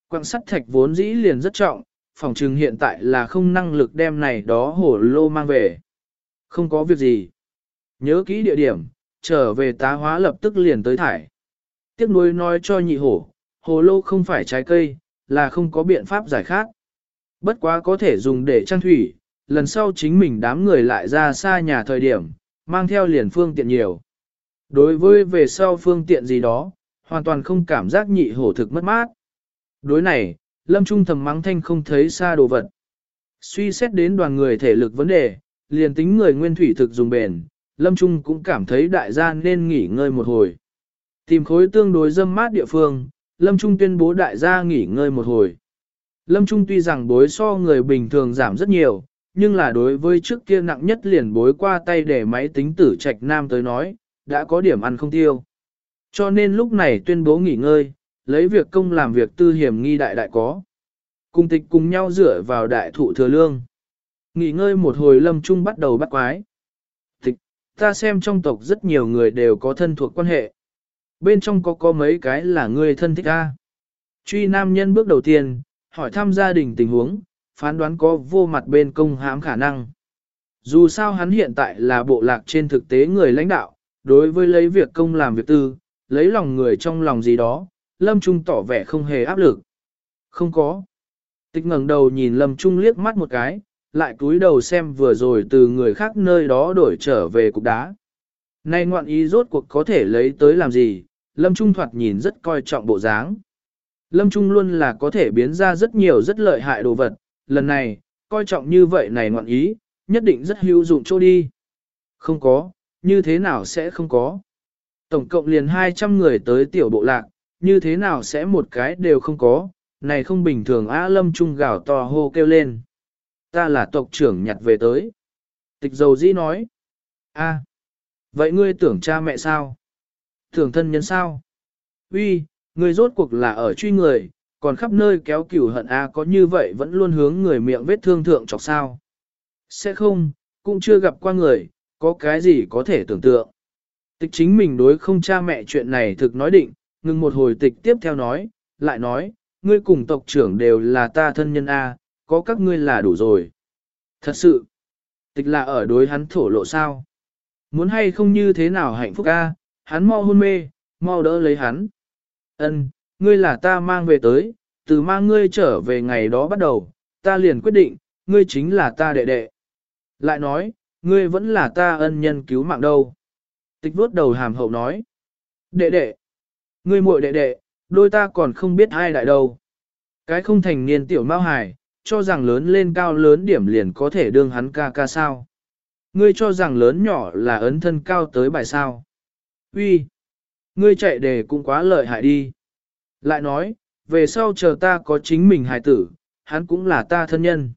Quặng sắt thạch vốn dĩ liền rất trọng, phòng trừng hiện tại là không năng lực đem này đó hổ lô mang về. Không có việc gì. Nhớ kỹ địa điểm, trở về tá hóa lập tức liền tới thải. Tiếc nuối nói cho nhị hổ, hồ lô không phải trái cây, là không có biện pháp giải khác. Bất quá có thể dùng để trang thủy, lần sau chính mình đám người lại ra xa nhà thời điểm, mang theo liền phương tiện nhiều. Đối với về sau phương tiện gì đó, hoàn toàn không cảm giác nhị hổ thực mất mát. Đối này, Lâm Trung thầm mắng thanh không thấy xa đồ vật. Suy xét đến đoàn người thể lực vấn đề, liền tính người nguyên thủy thực dùng bền, Lâm Trung cũng cảm thấy đại gia nên nghỉ ngơi một hồi. Tìm khối tương đối dâm mát địa phương, Lâm Trung tuyên bố đại gia nghỉ ngơi một hồi. Lâm Trung tuy rằng bối so người bình thường giảm rất nhiều, nhưng là đối với trước kia nặng nhất liền bối qua tay để máy tính tử trạch nam tới nói, đã có điểm ăn không tiêu. Cho nên lúc này tuyên bố nghỉ ngơi, lấy việc công làm việc tư hiểm nghi đại đại có. Cùng tịch cùng nhau dựa vào đại thụ thừa lương. Nghỉ ngơi một hồi lâm trung bắt đầu bắt quái. Tịch, ta xem trong tộc rất nhiều người đều có thân thuộc quan hệ. Bên trong có có mấy cái là người thân thích ta. Truy nam nhân bước đầu tiên, hỏi thăm gia đình tình huống, phán đoán có vô mặt bên công hãm khả năng. Dù sao hắn hiện tại là bộ lạc trên thực tế người lãnh đạo, đối với lấy việc công làm việc tư, lấy lòng người trong lòng gì đó, Lâm Trung tỏ vẻ không hề áp lực. Không có. Tịch ngẩng đầu nhìn Lâm Trung liếc mắt một cái, lại cúi đầu xem vừa rồi từ người khác nơi đó đổi trở về cục đá. Nay ngoạn ý rốt cuộc có thể lấy tới làm gì, Lâm Trung thoạt nhìn rất coi trọng bộ dáng. Lâm Trung luôn là có thể biến ra rất nhiều rất lợi hại đồ vật, lần này, coi trọng như vậy này ngoạn ý, nhất định rất hữu dụng chỗ đi. Không có, như thế nào sẽ không có. Tổng cộng liền 200 người tới tiểu bộ lạc, như thế nào sẽ một cái đều không có, này không bình thường á lâm trung gào to hô kêu lên. Ta là tộc trưởng nhặt về tới. Tịch dầu dĩ nói. a vậy ngươi tưởng cha mẹ sao? Tưởng thân nhân sao? Uy, ngươi rốt cuộc là ở truy người, còn khắp nơi kéo cửu hận a có như vậy vẫn luôn hướng người miệng vết thương thượng chọc sao? Sẽ không, cũng chưa gặp qua người, có cái gì có thể tưởng tượng. Tịch chính mình đối không cha mẹ chuyện này thực nói định, ngừng một hồi tịch tiếp theo nói, lại nói, ngươi cùng tộc trưởng đều là ta thân nhân A, có các ngươi là đủ rồi. Thật sự, tịch là ở đối hắn thổ lộ sao. Muốn hay không như thế nào hạnh phúc A, hắn mau hôn mê, mau đỡ lấy hắn. Ân, ngươi là ta mang về tới, từ mang ngươi trở về ngày đó bắt đầu, ta liền quyết định, ngươi chính là ta đệ đệ. Lại nói, ngươi vẫn là ta ân nhân cứu mạng đâu. Tịch vuốt đầu hàm hậu nói. Đệ đệ, ngươi muội đệ đệ, đôi ta còn không biết ai đại đâu. Cái không thành niên tiểu mao hải, cho rằng lớn lên cao lớn điểm liền có thể đương hắn ca ca sao. Ngươi cho rằng lớn nhỏ là ấn thân cao tới bài sao. Uy, ngươi chạy đề cũng quá lợi hại đi. Lại nói, về sau chờ ta có chính mình hài tử, hắn cũng là ta thân nhân.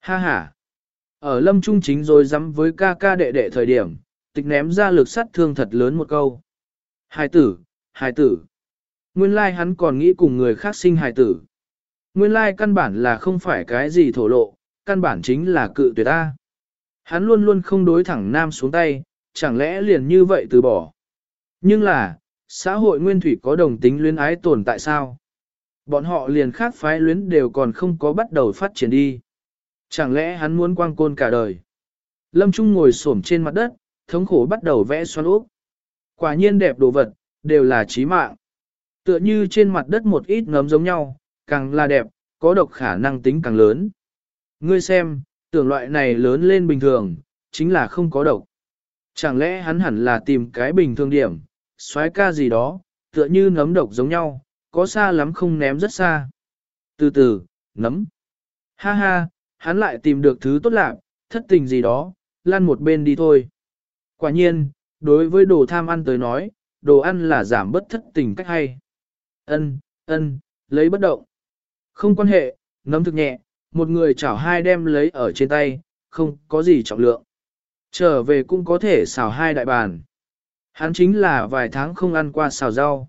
Ha ha. Ở lâm trung chính rồi dám với ca ca đệ đệ thời điểm, tịch ném ra lực sát thương thật lớn một câu. Hài tử, hài tử. Nguyên lai like hắn còn nghĩ cùng người khác sinh hài tử. Nguyên lai like căn bản là không phải cái gì thổ lộ, căn bản chính là cự tuyệt ta. Hắn luôn luôn không đối thẳng nam xuống tay, chẳng lẽ liền như vậy từ bỏ. Nhưng là, xã hội nguyên thủy có đồng tính luyến ái tồn tại sao? Bọn họ liền khác phái luyến đều còn không có bắt đầu phát triển đi. Chẳng lẽ hắn muốn quang côn cả đời? Lâm Trung ngồi xổm trên mặt đất, thống khổ bắt đầu vẽ xoắn úp. Quả nhiên đẹp đồ vật, đều là trí mạng. Tựa như trên mặt đất một ít ngấm giống nhau, càng là đẹp, có độc khả năng tính càng lớn. Ngươi xem, tưởng loại này lớn lên bình thường, chính là không có độc. Chẳng lẽ hắn hẳn là tìm cái bình thường điểm, xoái ca gì đó, tựa như nấm độc giống nhau, có xa lắm không ném rất xa. Từ từ, nấm. Ha ha, hắn lại tìm được thứ tốt lạc, thất tình gì đó, lăn một bên đi thôi. Quả nhiên, đối với đồ tham ăn tới nói, đồ ăn là giảm bất thất tình cách hay. Ân, ân, lấy bất động. Không quan hệ, nấm thực nhẹ, một người chảo hai đem lấy ở trên tay, không có gì trọng lượng. Trở về cũng có thể xào hai đại bàn. Hắn chính là vài tháng không ăn qua xào rau.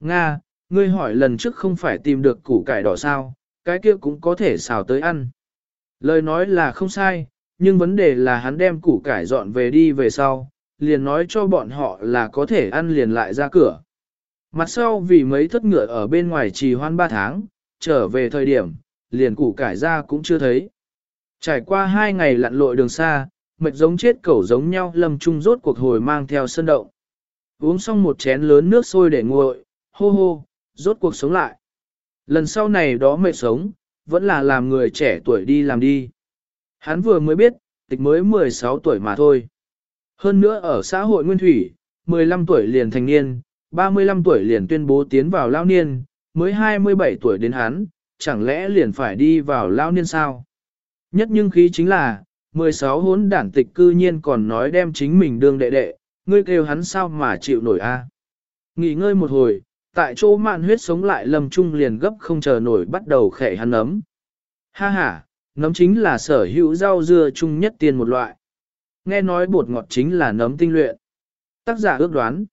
Nga, ngươi hỏi lần trước không phải tìm được củ cải đỏ sao, cái kia cũng có thể xào tới ăn. Lời nói là không sai, nhưng vấn đề là hắn đem củ cải dọn về đi về sau, liền nói cho bọn họ là có thể ăn liền lại ra cửa. Mặt sau vì mấy thất ngựa ở bên ngoài trì hoan ba tháng, trở về thời điểm, liền củ cải ra cũng chưa thấy. Trải qua hai ngày lặn lội đường xa, mệt giống chết cẩu giống nhau lâm trung rốt cuộc hồi mang theo sân động. Uống xong một chén lớn nước sôi để nguội, hô hô, rốt cuộc sống lại. Lần sau này đó mệt sống, vẫn là làm người trẻ tuổi đi làm đi. Hắn vừa mới biết, tịch mới 16 tuổi mà thôi. Hơn nữa ở xã hội nguyên thủy, 15 tuổi liền thành niên, 35 tuổi liền tuyên bố tiến vào lao niên, mới 27 tuổi đến hắn, chẳng lẽ liền phải đi vào lao niên sao? Nhất nhưng khí chính là, 16 hốn đản tịch cư nhiên còn nói đem chính mình đương đệ đệ, ngươi kêu hắn sao mà chịu nổi a? Nghỉ ngơi một hồi, tại chỗ mạn huyết sống lại lâm trung liền gấp không chờ nổi bắt đầu khẻ hắn nấm. Ha ha, nấm chính là sở hữu rau dưa chung nhất tiên một loại. Nghe nói bột ngọt chính là nấm tinh luyện. Tác giả ước đoán.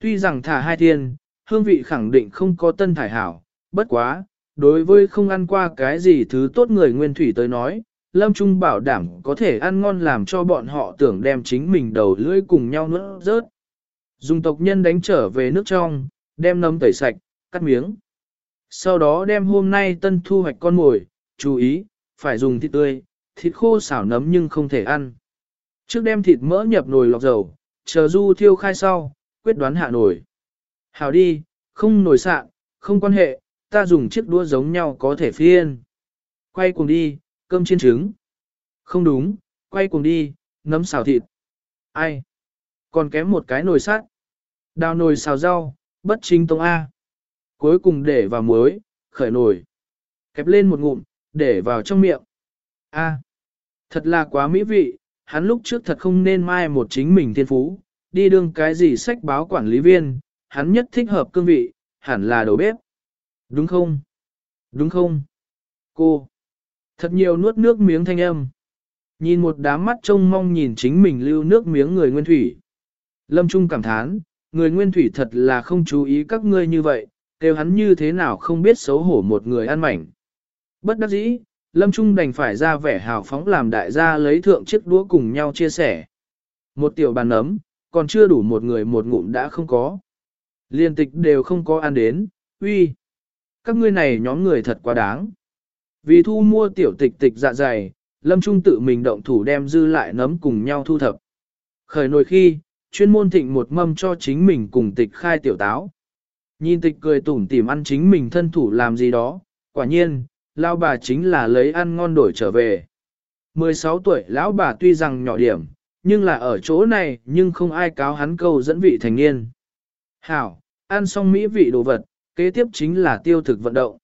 Tuy rằng thả hai thiên, hương vị khẳng định không có tân thải hảo, bất quá, đối với không ăn qua cái gì thứ tốt người nguyên thủy tới nói, Lâm Trung bảo đảm có thể ăn ngon làm cho bọn họ tưởng đem chính mình đầu lưỡi cùng nhau nuốt rớt. Dùng tộc nhân đánh trở về nước trong, đem nấm tẩy sạch, cắt miếng. Sau đó đem hôm nay tân thu hoạch con mồi, chú ý, phải dùng thịt tươi, thịt khô xảo nấm nhưng không thể ăn. Trước đem thịt mỡ nhập nồi lọc dầu, chờ du thiêu khai sau, quyết đoán hạ nồi. Hảo đi, không nồi sạn, không quan hệ, ta dùng chiếc đũa giống nhau có thể phiên. Quay cùng đi, cơm chiên trứng. Không đúng, quay cùng đi, nấm xào thịt. Ai? Còn kém một cái nồi sắt. Đào nồi xào rau, bất chính tông A. Cuối cùng để vào muối, khởi nồi. Kẹp lên một ngụm, để vào trong miệng. A. Thật là quá mỹ vị, hắn lúc trước thật không nên mai một chính mình thiên phú, đi đương cái gì sách báo quản lý viên, hắn nhất thích hợp cương vị, hẳn là đầu bếp. Đúng không? Đúng không? Cô! Thật nhiều nuốt nước miếng thanh âm. Nhìn một đám mắt trông mong nhìn chính mình lưu nước miếng người nguyên thủy. Lâm Trung cảm thán, người nguyên thủy thật là không chú ý các ngươi như vậy, kêu hắn như thế nào không biết xấu hổ một người ăn mảnh. Bất đắc dĩ, Lâm Trung đành phải ra vẻ hào phóng làm đại gia lấy thượng chiếc đũa cùng nhau chia sẻ. Một tiểu bàn ấm, còn chưa đủ một người một ngụm đã không có. Liên tịch đều không có ăn đến, uy. Các ngươi này nhóm người thật quá đáng. Vì thu mua tiểu tịch tịch dạ dày, Lâm Trung tự mình động thủ đem dư lại nấm cùng nhau thu thập. Khởi nồi khi, chuyên môn thịnh một mâm cho chính mình cùng tịch khai tiểu táo. Nhìn tịch cười tủm tỉm ăn chính mình thân thủ làm gì đó, quả nhiên, lao bà chính là lấy ăn ngon đổi trở về. 16 tuổi lão bà tuy rằng nhỏ điểm, nhưng là ở chỗ này nhưng không ai cáo hắn câu dẫn vị thành niên. Hảo, ăn xong mỹ vị đồ vật, kế tiếp chính là tiêu thực vận động.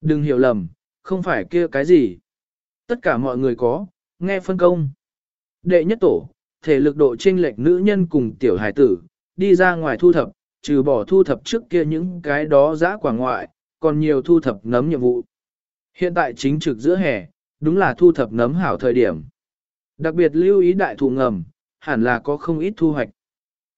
Đừng hiểu lầm, không phải kia cái gì. Tất cả mọi người có, nghe phân công. Đệ nhất tổ, thể lực độ chênh lệch nữ nhân cùng tiểu hải tử, đi ra ngoài thu thập, trừ bỏ thu thập trước kia những cái đó giã quả ngoại, còn nhiều thu thập nấm nhiệm vụ. Hiện tại chính trực giữa hè, đúng là thu thập nấm hảo thời điểm. Đặc biệt lưu ý đại thụ ngầm, hẳn là có không ít thu hoạch.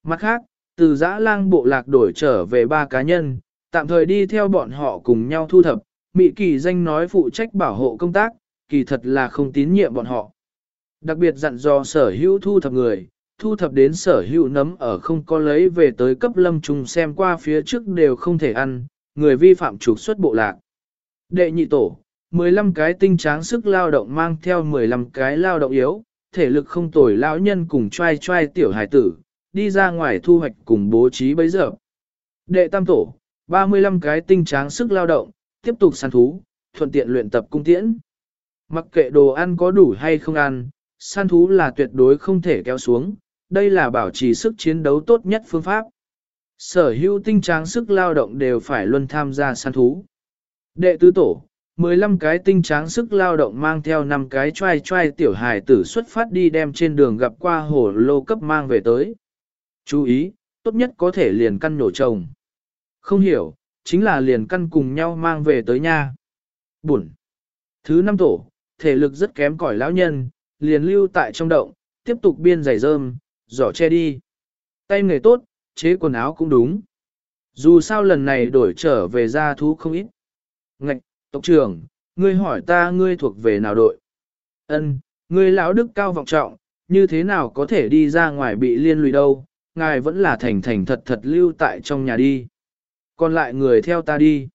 Mặt khác, từ giã lang bộ lạc đổi trở về ba cá nhân, tạm thời đi theo bọn họ cùng nhau thu thập, Mị kỳ danh nói phụ trách bảo hộ công tác, kỳ thật là không tín nhiệm bọn họ. Đặc biệt dặn dò sở hữu thu thập người, thu thập đến sở hữu nấm ở không có lấy về tới cấp lâm trùng xem qua phía trước đều không thể ăn, người vi phạm trục xuất bộ lạc. Đệ nhị tổ, 15 cái tinh tráng sức lao động mang theo 15 cái lao động yếu, thể lực không tồi lão nhân cùng trai trai tiểu hải tử, đi ra ngoài thu hoạch cùng bố trí bấy giờ. Đệ tam tổ, 35 cái tinh tráng sức lao động, tiếp tục săn thú, thuận tiện luyện tập cung tiễn. Mặc kệ đồ ăn có đủ hay không ăn, săn thú là tuyệt đối không thể kéo xuống, đây là bảo trì sức chiến đấu tốt nhất phương pháp. Sở hữu tinh tráng sức lao động đều phải luôn tham gia săn thú. Đệ tứ tổ, 15 cái tinh tráng sức lao động mang theo 5 cái trai trai tiểu hài tử xuất phát đi đem trên đường gặp qua hồ lô cấp mang về tới. Chú ý, tốt nhất có thể liền căn nổ trồng. Không hiểu, chính là liền căn cùng nhau mang về tới nha. Buồn. Thứ năm tổ, thể lực rất kém cỏi lão nhân, liền lưu tại trong động, tiếp tục biên giày rơm, giỏ che đi. Tay nghề tốt, chế quần áo cũng đúng. Dù sao lần này đổi trở về gia thú không ít. Ngạch, tộc trưởng, ngươi hỏi ta ngươi thuộc về nào đội? Ân, ngươi lão đức cao vọng trọng, như thế nào có thể đi ra ngoài bị liên lụy đâu, ngài vẫn là thành thành thật thật lưu tại trong nhà đi. Còn lại người theo ta đi.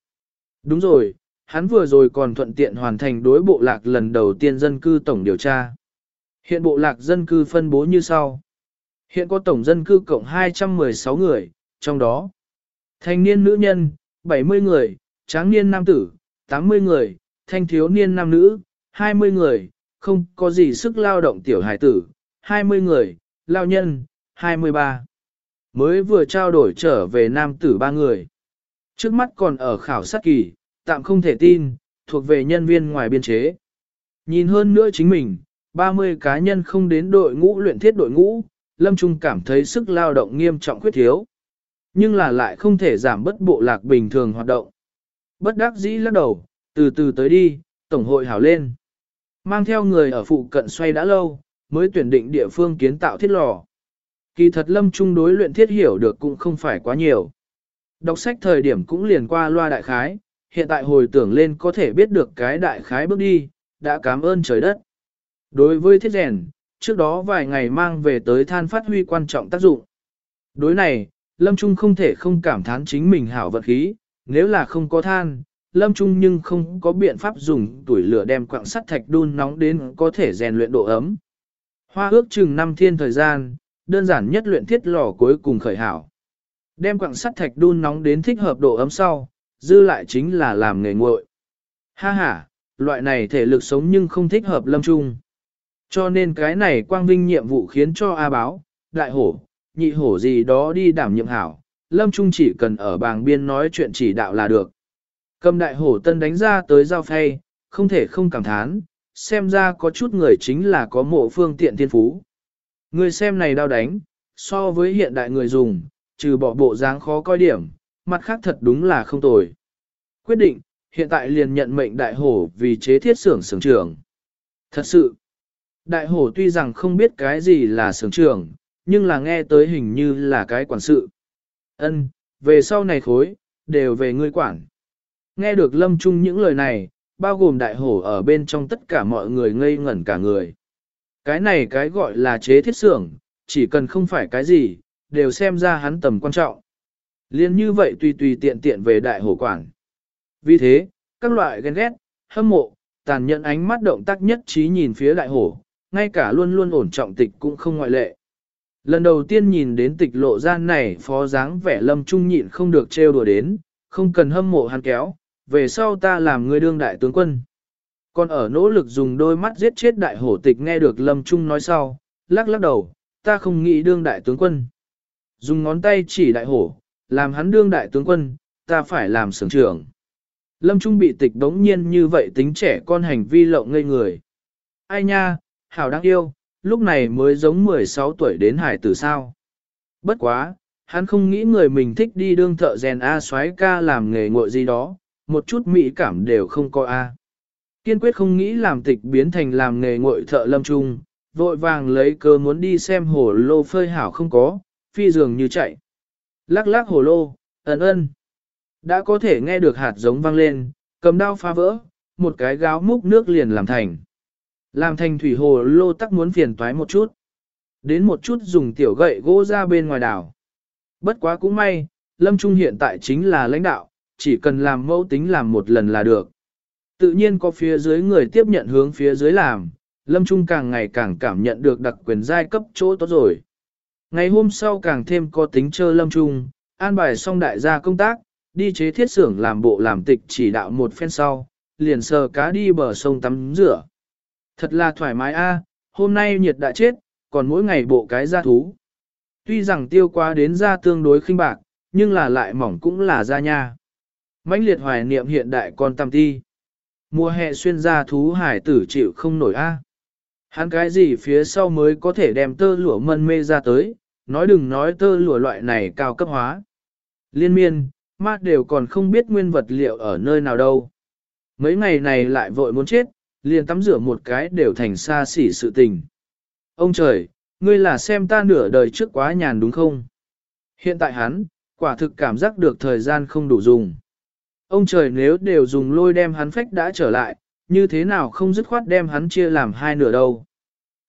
Đúng rồi, hắn vừa rồi còn thuận tiện hoàn thành đối bộ lạc lần đầu tiên dân cư tổng điều tra. Hiện bộ lạc dân cư phân bố như sau. Hiện có tổng dân cư cộng 216 người, trong đó thanh niên nữ nhân, 70 người, tráng niên nam tử, 80 người, thanh thiếu niên nam nữ, 20 người, không có gì sức lao động tiểu hải tử, 20 người, lao nhân, 23. Mới vừa trao đổi trở về nam tử ba người. Trước mắt còn ở khảo sát kỳ, tạm không thể tin, thuộc về nhân viên ngoài biên chế. Nhìn hơn nữa chính mình, 30 cá nhân không đến đội ngũ luyện thiết đội ngũ, Lâm Trung cảm thấy sức lao động nghiêm trọng khuyết thiếu. Nhưng là lại không thể giảm bất bộ lạc bình thường hoạt động. Bất đắc dĩ lắc đầu, từ từ tới đi, tổng hội hảo lên. Mang theo người ở phụ cận xoay đã lâu, mới tuyển định địa phương kiến tạo thiết lò. Kỳ thật Lâm Trung đối luyện thiết hiểu được cũng không phải quá nhiều. Đọc sách thời điểm cũng liền qua loa đại khái, hiện tại hồi tưởng lên có thể biết được cái đại khái bước đi, đã cảm ơn trời đất. Đối với thiết rèn, trước đó vài ngày mang về tới than phát huy quan trọng tác dụng. Đối này, Lâm Trung không thể không cảm thán chính mình hảo vật khí, nếu là không có than, Lâm Trung nhưng không có biện pháp dùng tuổi lửa đem quặng sắt thạch đun nóng đến có thể rèn luyện độ ấm. Hoa ước chừng năm thiên thời gian, đơn giản nhất luyện thiết lò cuối cùng khởi hảo. Đem quặng sắt thạch đun nóng đến thích hợp độ ấm sau, dư lại chính là làm nghề nguội. Ha ha, loại này thể lực sống nhưng không thích hợp lâm trung. Cho nên cái này quang vinh nhiệm vụ khiến cho A báo, đại hổ, nhị hổ gì đó đi đảm nhiệm hảo, lâm trung chỉ cần ở bàng biên nói chuyện chỉ đạo là được. Cầm đại hổ tân đánh ra tới giao phay, không thể không cảm thán, xem ra có chút người chính là có mộ phương tiện thiên phú. Người xem này đau đánh, so với hiện đại người dùng, trừ bỏ bộ dáng khó coi điểm, mặt khác thật đúng là không tồi. Quyết định, hiện tại liền nhận mệnh đại hổ vì chế thiết xưởng xưởng trưởng. Thật sự, đại hổ tuy rằng không biết cái gì là xưởng trưởng, nhưng là nghe tới hình như là cái quản sự. Ân, về sau này khối, đều về ngươi quản. Nghe được lâm trung những lời này, bao gồm đại hổ ở bên trong tất cả mọi người ngây ngẩn cả người. Cái này cái gọi là chế thiết xưởng, chỉ cần không phải cái gì, đều xem ra hắn tầm quan trọng. Liên như vậy tùy tùy tiện tiện về đại hổ quản. Vì thế, các loại ghen ghét, hâm mộ, tàn nhẫn ánh mắt động tác nhất trí nhìn phía đại hổ, ngay cả luôn luôn ổn trọng tịch cũng không ngoại lệ. Lần đầu tiên nhìn đến tịch lộ gian này phó dáng vẻ lâm trung nhịn không được trêu đùa đến, không cần hâm mộ hắn kéo, về sau ta làm người đương đại tướng quân. Còn ở nỗ lực dùng đôi mắt giết chết đại hổ tịch nghe được lâm trung nói sau, lắc lắc đầu, ta không nghĩ đương đại tướng quân. Dùng ngón tay chỉ đại hổ, làm hắn đương đại tướng quân, ta phải làm sưởng trưởng. Lâm Trung bị tịch đống nhiên như vậy tính trẻ con hành vi lộng ngây người. Ai nha, hảo đáng yêu, lúc này mới giống 16 tuổi đến hải tử sao. Bất quá, hắn không nghĩ người mình thích đi đương thợ rèn A xoái ca làm nghề ngội gì đó, một chút mỹ cảm đều không có A. Kiên quyết không nghĩ làm tịch biến thành làm nghề ngội thợ lâm trung, vội vàng lấy cơ muốn đi xem hồ lô phơi hảo không có, phi dường như chạy. Lắc lắc hồ lô, ẩn ân. Đã có thể nghe được hạt giống vang lên, cầm đao phá vỡ, một cái gáo múc nước liền làm thành. Làm thành thủy hồ lô tắc muốn phiền toái một chút. Đến một chút dùng tiểu gậy gỗ ra bên ngoài đảo. Bất quá cũng may, Lâm Trung hiện tại chính là lãnh đạo, chỉ cần làm mẫu tính làm một lần là được. Tự nhiên có phía dưới người tiếp nhận hướng phía dưới làm, Lâm Trung càng ngày càng cảm nhận được đặc quyền giai cấp chỗ tốt rồi. Ngày hôm sau càng thêm có tính chơ Lâm Trung, an bài xong đại gia công tác, đi chế thiết xưởng làm bộ làm tịch chỉ đạo một phen sau, liền sờ cá đi bờ sông tắm rửa. Thật là thoải mái a, hôm nay nhiệt đã chết, còn mỗi ngày bộ cái da thú. Tuy rằng tiêu qua đến da tương đối khinh bạc, nhưng là lại mỏng cũng là da nha. mãnh liệt hoài niệm hiện đại con tam ti. Mùa hè xuyên da thú hải tử chịu không nổi a. Hắn cái gì phía sau mới có thể đem tơ lụa mân mê ra tới, nói đừng nói tơ lụa loại này cao cấp hóa. Liên miên, ma đều còn không biết nguyên vật liệu ở nơi nào đâu. Mấy ngày này lại vội muốn chết, liền tắm rửa một cái đều thành xa xỉ sự tình. Ông trời, ngươi là xem ta nửa đời trước quá nhàn đúng không? Hiện tại hắn, quả thực cảm giác được thời gian không đủ dùng. Ông trời nếu đều dùng lôi đem hắn phách đã trở lại, như thế nào không dứt khoát đem hắn chia làm hai nửa đâu.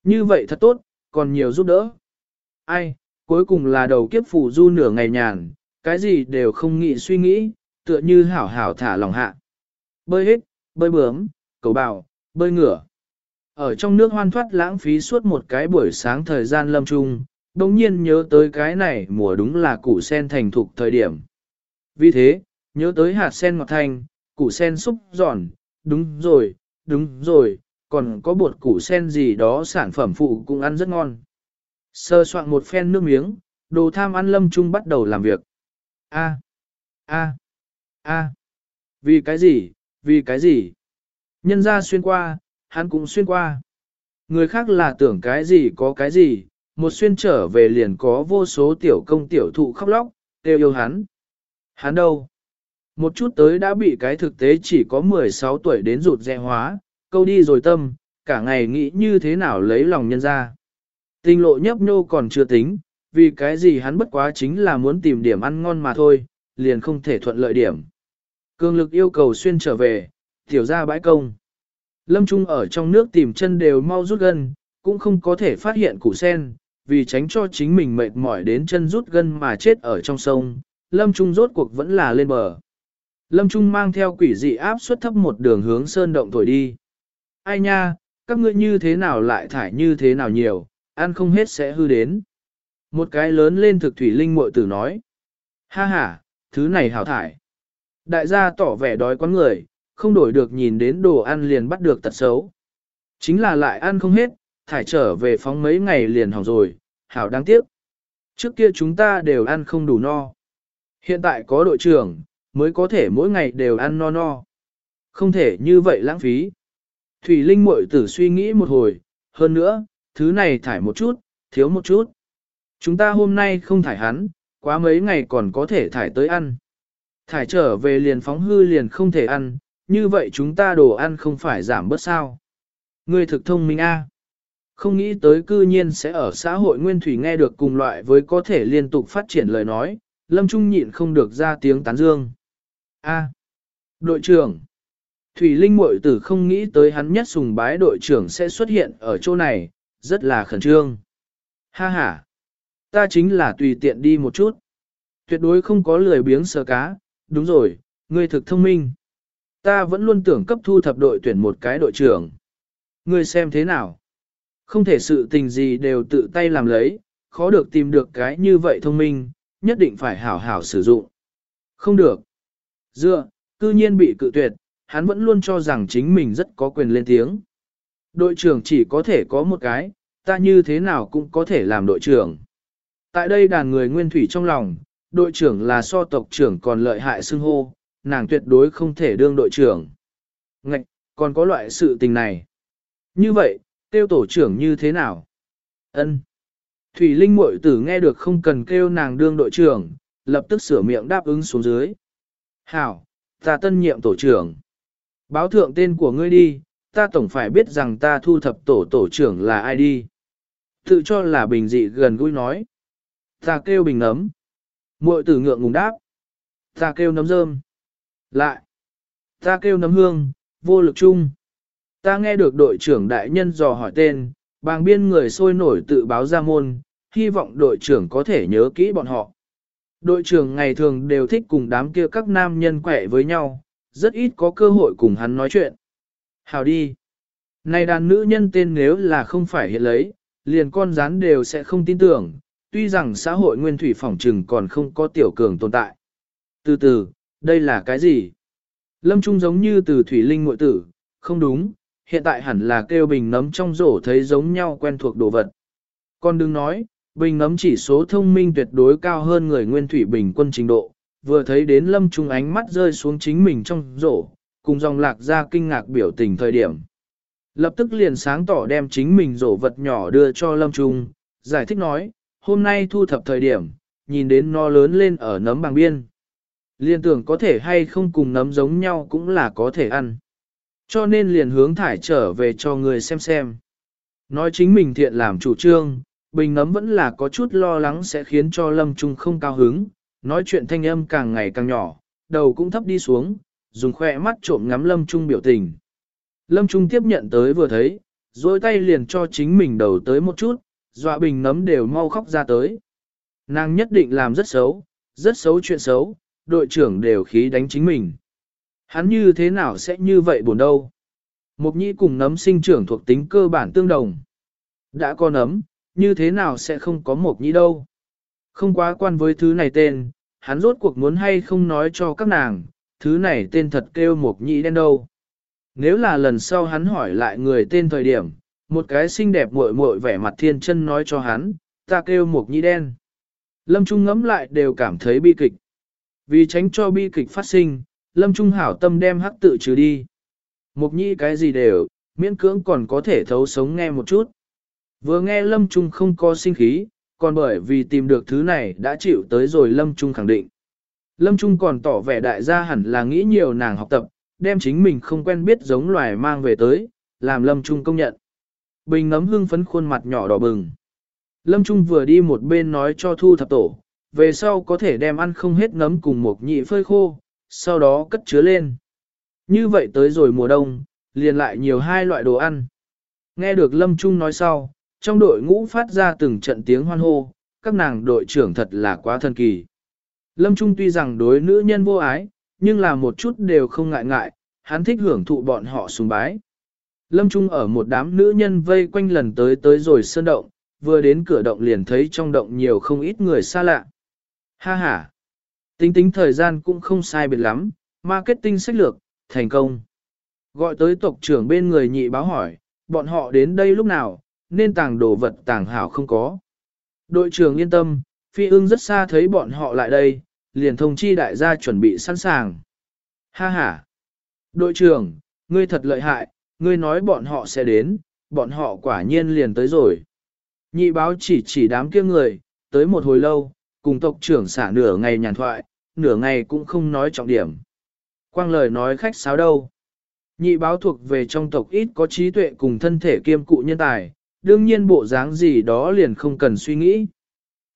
Như vậy thật tốt, còn nhiều giúp đỡ. Ai, cuối cùng là đầu kiếp phù du nửa ngày nhàn, cái gì đều không nghĩ suy nghĩ, tựa như hảo hảo thả lòng hạ. Bơi hết, bơi bướm, cầu bào, bơi ngửa. Ở trong nước hoan thoát lãng phí suốt một cái buổi sáng thời gian lâm trung, đồng nhiên nhớ tới cái này mùa đúng là củ sen thành thục thời điểm. Vì thế, nhớ tới hạt sen ngọt thanh, củ sen xúc giòn, đúng rồi, đúng rồi, còn có bột củ sen gì đó sản phẩm phụ cũng ăn rất ngon. Sơ soạn một phen nước miếng, đồ tham ăn lâm trung bắt đầu làm việc. A, a, a, vì cái gì, vì cái gì? Nhân ra xuyên qua, hắn cũng xuyên qua. Người khác là tưởng cái gì có cái gì, một xuyên trở về liền có vô số tiểu công tiểu thụ khóc lóc, đều yêu hắn. Hắn đâu? Một chút tới đã bị cái thực tế chỉ có 16 tuổi đến rụt rẽ hóa, câu đi rồi tâm, cả ngày nghĩ như thế nào lấy lòng nhân ra. Tình lộ nhấp nhô còn chưa tính, vì cái gì hắn bất quá chính là muốn tìm điểm ăn ngon mà thôi, liền không thể thuận lợi điểm. Cường lực yêu cầu xuyên trở về, tiểu ra bãi công. Lâm Trung ở trong nước tìm chân đều mau rút gân, cũng không có thể phát hiện củ sen, vì tránh cho chính mình mệt mỏi đến chân rút gân mà chết ở trong sông. Lâm Trung rốt cuộc vẫn là lên bờ. Lâm Trung mang theo quỷ dị áp suất thấp một đường hướng sơn động thổi đi. Ai nha, các ngươi như thế nào lại thải như thế nào nhiều, ăn không hết sẽ hư đến. Một cái lớn lên thực thủy linh muội tử nói. Ha ha, thứ này hảo thải. Đại gia tỏ vẻ đói quán người, không đổi được nhìn đến đồ ăn liền bắt được tật xấu. Chính là lại ăn không hết, thải trở về phóng mấy ngày liền hỏng rồi, hảo đáng tiếc. Trước kia chúng ta đều ăn không đủ no. Hiện tại có đội trưởng, mới có thể mỗi ngày đều ăn no no. Không thể như vậy lãng phí. Thủy Linh muội tử suy nghĩ một hồi, hơn nữa, thứ này thải một chút, thiếu một chút. Chúng ta hôm nay không thải hắn, quá mấy ngày còn có thể thải tới ăn. Thải trở về liền phóng hư liền không thể ăn, như vậy chúng ta đồ ăn không phải giảm bớt sao. Ngươi thực thông minh a, Không nghĩ tới cư nhiên sẽ ở xã hội nguyên thủy nghe được cùng loại với có thể liên tục phát triển lời nói, Lâm Trung nhịn không được ra tiếng tán dương. A. Đội trưởng. Thủy Linh muội tử không nghĩ tới hắn nhất sùng bái đội trưởng sẽ xuất hiện ở chỗ này, rất là khẩn trương. Ha ha. Ta chính là tùy tiện đi một chút. Tuyệt đối không có lười biếng sờ cá, đúng rồi, ngươi thực thông minh. Ta vẫn luôn tưởng cấp thu thập đội tuyển một cái đội trưởng. Ngươi xem thế nào? Không thể sự tình gì đều tự tay làm lấy, khó được tìm được cái như vậy thông minh, nhất định phải hảo hảo sử dụng. Không được. Dựa, cư nhiên bị cự tuyệt, hắn vẫn luôn cho rằng chính mình rất có quyền lên tiếng. Đội trưởng chỉ có thể có một cái, ta như thế nào cũng có thể làm đội trưởng. Tại đây đàn người nguyên thủy trong lòng, đội trưởng là so tộc trưởng còn lợi hại xưng hô, nàng tuyệt đối không thể đương đội trưởng. Ngạch, còn có loại sự tình này. Như vậy, tiêu tổ trưởng như thế nào? Ân. Thủy Linh muội tử nghe được không cần kêu nàng đương đội trưởng, lập tức sửa miệng đáp ứng xuống dưới. Hảo, ta tân nhiệm tổ trưởng. Báo thượng tên của ngươi đi, ta tổng phải biết rằng ta thu thập tổ tổ trưởng là ai đi. Tự cho là bình dị gần gũi nói. Ta kêu bình nấm. Muội tử ngượng ngùng đáp. Ta kêu nấm rơm. Lại. Ta kêu nấm hương, vô lực chung. Ta nghe được đội trưởng đại nhân dò hỏi tên, bàng biên người sôi nổi tự báo ra môn, hy vọng đội trưởng có thể nhớ kỹ bọn họ. Đội trưởng ngày thường đều thích cùng đám kia các nam nhân quẹ với nhau, rất ít có cơ hội cùng hắn nói chuyện. Hào đi. Này đàn nữ nhân tên nếu là không phải hiện lấy, liền con rán đều sẽ không tin tưởng, tuy rằng xã hội nguyên thủy phỏng trừng còn không có tiểu cường tồn tại. Từ từ, đây là cái gì? Lâm Trung giống như từ thủy linh ngội tử, không đúng, hiện tại hẳn là kêu bình nấm trong rổ thấy giống nhau quen thuộc đồ vật. Con đừng nói, bình nấm chỉ số thông minh tuyệt đối cao hơn người nguyên thủy bình quân trình độ, vừa thấy đến lâm trung ánh mắt rơi xuống chính mình trong rổ, cùng dòng lạc ra kinh ngạc biểu tình thời điểm. Lập tức liền sáng tỏ đem chính mình rổ vật nhỏ đưa cho lâm trung, giải thích nói, hôm nay thu thập thời điểm, nhìn đến nó lớn lên ở nấm bằng biên. Liên tưởng có thể hay không cùng nấm giống nhau cũng là có thể ăn. Cho nên liền hướng thải trở về cho người xem xem. Nói chính mình thiện làm chủ trương, bình nấm vẫn là có chút lo lắng sẽ khiến cho lâm trung không cao hứng, nói chuyện thanh âm càng ngày càng nhỏ, đầu cũng thấp đi xuống, dùng khoe mắt trộm ngắm lâm trung biểu tình. Lâm trung tiếp nhận tới vừa thấy, dối tay liền cho chính mình đầu tới một chút, dọa bình nấm đều mau khóc ra tới. Nàng nhất định làm rất xấu, rất xấu chuyện xấu, đội trưởng đều khí đánh chính mình. Hắn như thế nào sẽ như vậy buồn đâu? Mục nhĩ cùng nấm sinh trưởng thuộc tính cơ bản tương đồng. Đã có nấm, như thế nào sẽ không có mục nhĩ đâu? Không quá quan với thứ này tên, hắn rốt cuộc muốn hay không nói cho các nàng, thứ này tên thật kêu một nhĩ đen đâu. Nếu là lần sau hắn hỏi lại người tên thời điểm, một cái xinh đẹp muội muội vẻ mặt thiên chân nói cho hắn, ta kêu một nhĩ đen. Lâm Trung ngẫm lại đều cảm thấy bi kịch. Vì tránh cho bi kịch phát sinh, Lâm Trung hảo tâm đem hắc tự trừ đi. Mục nhĩ cái gì đều, miễn cưỡng còn có thể thấu sống nghe một chút. Vừa nghe Lâm Trung không có sinh khí, còn bởi vì tìm được thứ này đã chịu tới rồi Lâm Trung khẳng định. Lâm Trung còn tỏ vẻ đại gia hẳn là nghĩ nhiều nàng học tập, đem chính mình không quen biết giống loài mang về tới, làm Lâm Trung công nhận. Bình nấm hương phấn khuôn mặt nhỏ đỏ bừng. Lâm Trung vừa đi một bên nói cho thu thập tổ, về sau có thể đem ăn không hết nấm cùng một nhị phơi khô, sau đó cất chứa lên. Như vậy tới rồi mùa đông, liền lại nhiều hai loại đồ ăn. Nghe được Lâm Trung nói sau, trong đội ngũ phát ra từng trận tiếng hoan hô, các nàng đội trưởng thật là quá thần kỳ. Lâm Trung tuy rằng đối nữ nhân vô ái, nhưng là một chút đều không ngại ngại, hắn thích hưởng thụ bọn họ sùng bái. Lâm Trung ở một đám nữ nhân vây quanh lần tới tới rồi sơn động, vừa đến cửa động liền thấy trong động nhiều không ít người xa lạ. Ha ha! Tính tính thời gian cũng không sai biệt lắm, marketing sách lược, thành công. Gọi tới tộc trưởng bên người nhị báo hỏi, bọn họ đến đây lúc nào, nên tàng đồ vật tàng hảo không có. Đội trưởng yên tâm, phi ưng rất xa thấy bọn họ lại đây, liền thông chi đại gia chuẩn bị sẵn sàng. Ha ha! Đội trưởng, ngươi thật lợi hại, ngươi nói bọn họ sẽ đến, bọn họ quả nhiên liền tới rồi. Nhị báo chỉ chỉ đám kia người, tới một hồi lâu, cùng tộc trưởng xả nửa ngày nhàn thoại, nửa ngày cũng không nói trọng điểm. Quang lời nói khách sáo đâu. Nhị báo thuộc về trong tộc ít có trí tuệ cùng thân thể kiêm cụ nhân tài, đương nhiên bộ dáng gì đó liền không cần suy nghĩ.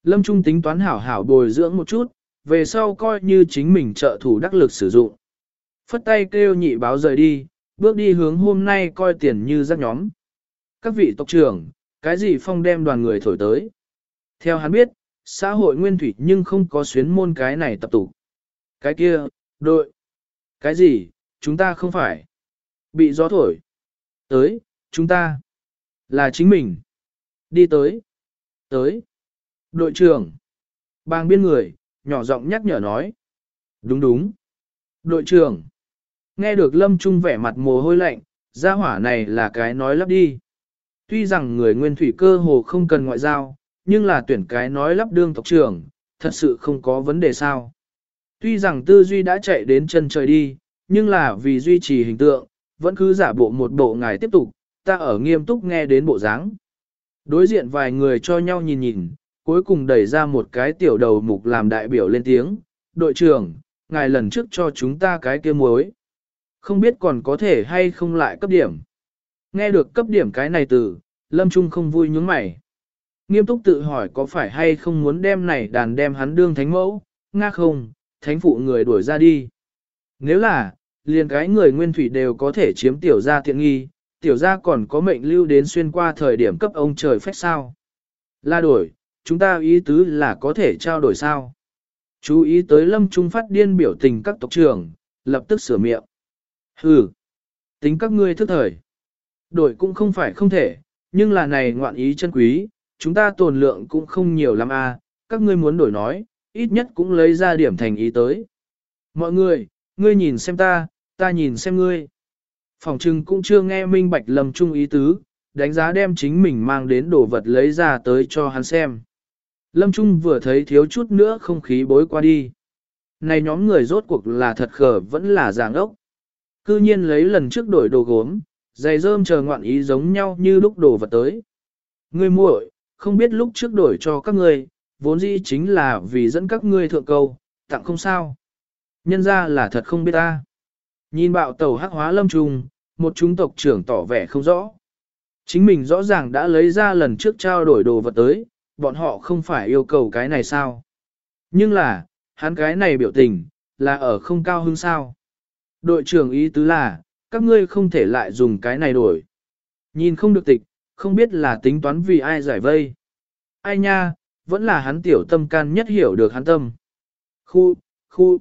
Lâm Trung tính toán hảo hảo bồi dưỡng một chút, về sau coi như chính mình trợ thủ đắc lực sử dụng. Phất tay kêu nhị báo rời đi, bước đi hướng hôm nay coi tiền như rắc nhóm. Các vị tộc trưởng, cái gì phong đem đoàn người thổi tới. Theo hắn biết, xã hội nguyên thủy nhưng không có xuyến môn cái này tập tụ. Cái kia, đội. Cái gì, chúng ta không phải. Bị gió thổi. Tới, chúng ta. Là chính mình. Đi tới. Tới. Đội trưởng. Bang biên người, nhỏ giọng nhắc nhở nói. Đúng đúng. Đội trưởng. Nghe được Lâm Trung vẻ mặt mồ hôi lạnh, gia hỏa này là cái nói lắp đi. Tuy rằng người nguyên thủy cơ hồ không cần ngoại giao, nhưng là tuyển cái nói lắp đương tộc trưởng, thật sự không có vấn đề sao. Tuy rằng tư duy đã chạy đến chân trời đi, nhưng là vì duy trì hình tượng, vẫn cứ giả bộ một bộ ngài tiếp tục, ta ở nghiêm túc nghe đến bộ dáng. Đối diện vài người cho nhau nhìn nhìn, cuối cùng đẩy ra một cái tiểu đầu mục làm đại biểu lên tiếng, đội trưởng, ngài lần trước cho chúng ta cái kia muối. Không biết còn có thể hay không lại cấp điểm. Nghe được cấp điểm cái này từ, Lâm Trung không vui nhướng mày. Nghiêm túc tự hỏi có phải hay không muốn đem này đàn đem hắn đương thánh mẫu, nga không, thánh phụ người đuổi ra đi. Nếu là, liền cái người nguyên thủy đều có thể chiếm tiểu gia tiện nghi, tiểu gia còn có mệnh lưu đến xuyên qua thời điểm cấp ông trời phách sao. La đổi, chúng ta ý tứ là có thể trao đổi sao. Chú ý tới lâm trung phát điên biểu tình các tộc trưởng, lập tức sửa miệng. Hừ, tính các ngươi thức thời. Đổi cũng không phải không thể, nhưng là này ngoạn ý chân quý, chúng ta tồn lượng cũng không nhiều lắm a. À, các ngươi muốn đổi nói, ít nhất cũng lấy ra điểm thành ý tới. Mọi người, ngươi nhìn xem ta, ta nhìn xem ngươi. Phòng trưng cũng chưa nghe minh bạch lầm trung ý tứ, đánh giá đem chính mình mang đến đồ vật lấy ra tới cho hắn xem. Lâm Trung vừa thấy thiếu chút nữa không khí bối qua đi. Này nhóm người rốt cuộc là thật khờ vẫn là giảng ốc. Cư nhiên lấy lần trước đổi đồ gốm, giày rơm chờ ngoạn ý giống nhau như lúc đồ vật tới. Ngươi muội, không biết lúc trước đổi cho các ngươi, vốn dĩ chính là vì dẫn các ngươi thượng cầu, tặng không sao. Nhân ra là thật không biết ta. Nhìn bạo tàu hắc hóa lâm trùng, một chúng tộc trưởng tỏ vẻ không rõ. Chính mình rõ ràng đã lấy ra lần trước trao đổi đồ vật tới, bọn họ không phải yêu cầu cái này sao. Nhưng là, hắn cái này biểu tình, là ở không cao hứng sao. Đội trưởng ý tứ là, các ngươi không thể lại dùng cái này đổi. Nhìn không được tịch, không biết là tính toán vì ai giải vây. Ai nha, vẫn là hắn tiểu tâm can nhất hiểu được hắn tâm. Khu, khu,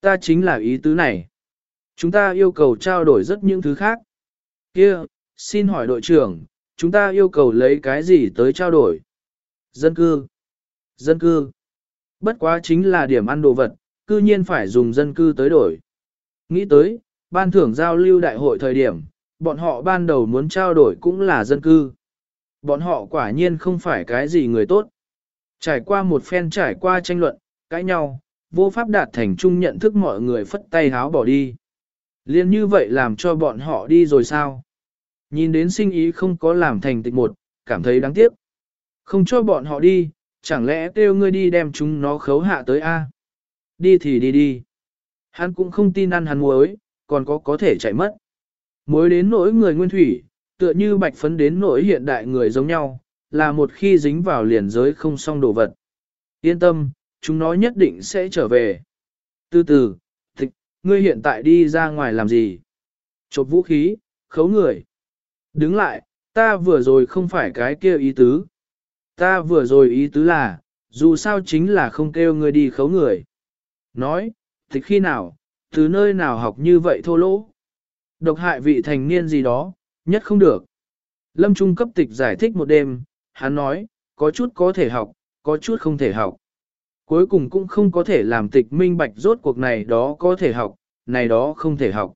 ta chính là ý tứ này. Chúng ta yêu cầu trao đổi rất những thứ khác. Kia, xin hỏi đội trưởng, chúng ta yêu cầu lấy cái gì tới trao đổi? Dân cư. Dân cư. Bất quá chính là điểm ăn đồ vật, cư nhiên phải dùng dân cư tới đổi. Nghĩ tới, ban thưởng giao lưu đại hội thời điểm, bọn họ ban đầu muốn trao đổi cũng là dân cư. Bọn họ quả nhiên không phải cái gì người tốt. Trải qua một phen trải qua tranh luận, cãi nhau, vô pháp đạt thành chung nhận thức mọi người phất tay háo bỏ đi. Liên như vậy làm cho bọn họ đi rồi sao? Nhìn đến sinh ý không có làm thành tịch một, cảm thấy đáng tiếc. Không cho bọn họ đi, chẳng lẽ kêu ngươi đi đem chúng nó khấu hạ tới A? Đi thì đi đi. Hắn cũng không tin ăn hắn muối, còn có có thể chạy mất. Muối đến nỗi người nguyên thủy, tựa như bạch phấn đến nỗi hiện đại người giống nhau, là một khi dính vào liền giới không xong đồ vật. Yên tâm, chúng nó nhất định sẽ trở về. Từ từ, thịch, ngươi hiện tại đi ra ngoài làm gì? Chộp vũ khí, khấu người. Đứng lại, ta vừa rồi không phải cái kia ý tứ. Ta vừa rồi ý tứ là, dù sao chính là không kêu ngươi đi khấu người. Nói, thì khi nào, từ nơi nào học như vậy thô lỗ. Độc hại vị thành niên gì đó, nhất không được. Lâm Trung cấp tịch giải thích một đêm, hắn nói, có chút có thể học, có chút không thể học. Cuối cùng cũng không có thể làm tịch minh bạch rốt cuộc này đó có thể học, này đó không thể học.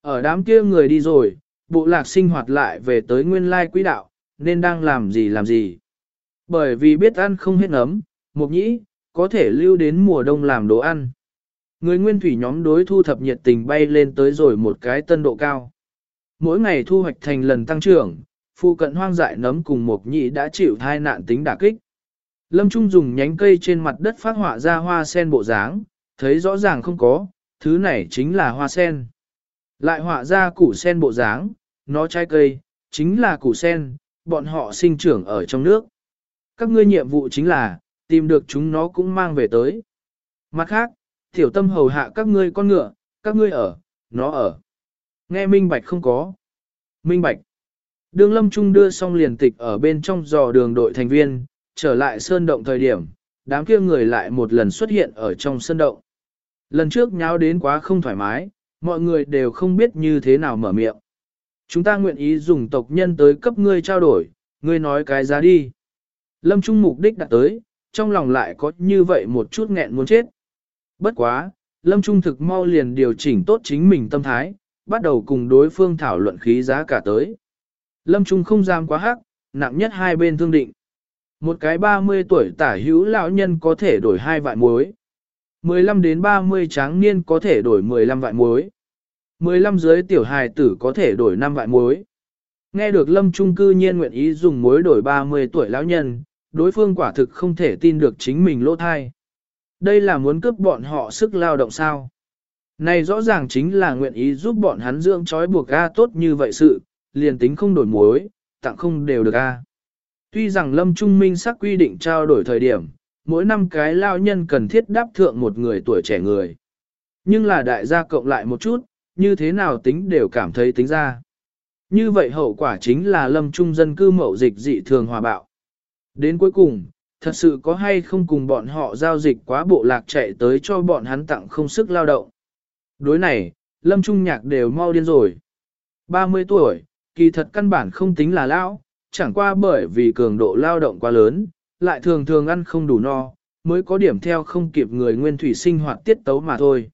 Ở đám kia người đi rồi, bộ lạc sinh hoạt lại về tới nguyên lai quỹ đạo, nên đang làm gì làm gì. Bởi vì biết ăn không hết ấm, mục nhĩ, có thể lưu đến mùa đông làm đồ ăn. Người nguyên thủy nhóm đối thu thập nhiệt tình bay lên tới rồi một cái tân độ cao. Mỗi ngày thu hoạch thành lần tăng trưởng, phụ cận hoang dại nấm cùng mục nhĩ đã chịu thai nạn tính đả kích. Lâm Trung dùng nhánh cây trên mặt đất phát họa ra hoa sen bộ dáng, thấy rõ ràng không có, thứ này chính là hoa sen. Lại họa ra củ sen bộ dáng, nó trái cây, chính là củ sen, bọn họ sinh trưởng ở trong nước. Các ngươi nhiệm vụ chính là, tìm được chúng nó cũng mang về tới. Mặt khác, tiểu tâm hầu hạ các ngươi con ngựa, các ngươi ở, nó ở. Nghe minh bạch không có. Minh bạch. Đường lâm trung đưa xong liền tịch ở bên trong dò đường đội thành viên, trở lại sơn động thời điểm, đám kia người lại một lần xuất hiện ở trong sơn động. Lần trước nháo đến quá không thoải mái, mọi người đều không biết như thế nào mở miệng. Chúng ta nguyện ý dùng tộc nhân tới cấp ngươi trao đổi, ngươi nói cái giá đi. Lâm Trung mục đích đã tới, trong lòng lại có như vậy một chút nghẹn muốn chết. Bất quá, Lâm Trung thực mau liền điều chỉnh tốt chính mình tâm thái, bắt đầu cùng đối phương thảo luận khí giá cả tới. Lâm Trung không dám quá hắc, nặng nhất hai bên thương định. Một cái 30 tuổi tả hữu lão nhân có thể đổi hai vạn muối. 15 đến 30 tráng niên có thể đổi 15 vạn muối. 15 dưới tiểu hài tử có thể đổi 5 vạn muối. Nghe được Lâm Trung cư nhiên nguyện ý dùng muối đổi 30 tuổi lão nhân, đối phương quả thực không thể tin được chính mình lỗ thai. Đây là muốn cướp bọn họ sức lao động sao? Này rõ ràng chính là nguyện ý giúp bọn hắn dưỡng trói buộc A tốt như vậy sự, liền tính không đổi muối, tặng không đều được A. Tuy rằng Lâm Trung Minh sắc quy định trao đổi thời điểm, mỗi năm cái lao nhân cần thiết đáp thượng một người tuổi trẻ người. Nhưng là đại gia cộng lại một chút, như thế nào tính đều cảm thấy tính ra. Như vậy hậu quả chính là Lâm Trung dân cư mậu dịch dị thường hòa bạo. Đến cuối cùng, thật sự có hay không cùng bọn họ giao dịch quá bộ lạc chạy tới cho bọn hắn tặng không sức lao động. Đối này, Lâm Trung Nhạc đều mau điên rồi. 30 tuổi, kỳ thật căn bản không tính là lão, chẳng qua bởi vì cường độ lao động quá lớn, lại thường thường ăn không đủ no, mới có điểm theo không kịp người nguyên thủy sinh hoạt tiết tấu mà thôi.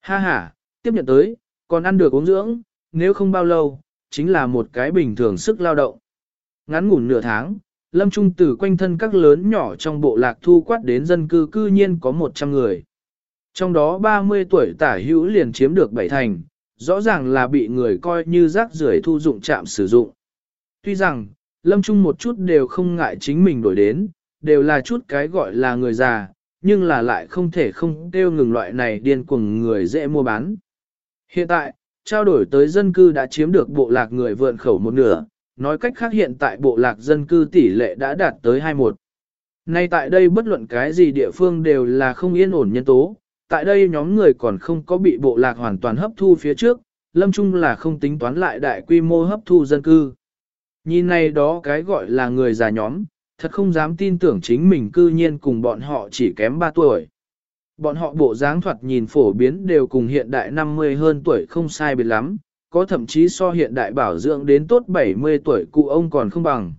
Ha ha, tiếp nhận tới, còn ăn được uống dưỡng, nếu không bao lâu, chính là một cái bình thường sức lao động. Ngắn ngủn nửa tháng, Lâm Trung từ quanh thân các lớn nhỏ trong bộ lạc thu quát đến dân cư cư nhiên có 100 người. Trong đó 30 tuổi tả hữu liền chiếm được bảy thành, rõ ràng là bị người coi như rác rưởi thu dụng chạm sử dụng. Tuy rằng, Lâm Trung một chút đều không ngại chính mình đổi đến, đều là chút cái gọi là người già, nhưng là lại không thể không tiêu ngừng loại này điên cuồng người dễ mua bán. Hiện tại, trao đổi tới dân cư đã chiếm được bộ lạc người vượn khẩu một nửa, nói cách khác hiện tại bộ lạc dân cư tỷ lệ đã đạt tới 21. Nay tại đây bất luận cái gì địa phương đều là không yên ổn nhân tố, tại đây nhóm người còn không có bị bộ lạc hoàn toàn hấp thu phía trước, lâm trung là không tính toán lại đại quy mô hấp thu dân cư. Nhìn này đó cái gọi là người già nhóm, thật không dám tin tưởng chính mình cư nhiên cùng bọn họ chỉ kém 3 tuổi. Bọn họ bộ dáng thoạt nhìn phổ biến đều cùng hiện đại 50 hơn tuổi không sai biệt lắm, có thậm chí so hiện đại bảo dưỡng đến tốt 70 tuổi cụ ông còn không bằng.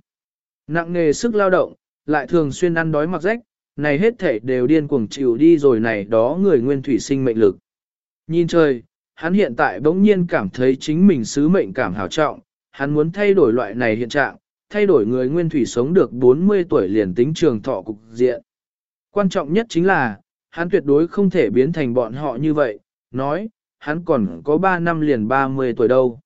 Nặng nghề sức lao động, lại thường xuyên ăn đói mặc rách, này hết thể đều điên cuồng chịu đi rồi này đó người nguyên thủy sinh mệnh lực. Nhìn trời, hắn hiện tại bỗng nhiên cảm thấy chính mình sứ mệnh cảm hào trọng, hắn muốn thay đổi loại này hiện trạng, thay đổi người nguyên thủy sống được 40 tuổi liền tính trường thọ cục diện. Quan trọng nhất chính là, hắn tuyệt đối không thể biến thành bọn họ như vậy, nói, hắn còn có 3 năm liền 30 tuổi đâu.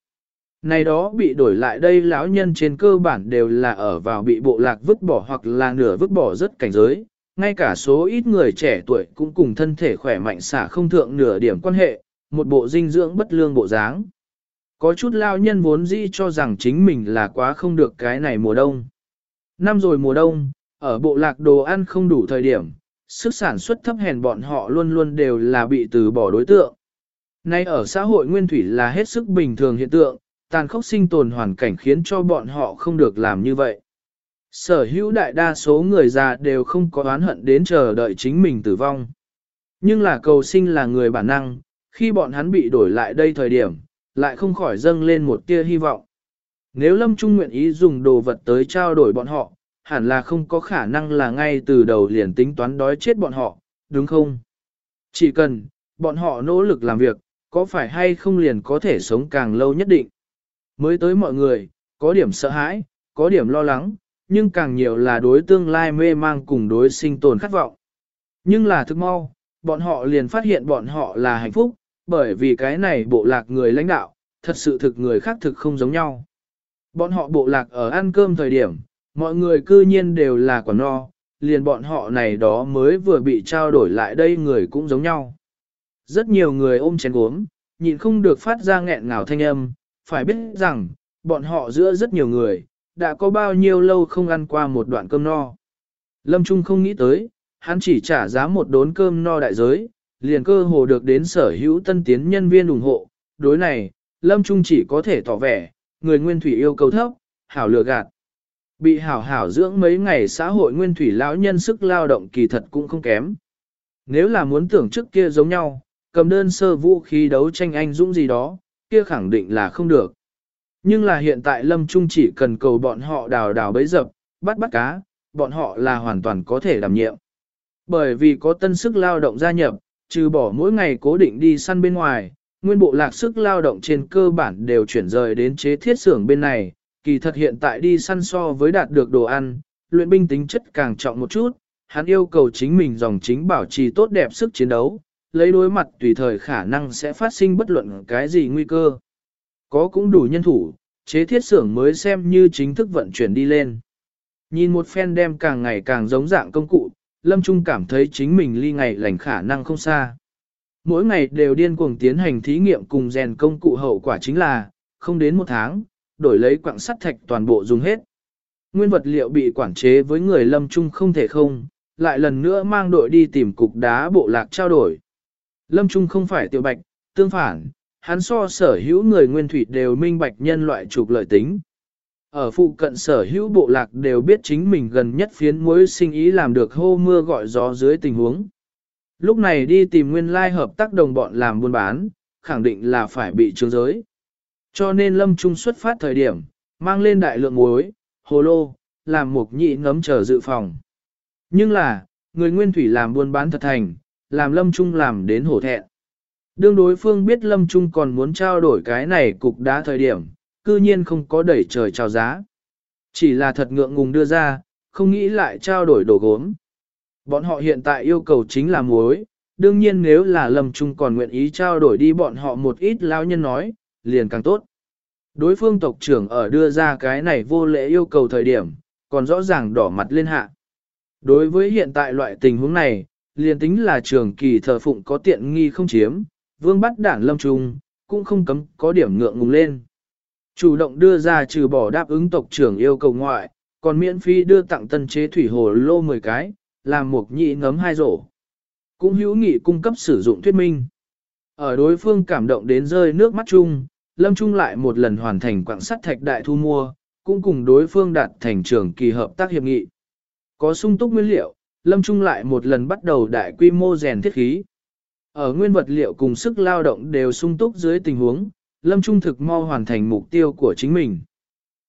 Này đó bị đổi lại đây lão nhân trên cơ bản đều là ở vào bị bộ lạc vứt bỏ hoặc là nửa vứt bỏ rất cảnh giới, ngay cả số ít người trẻ tuổi cũng cùng thân thể khỏe mạnh xả không thượng nửa điểm quan hệ, một bộ dinh dưỡng bất lương bộ dáng. Có chút lao nhân vốn dĩ cho rằng chính mình là quá không được cái này mùa đông. Năm rồi mùa đông, ở bộ lạc đồ ăn không đủ thời điểm, sức sản xuất thấp hèn bọn họ luôn luôn đều là bị từ bỏ đối tượng. Nay ở xã hội nguyên thủy là hết sức bình thường hiện tượng, tàn khốc sinh tồn hoàn cảnh khiến cho bọn họ không được làm như vậy. Sở hữu đại đa số người già đều không có oán hận đến chờ đợi chính mình tử vong. Nhưng là cầu sinh là người bản năng, khi bọn hắn bị đổi lại đây thời điểm, lại không khỏi dâng lên một tia hy vọng. Nếu Lâm Trung nguyện ý dùng đồ vật tới trao đổi bọn họ, hẳn là không có khả năng là ngay từ đầu liền tính toán đói chết bọn họ, đúng không? Chỉ cần, bọn họ nỗ lực làm việc, có phải hay không liền có thể sống càng lâu nhất định. Mới tới mọi người, có điểm sợ hãi, có điểm lo lắng, nhưng càng nhiều là đối tương lai mê mang cùng đối sinh tồn khát vọng. Nhưng là thức mau, bọn họ liền phát hiện bọn họ là hạnh phúc, bởi vì cái này bộ lạc người lãnh đạo, thật sự thực người khác thực không giống nhau. Bọn họ bộ lạc ở ăn cơm thời điểm, mọi người cư nhiên đều là quả no, liền bọn họ này đó mới vừa bị trao đổi lại đây người cũng giống nhau. Rất nhiều người ôm chén gốm, nhịn không được phát ra nghẹn ngào thanh âm, phải biết rằng, bọn họ giữa rất nhiều người, đã có bao nhiêu lâu không ăn qua một đoạn cơm no. Lâm Trung không nghĩ tới, hắn chỉ trả giá một đốn cơm no đại giới, liền cơ hồ được đến sở hữu tân tiến nhân viên ủng hộ. Đối này, Lâm Trung chỉ có thể tỏ vẻ, người nguyên thủy yêu cầu thấp, hảo lừa gạt. Bị hảo hảo dưỡng mấy ngày xã hội nguyên thủy lão nhân sức lao động kỳ thật cũng không kém. Nếu là muốn tưởng trước kia giống nhau, cầm đơn sơ vũ khí đấu tranh anh dũng gì đó, kia khẳng định là không được. Nhưng là hiện tại Lâm Trung chỉ cần cầu bọn họ đào đào bấy dập, bắt bắt cá, bọn họ là hoàn toàn có thể đảm nhiệm. Bởi vì có tân sức lao động gia nhập, trừ bỏ mỗi ngày cố định đi săn bên ngoài, nguyên bộ lạc sức lao động trên cơ bản đều chuyển rời đến chế thiết xưởng bên này, kỳ thật hiện tại đi săn so với đạt được đồ ăn, luyện binh tính chất càng trọng một chút, hắn yêu cầu chính mình dòng chính bảo trì tốt đẹp sức chiến đấu, lấy đối mặt tùy thời khả năng sẽ phát sinh bất luận cái gì nguy cơ. Có cũng đủ nhân thủ, chế thiết xưởng mới xem như chính thức vận chuyển đi lên. Nhìn một phen đem càng ngày càng giống dạng công cụ, Lâm Trung cảm thấy chính mình ly ngày lành khả năng không xa. Mỗi ngày đều điên cuồng tiến hành thí nghiệm cùng rèn công cụ hậu quả chính là, không đến một tháng, đổi lấy quặng sắt thạch toàn bộ dùng hết. Nguyên vật liệu bị quản chế với người Lâm Trung không thể không, lại lần nữa mang đội đi tìm cục đá bộ lạc trao đổi. Lâm Trung không phải tiểu bạch, tương phản, hắn so sở hữu người nguyên thủy đều minh bạch nhân loại trục lợi tính. Ở phụ cận sở hữu bộ lạc đều biết chính mình gần nhất phiến mối sinh ý làm được hô mưa gọi gió dưới tình huống. Lúc này đi tìm nguyên lai hợp tác đồng bọn làm buôn bán, khẳng định là phải bị trướng giới. Cho nên lâm trung xuất phát thời điểm, mang lên đại lượng muối, hồ lô, làm mục nhị ngấm chờ dự phòng. Nhưng là, người nguyên thủy làm buôn bán thật thành, làm lâm trung làm đến hổ thẹn. Đương đối phương biết lâm trung còn muốn trao đổi cái này cục đá thời điểm, cư nhiên không có đẩy trời chào giá. Chỉ là thật ngượng ngùng đưa ra, không nghĩ lại trao đổi đồ gốm. Bọn họ hiện tại yêu cầu chính là muối, đương nhiên nếu là Lâm Trung còn nguyện ý trao đổi đi bọn họ một ít lao nhân nói, liền càng tốt. Đối phương tộc trưởng ở đưa ra cái này vô lễ yêu cầu thời điểm, còn rõ ràng đỏ mặt lên hạ. Đối với hiện tại loại tình huống này, liền tính là trường kỳ thờ phụng có tiện nghi không chiếm, vương bắt đản lâm trung, cũng không cấm có điểm ngượng ngùng lên. Chủ động đưa ra trừ bỏ đáp ứng tộc trưởng yêu cầu ngoại, còn miễn phí đưa tặng tân chế thủy hồ lô 10 cái, làm một nhị ngấm hai rổ. Cũng hữu nghị cung cấp sử dụng thuyết minh. Ở đối phương cảm động đến rơi nước mắt chung, Lâm Trung lại một lần hoàn thành quảng sắt thạch đại thu mua, cũng cùng đối phương đạt thành trường kỳ hợp tác hiệp nghị. Có sung túc nguyên liệu, Lâm Trung lại một lần bắt đầu đại quy mô rèn thiết khí. Ở nguyên vật liệu cùng sức lao động đều sung túc dưới tình huống, Lâm Trung thực mau hoàn thành mục tiêu của chính mình.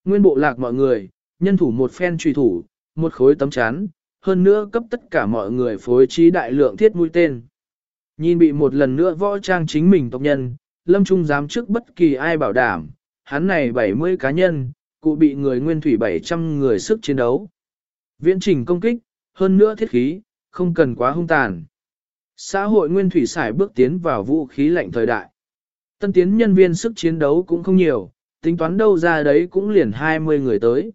Nguyên bộ lạc mọi người, nhân thủ một phen truy thủ, một khối tấm chán, hơn nữa cấp tất cả mọi người phối trí đại lượng thiết mũi tên. Nhìn bị một lần nữa võ trang chính mình tộc nhân, Lâm Trung dám trước bất kỳ ai bảo đảm, hắn này 70 cá nhân, cụ bị người nguyên thủy 700 người sức chiến đấu. Viễn trình công kích, hơn nữa thiết khí, không cần quá hung tàn. Xã hội nguyên thủy xài bước tiến vào vũ khí lạnh thời đại. Tân tiến nhân viên sức chiến đấu cũng không nhiều, tính toán đâu ra đấy cũng liền 20 người tới.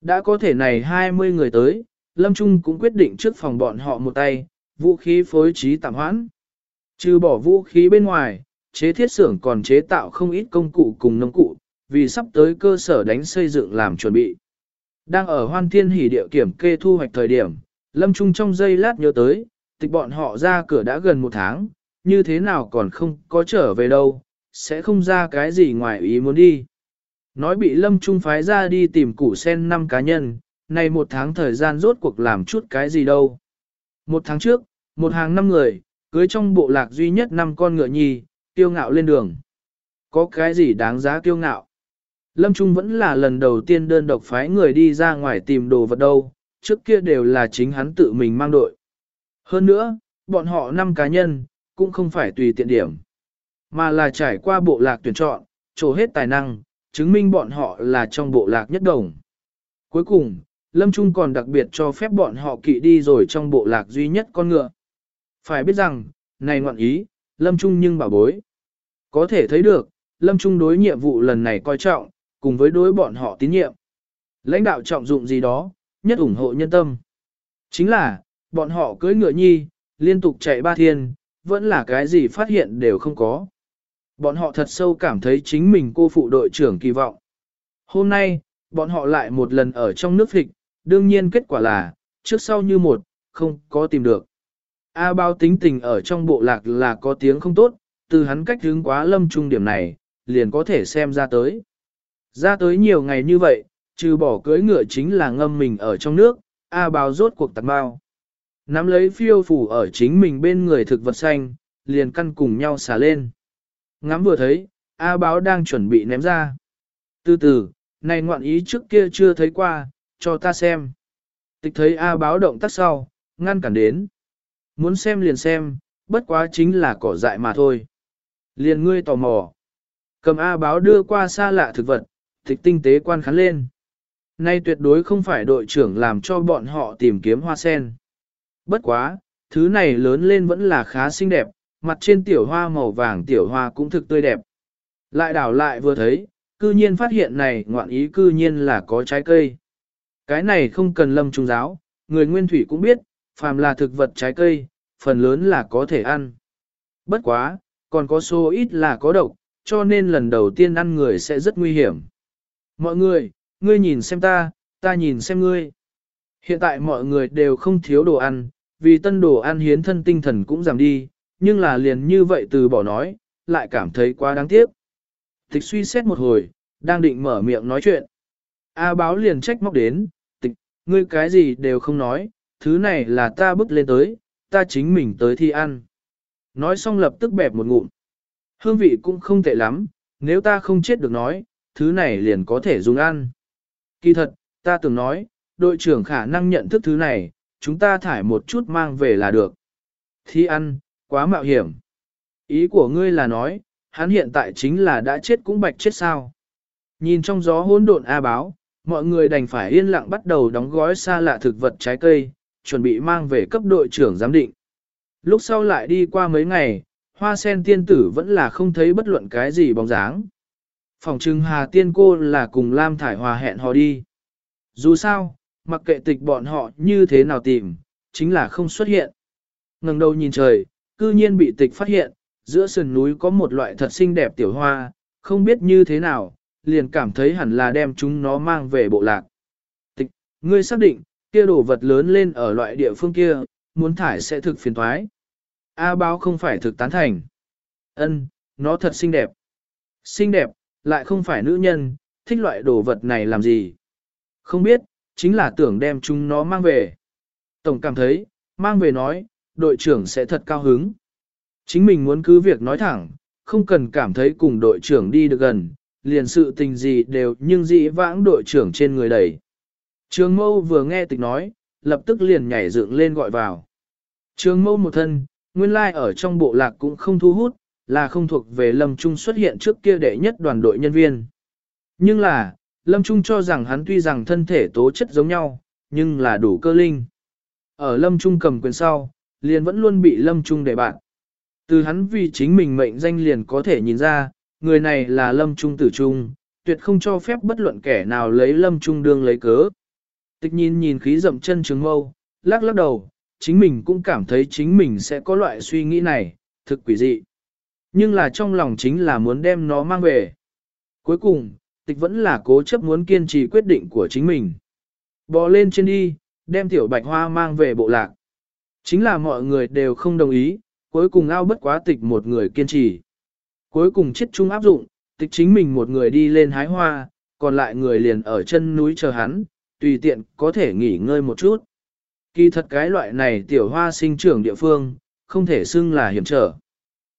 Đã có thể này 20 người tới, Lâm Trung cũng quyết định trước phòng bọn họ một tay, vũ khí phối trí tạm hoãn. Trừ bỏ vũ khí bên ngoài, chế thiết xưởng còn chế tạo không ít công cụ cùng nông cụ, vì sắp tới cơ sở đánh xây dựng làm chuẩn bị. Đang ở hoan thiên hỉ địa kiểm kê thu hoạch thời điểm, Lâm Trung trong giây lát nhớ tới, tịch bọn họ ra cửa đã gần một tháng, như thế nào còn không có trở về đâu, sẽ không ra cái gì ngoài ý muốn đi. Nói bị Lâm Trung phái ra đi tìm củ sen năm cá nhân, này một tháng thời gian rốt cuộc làm chút cái gì đâu. Một tháng trước, một hàng năm người, cưới trong bộ lạc duy nhất năm con ngựa nhì, kiêu ngạo lên đường. Có cái gì đáng giá kiêu ngạo? Lâm Trung vẫn là lần đầu tiên đơn độc phái người đi ra ngoài tìm đồ vật đâu, trước kia đều là chính hắn tự mình mang đội. Hơn nữa, bọn họ năm cá nhân, cũng không phải tùy tiện điểm, mà là trải qua bộ lạc tuyển chọn, trổ hết tài năng, chứng minh bọn họ là trong bộ lạc nhất đồng. Cuối cùng, Lâm Trung còn đặc biệt cho phép bọn họ kỵ đi rồi trong bộ lạc duy nhất con ngựa. Phải biết rằng, này ngoạn ý, Lâm Trung nhưng bảo bối. Có thể thấy được, Lâm Trung đối nhiệm vụ lần này coi trọng, cùng với đối bọn họ tín nhiệm. Lãnh đạo trọng dụng gì đó, nhất ủng hộ nhân tâm. Chính là, bọn họ cưỡi ngựa nhi, liên tục chạy ba thiên, vẫn là cái gì phát hiện đều không có. Bọn họ thật sâu cảm thấy chính mình cô phụ đội trưởng kỳ vọng. Hôm nay, bọn họ lại một lần ở trong nước thịt đương nhiên kết quả là, trước sau như một, không có tìm được. A bao tính tình ở trong bộ lạc là có tiếng không tốt, từ hắn cách hướng quá lâm trung điểm này, liền có thể xem ra tới. Ra tới nhiều ngày như vậy, trừ bỏ cưới ngựa chính là ngâm mình ở trong nước, A báo rốt cuộc tạc bao. Nắm lấy phiêu phủ ở chính mình bên người thực vật xanh, liền căn cùng nhau xả lên. Ngắm vừa thấy, A báo đang chuẩn bị ném ra. Từ từ, này ngoạn ý trước kia chưa thấy qua, cho ta xem. Tịch thấy A báo động tác sau, ngăn cản đến. Muốn xem liền xem, bất quá chính là cỏ dại mà thôi. Liền ngươi tò mò. Cầm A báo đưa qua xa lạ thực vật, tịch tinh tế quan khán lên. Nay tuyệt đối không phải đội trưởng làm cho bọn họ tìm kiếm hoa sen. Bất quá, thứ này lớn lên vẫn là khá xinh đẹp, mặt trên tiểu hoa màu vàng tiểu hoa cũng thực tươi đẹp. Lại đảo lại vừa thấy, cư nhiên phát hiện này ngoạn ý cư nhiên là có trái cây. Cái này không cần lâm trung giáo, người nguyên thủy cũng biết, phàm là thực vật trái cây, phần lớn là có thể ăn. Bất quá, còn có số ít là có độc, cho nên lần đầu tiên ăn người sẽ rất nguy hiểm. Mọi người, ngươi nhìn xem ta, ta nhìn xem ngươi. Hiện tại mọi người đều không thiếu đồ ăn, vì tân đồ ăn hiến thân tinh thần cũng giảm đi, nhưng là liền như vậy từ bỏ nói, lại cảm thấy quá đáng tiếc. Tịch suy xét một hồi, đang định mở miệng nói chuyện. A báo liền trách móc đến, tịch, ngươi cái gì đều không nói, thứ này là ta bước lên tới, ta chính mình tới thi ăn. Nói xong lập tức bẹp một ngụm. Hương vị cũng không tệ lắm, nếu ta không chết được nói, thứ này liền có thể dùng ăn. Kỳ thật, ta từng nói, đội trưởng khả năng nhận thức thứ này, chúng ta thải một chút mang về là được. Thi ăn, quá mạo hiểm. Ý của ngươi là nói, hắn hiện tại chính là đã chết cũng bạch chết sao. Nhìn trong gió hỗn độn A báo, mọi người đành phải yên lặng bắt đầu đóng gói xa lạ thực vật trái cây, chuẩn bị mang về cấp đội trưởng giám định. Lúc sau lại đi qua mấy ngày, hoa sen tiên tử vẫn là không thấy bất luận cái gì bóng dáng. Phòng trưng Hà Tiên cô là cùng Lam Thải Hòa hẹn hò đi. Dù sao, mặc kệ tịch bọn họ như thế nào tìm, chính là không xuất hiện. ngẩng đầu nhìn trời, cư nhiên bị tịch phát hiện, giữa sườn núi có một loại thật xinh đẹp tiểu hoa, không biết như thế nào, liền cảm thấy hẳn là đem chúng nó mang về bộ lạc. Tịch, ngươi xác định, kia đồ vật lớn lên ở loại địa phương kia, muốn thải sẽ thực phiền thoái. A báo không phải thực tán thành. Ân, nó thật xinh đẹp. Xinh đẹp, lại không phải nữ nhân, thích loại đồ vật này làm gì? Không biết, chính là tưởng đem chúng nó mang về. Tổng cảm thấy, mang về nói, đội trưởng sẽ thật cao hứng. Chính mình muốn cứ việc nói thẳng, không cần cảm thấy cùng đội trưởng đi được gần, liền sự tình gì đều nhưng dĩ vãng đội trưởng trên người đầy. Trường mâu vừa nghe tịch nói, lập tức liền nhảy dựng lên gọi vào. Trường mâu một thân, nguyên lai ở trong bộ lạc cũng không thu hút, là không thuộc về Lâm Trung xuất hiện trước kia đệ nhất đoàn đội nhân viên. Nhưng là, Lâm Trung cho rằng hắn tuy rằng thân thể tố chất giống nhau, nhưng là đủ cơ linh. Ở Lâm Trung cầm quyền sau, liền vẫn luôn bị Lâm Trung để bạn. Từ hắn vì chính mình mệnh danh liền có thể nhìn ra, người này là Lâm Trung tử trung, tuyệt không cho phép bất luận kẻ nào lấy Lâm Trung đương lấy cớ. Tịch nhìn nhìn khí dậm chân trường mâu, lắc lắc đầu, chính mình cũng cảm thấy chính mình sẽ có loại suy nghĩ này, thực quỷ dị. Nhưng là trong lòng chính là muốn đem nó mang về. Cuối cùng, tịch vẫn là cố chấp muốn kiên trì quyết định của chính mình. Bò lên trên đi, đem tiểu bạch hoa mang về bộ lạc. Chính là mọi người đều không đồng ý, cuối cùng ao bất quá tịch một người kiên trì. Cuối cùng chết chung áp dụng, tịch chính mình một người đi lên hái hoa, còn lại người liền ở chân núi chờ hắn, tùy tiện có thể nghỉ ngơi một chút. Kỳ thật cái loại này tiểu hoa sinh trưởng địa phương, không thể xưng là hiểm trở.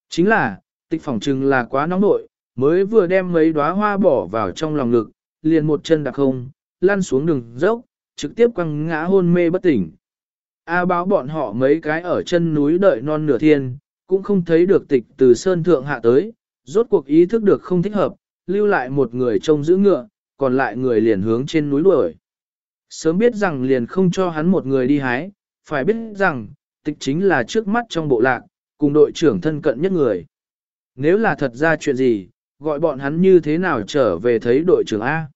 Chính là, tịch phỏng trừng là quá nóng nội, mới vừa đem mấy đóa hoa bỏ vào trong lòng ngực, liền một chân đặc không, lăn xuống đường dốc, trực tiếp quăng ngã hôn mê bất tỉnh. A báo bọn họ mấy cái ở chân núi đợi non nửa thiên, cũng không thấy được tịch từ sơn thượng hạ tới, rốt cuộc ý thức được không thích hợp, lưu lại một người trông giữ ngựa, còn lại người liền hướng trên núi đuổi. Sớm biết rằng liền không cho hắn một người đi hái, phải biết rằng, tịch chính là trước mắt trong bộ lạc, cùng đội trưởng thân cận nhất người. Nếu là thật ra chuyện gì, gọi bọn hắn như thế nào trở về thấy đội trưởng A.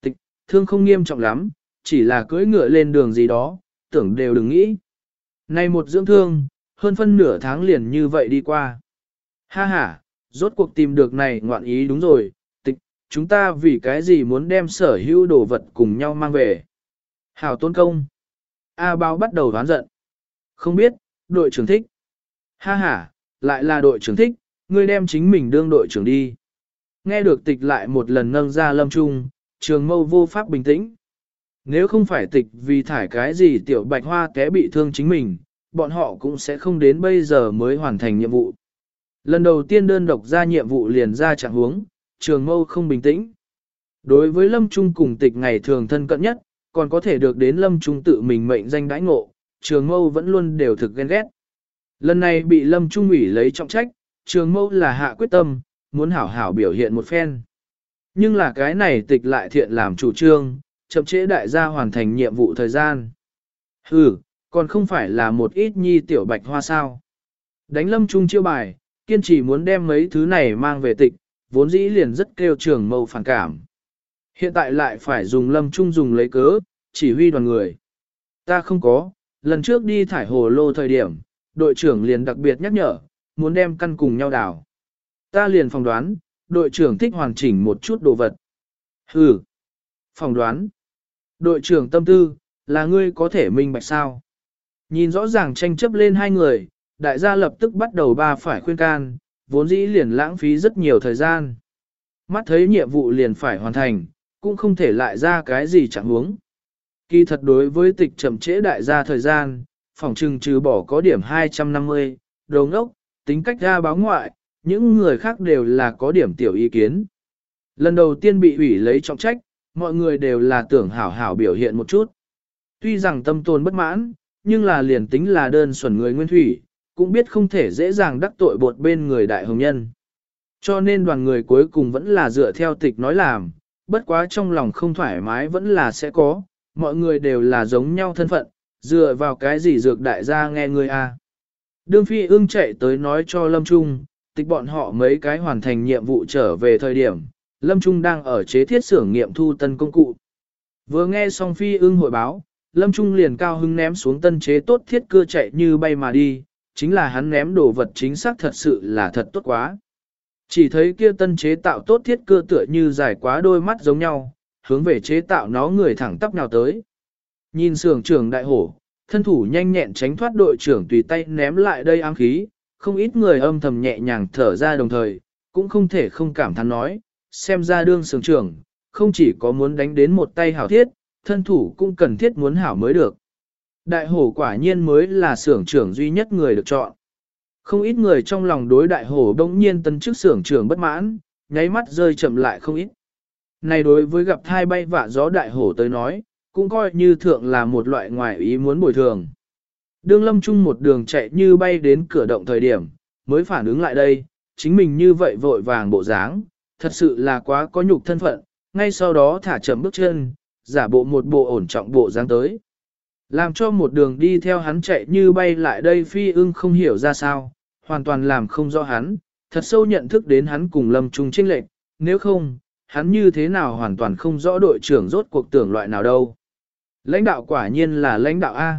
Tịch, thương không nghiêm trọng lắm, chỉ là cưỡi ngựa lên đường gì đó, tưởng đều đừng nghĩ. nay một dưỡng thương, hơn phân nửa tháng liền như vậy đi qua. Ha ha, rốt cuộc tìm được này ngoạn ý đúng rồi, tịch, chúng ta vì cái gì muốn đem sở hữu đồ vật cùng nhau mang về. Hảo tôn công. A bao bắt đầu đoán giận. Không biết, đội trưởng thích. Ha ha, lại là đội trưởng thích, ngươi đem chính mình đương đội trưởng đi. Nghe được tịch lại một lần nâng ra lâm trung, trường mâu vô pháp bình tĩnh. Nếu không phải tịch vì thải cái gì tiểu bạch hoa té bị thương chính mình, bọn họ cũng sẽ không đến bây giờ mới hoàn thành nhiệm vụ. Lần đầu tiên đơn độc ra nhiệm vụ liền ra trạng huống, trường mâu không bình tĩnh. Đối với lâm trung cùng tịch ngày thường thân cận nhất, còn có thể được đến lâm trung tự mình mệnh danh đãi ngộ, trường mâu vẫn luôn đều thực ghen ghét. Lần này bị lâm trung ủy lấy trọng trách, trường mâu là hạ quyết tâm, muốn hảo hảo biểu hiện một phen. Nhưng là cái này tịch lại thiện làm chủ trương, chậm trễ đại gia hoàn thành nhiệm vụ thời gian. Hừ, còn không phải là một ít nhi tiểu bạch hoa sao. Đánh lâm trung chiêu bài, kiên trì muốn đem mấy thứ này mang về tịch, vốn dĩ liền rất kêu trường mâu phản cảm. Hiện tại lại phải dùng lâm trung dùng lấy cớ, chỉ huy đoàn người. Ta không có, lần trước đi thải hồ lô thời điểm, đội trưởng liền đặc biệt nhắc nhở, muốn đem căn cùng nhau đào. Ta liền phỏng đoán, đội trưởng thích hoàn chỉnh một chút đồ vật. Hừ, phỏng đoán. Đội trưởng tâm tư, là ngươi có thể minh bạch sao. Nhìn rõ ràng tranh chấp lên hai người, đại gia lập tức bắt đầu ba phải khuyên can, vốn dĩ liền lãng phí rất nhiều thời gian. Mắt thấy nhiệm vụ liền phải hoàn thành, cũng không thể lại ra cái gì chẳng huống. Kỳ thật đối với tịch chậm trễ đại gia thời gian, phòng trừng trừ bỏ có điểm 250, đồ ngốc, tính cách ra báo ngoại, những người khác đều là có điểm tiểu ý kiến. Lần đầu tiên bị ủy lấy trọng trách, mọi người đều là tưởng hảo hảo biểu hiện một chút. Tuy rằng tâm tồn bất mãn, nhưng là liền tính là đơn xuẩn người nguyên thủy, cũng biết không thể dễ dàng đắc tội bột bên người đại hồng nhân. Cho nên đoàn người cuối cùng vẫn là dựa theo tịch nói làm, bất quá trong lòng không thoải mái vẫn là sẽ có, mọi người đều là giống nhau thân phận, dựa vào cái gì dược đại gia nghe người a. À. Đương phi ương chạy tới nói cho Lâm Trung, tịch bọn họ mấy cái hoàn thành nhiệm vụ trở về thời điểm, Lâm Trung đang ở chế thiết xưởng nghiệm thu tân công cụ. Vừa nghe xong phi ương hội báo, Lâm Trung liền cao hưng ném xuống tân chế tốt thiết cưa chạy như bay mà đi, chính là hắn ném đồ vật chính xác thật sự là thật tốt quá. Chỉ thấy kia tân chế tạo tốt thiết cưa tựa như dài quá đôi mắt giống nhau, hướng về chế tạo nó người thẳng tắp nào tới. Nhìn sưởng trưởng đại hổ, thân thủ nhanh nhẹn tránh thoát đội trưởng tùy tay ném lại đây ám khí, không ít người âm thầm nhẹ nhàng thở ra đồng thời, cũng không thể không cảm thán nói, xem ra đương sưởng trưởng, không chỉ có muốn đánh đến một tay hảo thiết, thân thủ cũng cần thiết muốn hảo mới được. Đại hổ quả nhiên mới là sưởng trưởng duy nhất người được chọn. Không ít người trong lòng đối đại hổ đông nhiên tân chức sưởng trưởng bất mãn, nháy mắt rơi chậm lại không ít. Này đối với gặp thai bay vạ gió đại hổ tới nói, cũng coi như thượng là một loại ngoại ý muốn bồi thường. Đương lâm trung một đường chạy như bay đến cửa động thời điểm, mới phản ứng lại đây, chính mình như vậy vội vàng bộ dáng, thật sự là quá có nhục thân phận, ngay sau đó thả chậm bước chân, giả bộ một bộ ổn trọng bộ dáng tới. Làm cho một đường đi theo hắn chạy như bay lại đây phi ưng không hiểu ra sao, hoàn toàn làm không rõ hắn, thật sâu nhận thức đến hắn cùng lâm trung trinh lệnh, nếu không, hắn như thế nào hoàn toàn không rõ đội trưởng rốt cuộc tưởng loại nào đâu. Lãnh đạo quả nhiên là lãnh đạo A.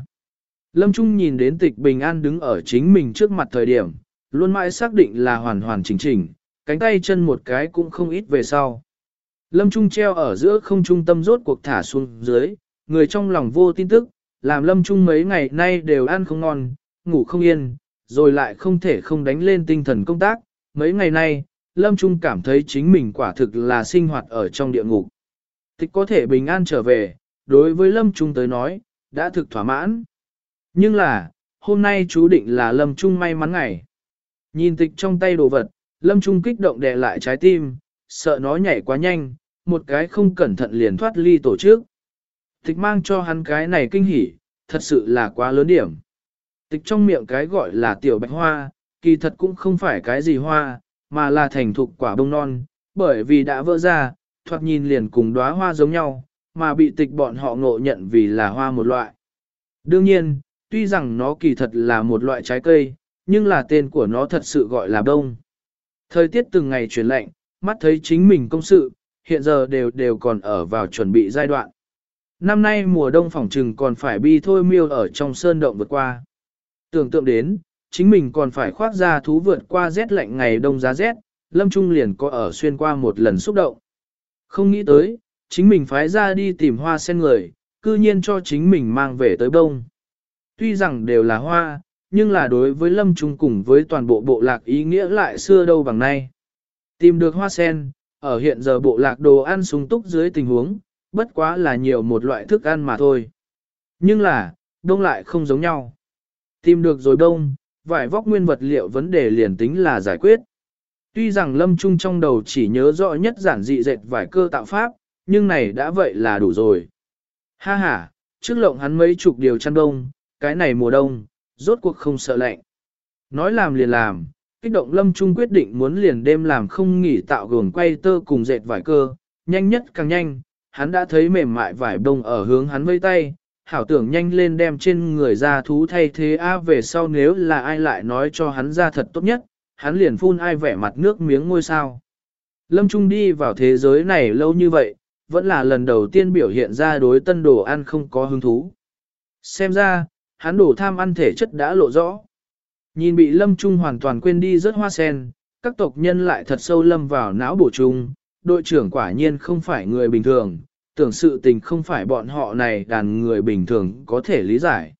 Lâm Trung nhìn đến tịch bình an đứng ở chính mình trước mặt thời điểm, luôn mãi xác định là hoàn hoàn chỉnh chỉnh, cánh tay chân một cái cũng không ít về sau. Lâm Trung treo ở giữa không trung tâm rốt cuộc thả xuống dưới, người trong lòng vô tin tức, làm Lâm Trung mấy ngày nay đều ăn không ngon, ngủ không yên, rồi lại không thể không đánh lên tinh thần công tác. Mấy ngày nay, Lâm Trung cảm thấy chính mình quả thực là sinh hoạt ở trong địa ngục. Tịch có thể bình an trở về, đối với Lâm Trung tới nói, đã thực thỏa mãn. Nhưng là, hôm nay chú định là Lâm Trung may mắn ngày. Nhìn tịch trong tay đồ vật, Lâm Trung kích động đè lại trái tim, sợ nó nhảy quá nhanh, một cái không cẩn thận liền thoát ly tổ chức. Tịch mang cho hắn cái này kinh hỉ, thật sự là quá lớn điểm. Tịch trong miệng cái gọi là tiểu bạch hoa, kỳ thật cũng không phải cái gì hoa, mà là thành thục quả bông non, bởi vì đã vỡ ra, thoạt nhìn liền cùng đóa hoa giống nhau, mà bị tịch bọn họ ngộ nhận vì là hoa một loại. Đương nhiên, tuy rằng nó kỳ thật là một loại trái cây, nhưng là tên của nó thật sự gọi là đông. Thời tiết từng ngày chuyển lạnh, mắt thấy chính mình công sự, hiện giờ đều đều còn ở vào chuẩn bị giai đoạn. Năm nay mùa đông phỏng trừng còn phải bi thôi miêu ở trong sơn động vượt qua. Tưởng tượng đến, chính mình còn phải khoác ra thú vượt qua rét lạnh ngày đông giá rét, Lâm Trung liền có ở xuyên qua một lần xúc động. Không nghĩ tới, chính mình phái ra đi tìm hoa sen người, cư nhiên cho chính mình mang về tới bông. Tuy rằng đều là hoa, nhưng là đối với Lâm Trung cùng với toàn bộ bộ lạc ý nghĩa lại xưa đâu bằng nay. Tìm được hoa sen, ở hiện giờ bộ lạc đồ ăn sung túc dưới tình huống, bất quá là nhiều một loại thức ăn mà thôi. Nhưng là, đông lại không giống nhau. Tìm được rồi đông, vải vóc nguyên vật liệu vấn đề liền tính là giải quyết. Tuy rằng lâm trung trong đầu chỉ nhớ rõ nhất giản dị dệt vải cơ tạo pháp, nhưng này đã vậy là đủ rồi. Ha ha, trước lộng hắn mấy chục điều chăn đông, cái này mùa đông, rốt cuộc không sợ lạnh. Nói làm liền làm, kích động lâm trung quyết định muốn liền đêm làm không nghỉ tạo gường quay tơ cùng dệt vải cơ, nhanh nhất càng nhanh, hắn đã thấy mềm mại vải đông ở hướng hắn vây tay, hảo tưởng nhanh lên đem trên người ra thú thay thế a về sau nếu là ai lại nói cho hắn ra thật tốt nhất, hắn liền phun ai vẻ mặt nước miếng ngôi sao. Lâm Trung đi vào thế giới này lâu như vậy, vẫn là lần đầu tiên biểu hiện ra đối tân đồ ăn không có hứng thú. Xem ra, hắn đổ tham ăn thể chất đã lộ rõ. Nhìn bị Lâm Trung hoàn toàn quên đi rất hoa sen, các tộc nhân lại thật sâu lâm vào não bổ trung. đội trưởng quả nhiên không phải người bình thường, tưởng sự tình không phải bọn họ này đàn người bình thường có thể lý giải.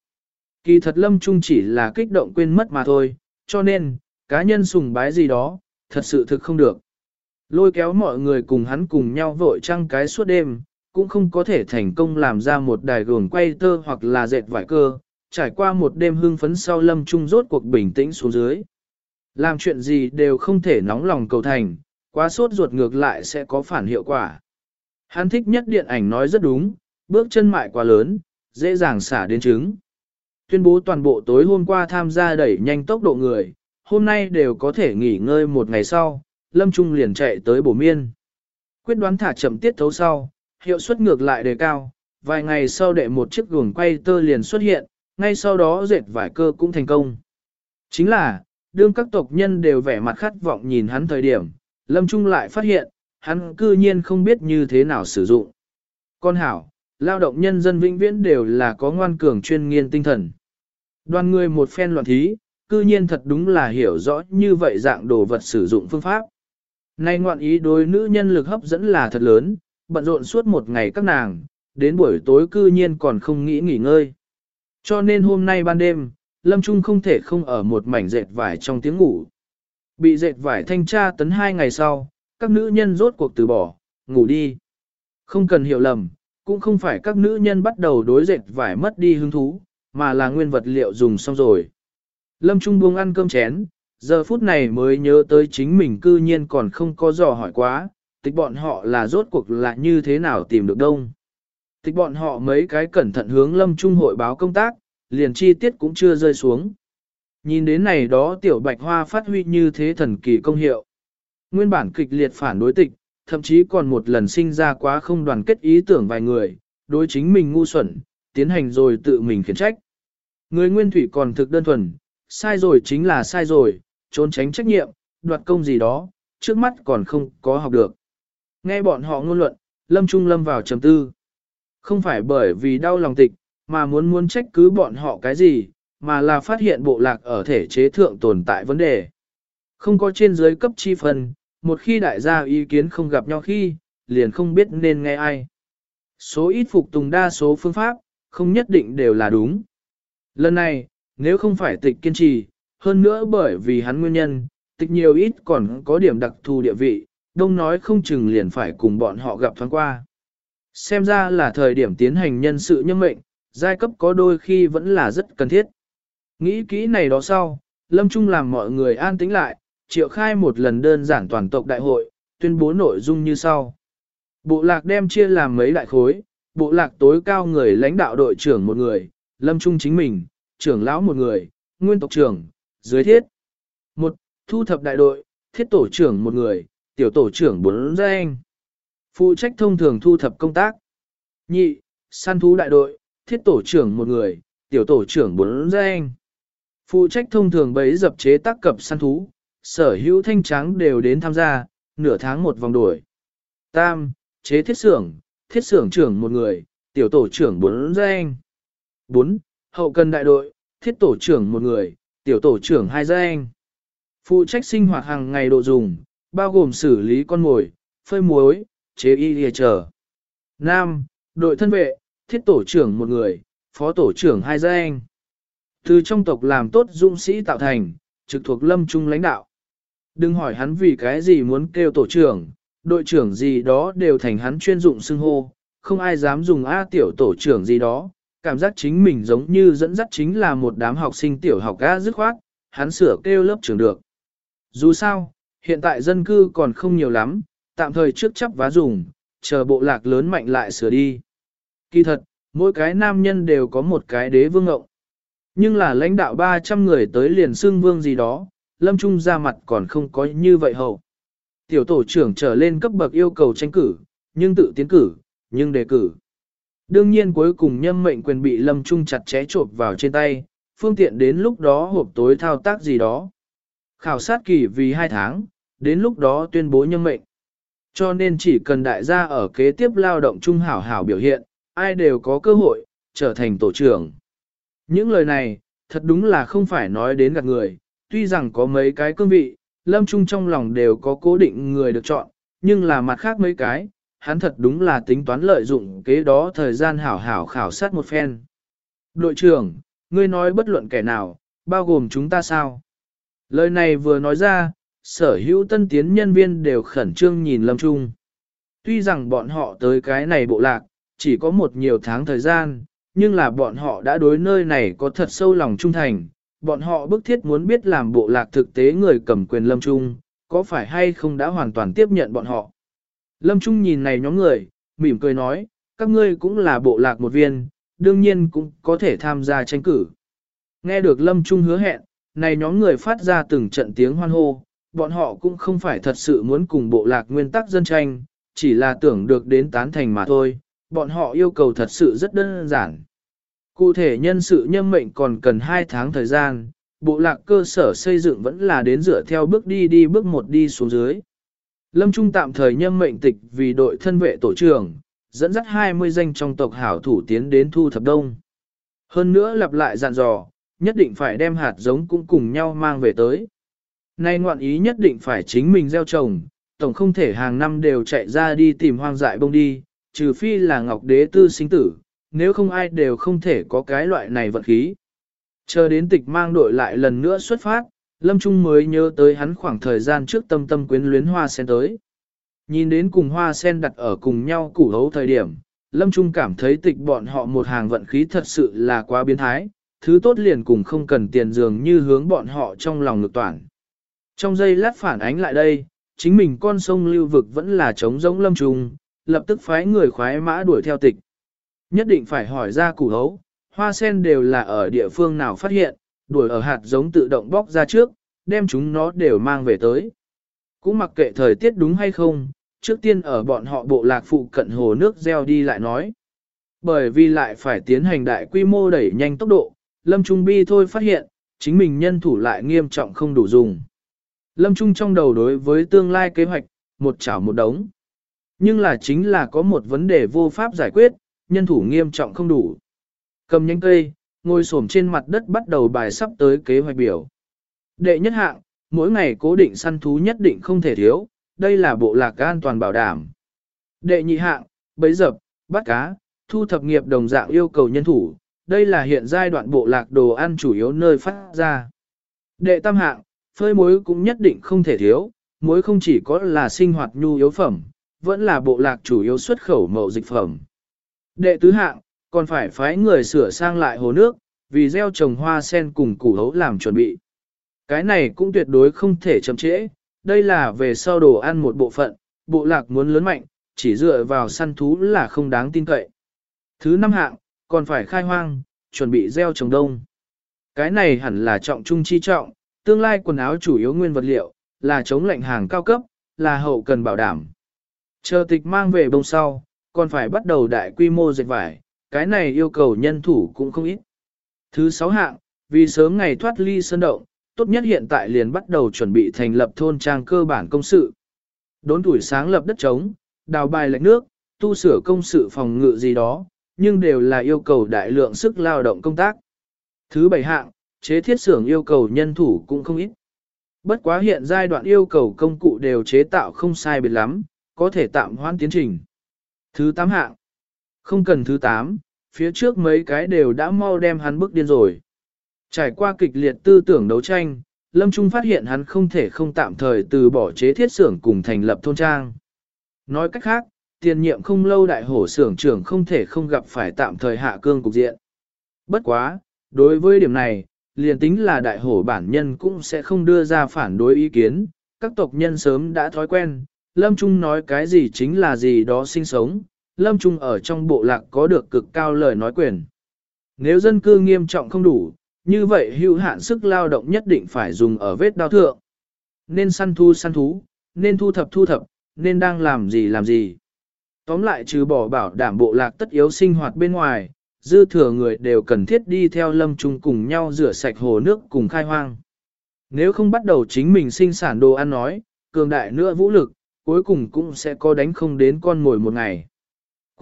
Kỳ thật lâm trung chỉ là kích động quên mất mà thôi, cho nên, cá nhân sùng bái gì đó, thật sự thực không được. Lôi kéo mọi người cùng hắn cùng nhau vội trăng cái suốt đêm, cũng không có thể thành công làm ra một đài gường quay tơ hoặc là dệt vải cơ, trải qua một đêm hưng phấn sau lâm trung rốt cuộc bình tĩnh xuống dưới. Làm chuyện gì đều không thể nóng lòng cầu thành, quá sốt ruột ngược lại sẽ có phản hiệu quả. Hắn thích nhất điện ảnh nói rất đúng, bước chân mại quá lớn, dễ dàng xả đến trứng. Tuyên bố toàn bộ tối hôm qua tham gia đẩy nhanh tốc độ người, hôm nay đều có thể nghỉ ngơi một ngày sau, Lâm Trung liền chạy tới bổ miên. Quyết đoán thả chậm tiết thấu sau, hiệu suất ngược lại đề cao, vài ngày sau đệ một chiếc guồng quay tơ liền xuất hiện, ngay sau đó dệt vải cơ cũng thành công. Chính là, đương các tộc nhân đều vẻ mặt khát vọng nhìn hắn thời điểm, Lâm Trung lại phát hiện, hắn cư nhiên không biết như thế nào sử dụng. Con hảo, lao động nhân dân vĩnh viễn đều là có ngoan cường chuyên nghiên tinh thần. Đoàn người một phen loạn thí, cư nhiên thật đúng là hiểu rõ như vậy dạng đồ vật sử dụng phương pháp. Nay ngoạn ý đối nữ nhân lực hấp dẫn là thật lớn, bận rộn suốt một ngày các nàng, đến buổi tối cư nhiên còn không nghĩ nghỉ ngơi. Cho nên hôm nay ban đêm, Lâm Trung không thể không ở một mảnh dệt vải trong tiếng ngủ. Bị dệt vải thanh tra tấn hai ngày sau, các nữ nhân rốt cuộc từ bỏ, ngủ đi. Không cần hiểu lầm, cũng không phải các nữ nhân bắt đầu đối dệt vải mất đi hứng thú, mà là nguyên vật liệu dùng xong rồi. Lâm Trung buông ăn cơm chén, giờ phút này mới nhớ tới chính mình cư nhiên còn không có dò hỏi quá, tịch bọn họ là rốt cuộc là như thế nào tìm được đông. Tịch bọn họ mấy cái cẩn thận hướng Lâm Trung hội báo công tác, liền chi tiết cũng chưa rơi xuống. Nhìn đến này đó tiểu bạch hoa phát huy như thế thần kỳ công hiệu. Nguyên bản kịch liệt phản đối tịch, thậm chí còn một lần sinh ra quá không đoàn kết ý tưởng vài người, đối chính mình ngu xuẩn, tiến hành rồi tự mình khiển trách. Người nguyên thủy còn thực đơn thuần, sai rồi chính là sai rồi, trốn tránh trách nhiệm, đoạt công gì đó, trước mắt còn không có học được. Nghe bọn họ ngôn luận, Lâm Trung Lâm vào trầm tư. Không phải bởi vì đau lòng tịch, mà muốn muốn trách cứ bọn họ cái gì, mà là phát hiện bộ lạc ở thể chế thượng tồn tại vấn đề. Không có trên dưới cấp chi phần, một khi đại gia ý kiến không gặp nhau khi, liền không biết nên nghe ai. Số ít phục tùng đa số phương pháp, không nhất định đều là đúng. Lần này, nếu không phải tịch kiên trì, hơn nữa bởi vì hắn nguyên nhân, tịch nhiều ít còn có điểm đặc thù địa vị, đông nói không chừng liền phải cùng bọn họ gặp thoáng qua. Xem ra là thời điểm tiến hành nhân sự nhân mệnh, giai cấp có đôi khi vẫn là rất cần thiết. Nghĩ kỹ này đó sau, Lâm Trung làm mọi người an tĩnh lại, triệu khai một lần đơn giản toàn tộc đại hội, tuyên bố nội dung như sau. Bộ lạc đem chia làm mấy đại khối, bộ lạc tối cao người lãnh đạo đội trưởng một người, Lâm Trung chính mình, trưởng lão một người, nguyên tộc trưởng, dưới thiết. Một, thu thập đại đội, thiết tổ trưởng một người, tiểu tổ trưởng bốn danh. Phụ trách thông thường thu thập công tác. Nhị, săn thú đại đội, thiết tổ trưởng một người, tiểu tổ trưởng bốn danh. Phụ trách thông thường bấy dập chế tác cập săn thú, sở hữu thanh trắng đều đến tham gia, nửa tháng một vòng đuổi. Tam, chế thiết xưởng, thiết xưởng trưởng một người, tiểu tổ trưởng bốn danh. Bốn, hậu cần đại đội, thiết tổ trưởng một người, tiểu tổ trưởng hai danh. Phụ trách sinh hoạt hàng ngày độ dùng, bao gồm xử lý con mồi, phơi muối, chế y lìa trở. Nam, đội thân vệ, thiết tổ trưởng một người, phó tổ trưởng hai danh. Từ trong tộc làm tốt dũng sĩ tạo thành, trực thuộc lâm trung lãnh đạo. Đừng hỏi hắn vì cái gì muốn kêu tổ trưởng, đội trưởng gì đó đều thành hắn chuyên dụng xưng hô, không ai dám dùng A tiểu tổ trưởng gì đó, cảm giác chính mình giống như dẫn dắt chính là một đám học sinh tiểu học ga dứt khoát, hắn sửa kêu lớp trưởng được. Dù sao, hiện tại dân cư còn không nhiều lắm, tạm thời trước chấp vá dùng, chờ bộ lạc lớn mạnh lại sửa đi. Kỳ thật, mỗi cái nam nhân đều có một cái đế vương ngộng. Nhưng là lãnh đạo 300 người tới liền xương vương gì đó, lâm trung ra mặt còn không có như vậy hậu. Tiểu tổ trưởng trở lên cấp bậc yêu cầu tranh cử, nhưng tự tiến cử, nhưng đề cử. Đương nhiên cuối cùng nhâm mệnh quyền bị lâm trung chặt chẽ trộp vào trên tay, phương tiện đến lúc đó hộp tối thao tác gì đó. Khảo sát kỳ vì 2 tháng, đến lúc đó tuyên bố nhâm mệnh. Cho nên chỉ cần đại gia ở kế tiếp lao động trung hảo hảo biểu hiện, ai đều có cơ hội, trở thành tổ trưởng. Những lời này, thật đúng là không phải nói đến gạt người, tuy rằng có mấy cái cương vị, lâm trung trong lòng đều có cố định người được chọn, nhưng là mặt khác mấy cái, hắn thật đúng là tính toán lợi dụng kế đó thời gian hảo hảo khảo sát một phen. Đội trưởng, ngươi nói bất luận kẻ nào, bao gồm chúng ta sao? Lời này vừa nói ra, sở hữu tân tiến nhân viên đều khẩn trương nhìn Lâm Trung. Tuy rằng bọn họ tới cái này bộ lạc, chỉ có một nhiều tháng thời gian, nhưng là bọn họ đã đối nơi này có thật sâu lòng trung thành, bọn họ bức thiết muốn biết làm bộ lạc thực tế người cầm quyền Lâm Trung, có phải hay không đã hoàn toàn tiếp nhận bọn họ. Lâm Trung nhìn này nhóm người, mỉm cười nói, các ngươi cũng là bộ lạc một viên, đương nhiên cũng có thể tham gia tranh cử. Nghe được Lâm Trung hứa hẹn, này nhóm người phát ra từng trận tiếng hoan hô, bọn họ cũng không phải thật sự muốn cùng bộ lạc nguyên tắc dân tranh, chỉ là tưởng được đến tán thành mà thôi, bọn họ yêu cầu thật sự rất đơn giản. Cụ thể nhân sự nhân mệnh còn cần 2 tháng thời gian, bộ lạc cơ sở xây dựng vẫn là đến dựa theo bước đi đi bước một đi xuống dưới. Lâm Trung tạm thời nhâm mệnh tịch vì đội thân vệ tổ trưởng, dẫn dắt 20 danh trong tộc hảo thủ tiến đến thu thập đông. Hơn nữa lặp lại dặn dò, nhất định phải đem hạt giống cũng cùng nhau mang về tới. Nay ngoạn ý nhất định phải chính mình gieo trồng, tổng không thể hàng năm đều chạy ra đi tìm hoang dại bông đi, trừ phi là ngọc đế tư sinh tử, nếu không ai đều không thể có cái loại này vận khí. Chờ đến tịch mang đội lại lần nữa xuất phát, Lâm Trung mới nhớ tới hắn khoảng thời gian trước tâm tâm quyến luyến hoa sen tới. Nhìn đến cùng hoa sen đặt ở cùng nhau củ hấu thời điểm, Lâm Trung cảm thấy tịch bọn họ một hàng vận khí thật sự là quá biến thái, thứ tốt liền cùng không cần tiền dường như hướng bọn họ trong lòng ngược toàn. Trong giây lát phản ánh lại đây, chính mình con sông lưu vực vẫn là trống rỗng Lâm Trung, lập tức phái người khoái mã đuổi theo tịch. Nhất định phải hỏi ra củ hấu, hoa sen đều là ở địa phương nào phát hiện, đuổi ở hạt giống tự động bóc ra trước, đem chúng nó đều mang về tới. Cũng mặc kệ thời tiết đúng hay không, trước tiên ở bọn họ bộ lạc phụ cận hồ nước gieo đi lại nói. Bởi vì lại phải tiến hành đại quy mô đẩy nhanh tốc độ, Lâm Trung Bi thôi phát hiện, chính mình nhân thủ lại nghiêm trọng không đủ dùng. Lâm Trung trong đầu đối với tương lai kế hoạch, một chảo một đống. Nhưng là chính là có một vấn đề vô pháp giải quyết, nhân thủ nghiêm trọng không đủ. Cầm nhánh cây, ngồi xổm trên mặt đất bắt đầu bài sắp tới kế hoạch biểu. Đệ nhất hạng, mỗi ngày cố định săn thú nhất định không thể thiếu, đây là bộ lạc an toàn bảo đảm. Đệ nhị hạng, bấy dập, bắt cá, thu thập nghiệp đồng dạng yêu cầu nhân thủ, đây là hiện giai đoạn bộ lạc đồ ăn chủ yếu nơi phát ra. Đệ tam hạng, phơi muối cũng nhất định không thể thiếu, muối không chỉ có là sinh hoạt nhu yếu phẩm, vẫn là bộ lạc chủ yếu xuất khẩu mậu dịch phẩm. Đệ tứ hạng, còn phải phái người sửa sang lại hồ nước, vì gieo trồng hoa sen cùng củ hấu làm chuẩn bị. Cái này cũng tuyệt đối không thể chậm trễ, đây là về sau đồ ăn một bộ phận, bộ lạc muốn lớn mạnh, chỉ dựa vào săn thú là không đáng tin cậy. Thứ năm hạng, còn phải khai hoang, chuẩn bị gieo trồng đông. Cái này hẳn là trọng trung chi trọng, tương lai quần áo chủ yếu nguyên vật liệu, là chống lạnh hàng cao cấp, là hậu cần bảo đảm. Chờ tịch mang về bông sau, còn phải bắt đầu đại quy mô dệt vải, cái này yêu cầu nhân thủ cũng không ít. Thứ sáu hạng, vì sớm ngày thoát ly sơn động, tốt nhất hiện tại liền bắt đầu chuẩn bị thành lập thôn trang cơ bản công sự. Đốn tuổi sáng lập đất trống, đào bài lạch nước, tu sửa công sự phòng ngự gì đó, nhưng đều là yêu cầu đại lượng sức lao động công tác. Thứ bảy hạng, chế thiết xưởng yêu cầu nhân thủ cũng không ít. Bất quá hiện giai đoạn yêu cầu công cụ đều chế tạo không sai biệt lắm, có thể tạm hoãn tiến trình. Thứ tám hạng, không cần thứ tám, phía trước mấy cái đều đã mau đem hắn bước điên rồi. Trải qua kịch liệt tư tưởng đấu tranh, Lâm Trung phát hiện hắn không thể không tạm thời từ bỏ chế thiết xưởng cùng thành lập thôn trang. Nói cách khác, tiền nhiệm không lâu đại hổ xưởng trưởng không thể không gặp phải tạm thời hạ cương cục diện. Bất quá, đối với điểm này, liền tính là đại hổ bản nhân cũng sẽ không đưa ra phản đối ý kiến, các tộc nhân sớm đã thói quen, Lâm Trung nói cái gì chính là gì đó sinh sống, Lâm Trung ở trong bộ lạc có được cực cao lời nói quyền. Nếu dân cư nghiêm trọng không đủ, như vậy hữu hạn sức lao động nhất định phải dùng ở vết đao thượng. Nên săn thu săn thú, nên thu thập thu thập, nên đang làm gì làm gì. Tóm lại trừ bỏ bảo đảm bộ lạc tất yếu sinh hoạt bên ngoài, dư thừa người đều cần thiết đi theo lâm trung cùng nhau rửa sạch hồ nước cùng khai hoang. Nếu không bắt đầu chính mình sinh sản đồ ăn nói, cường đại nữa vũ lực, cuối cùng cũng sẽ có đánh không đến con mồi một ngày.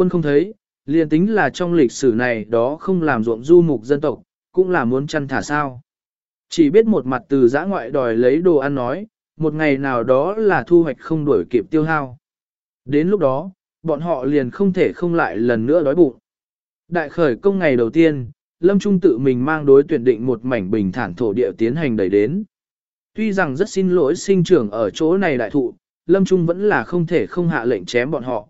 Quân không thấy, liền tính là trong lịch sử này đó không làm ruộng du mục dân tộc, cũng là muốn chăn thả sao. Chỉ biết một mặt từ giã ngoại đòi lấy đồ ăn nói, một ngày nào đó là thu hoạch không đổi kịp tiêu hao. Đến lúc đó, bọn họ liền không thể không lại lần nữa đói bụng. Đại khởi công ngày đầu tiên, Lâm Trung tự mình mang đối tuyển định một mảnh bình thản thổ địa tiến hành đẩy đến. Tuy rằng rất xin lỗi sinh trưởng ở chỗ này đại thụ, Lâm Trung vẫn là không thể không hạ lệnh chém bọn họ.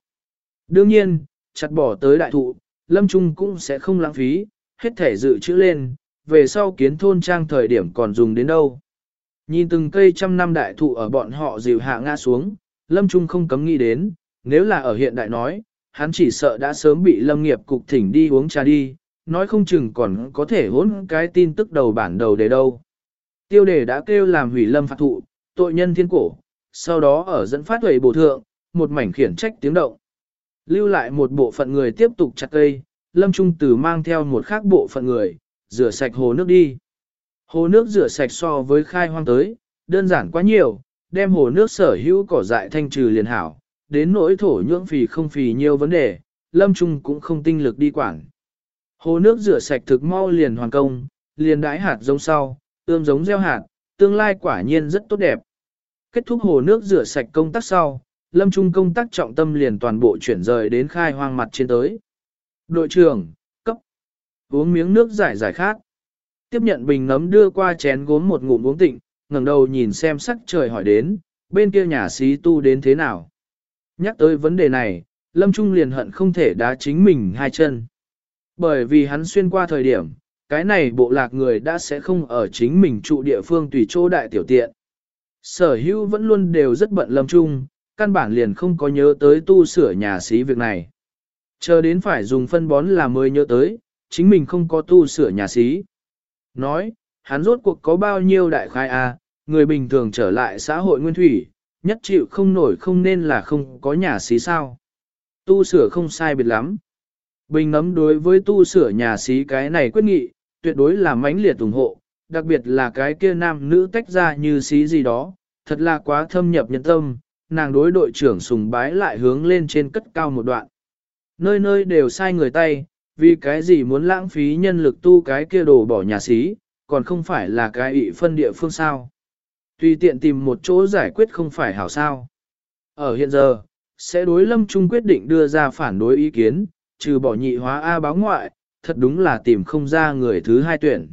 Đương nhiên, chặt bỏ tới đại thụ, Lâm Trung cũng sẽ không lãng phí, hết thể dự trữ lên, về sau kiến thôn trang thời điểm còn dùng đến đâu. Nhìn từng cây trăm năm đại thụ ở bọn họ dịu hạ ngã xuống, Lâm Trung không cấm nghĩ đến, nếu là ở hiện đại nói, hắn chỉ sợ đã sớm bị lâm nghiệp cục thỉnh đi uống trà đi, nói không chừng còn có thể hỗn cái tin tức đầu bản đầu để đâu. Tiêu đề đã kêu làm hủy lâm phạt thụ, tội nhân thiên cổ, sau đó ở dẫn phát huệ bổ thượng, một mảnh khiển trách tiếng động. Lưu lại một bộ phận người tiếp tục chặt cây, lâm trung tử mang theo một khác bộ phận người, rửa sạch hồ nước đi. Hồ nước rửa sạch so với khai hoang tới, đơn giản quá nhiều, đem hồ nước sở hữu cỏ dại thanh trừ liền hảo, đến nỗi thổ nhưỡng phì không phì nhiều vấn đề, lâm trung cũng không tinh lực đi quản. Hồ nước rửa sạch thực mau liền hoàn công, liền đãi hạt giống sau, ươm giống gieo hạt, tương lai quả nhiên rất tốt đẹp. Kết thúc hồ nước rửa sạch công tác sau, lâm trung công tác trọng tâm liền toàn bộ chuyển rời đến khai hoang mặt trên tới. Đội trưởng, cấp, uống miếng nước giải giải khát. Tiếp nhận bình nấm đưa qua chén gốm một ngụm uống tịnh, ngẩng đầu nhìn xem sắc trời hỏi đến, bên kia nhà xí tu đến thế nào. Nhắc tới vấn đề này, Lâm Trung liền hận không thể đá chính mình hai chân. Bởi vì hắn xuyên qua thời điểm, cái này bộ lạc người đã sẽ không ở chính mình trụ địa phương tùy chỗ đại tiểu tiện. Sở hữu vẫn luôn đều rất bận Lâm Trung, căn bản liền không có nhớ tới tu sửa nhà xí việc này. Chờ đến phải dùng phân bón là mới nhớ tới, chính mình không có tu sửa nhà xí. Nói, hắn rốt cuộc có bao nhiêu đại khai a à, người bình thường trở lại xã hội nguyên thủy, nhất chịu không nổi không nên là không có nhà xí sao. Tu sửa không sai biệt lắm. Bình ngấm đối với tu sửa nhà xí cái này quyết nghị, tuyệt đối là mãnh liệt ủng hộ, đặc biệt là cái kia nam nữ tách ra như xí gì đó, thật là quá thâm nhập nhân tâm, nàng đối đội trưởng sùng bái lại hướng lên trên cất cao một đoạn. Nơi nơi đều sai người tay, vì cái gì muốn lãng phí nhân lực tu cái kia đồ bỏ nhà xí, còn không phải là cái ị phân địa phương sao. Tùy tiện tìm một chỗ giải quyết không phải hảo sao. Ở hiện giờ, sẽ đối lâm trung quyết định đưa ra phản đối ý kiến, trừ bỏ nhị hóa A báo ngoại, thật đúng là tìm không ra người thứ hai tuyển.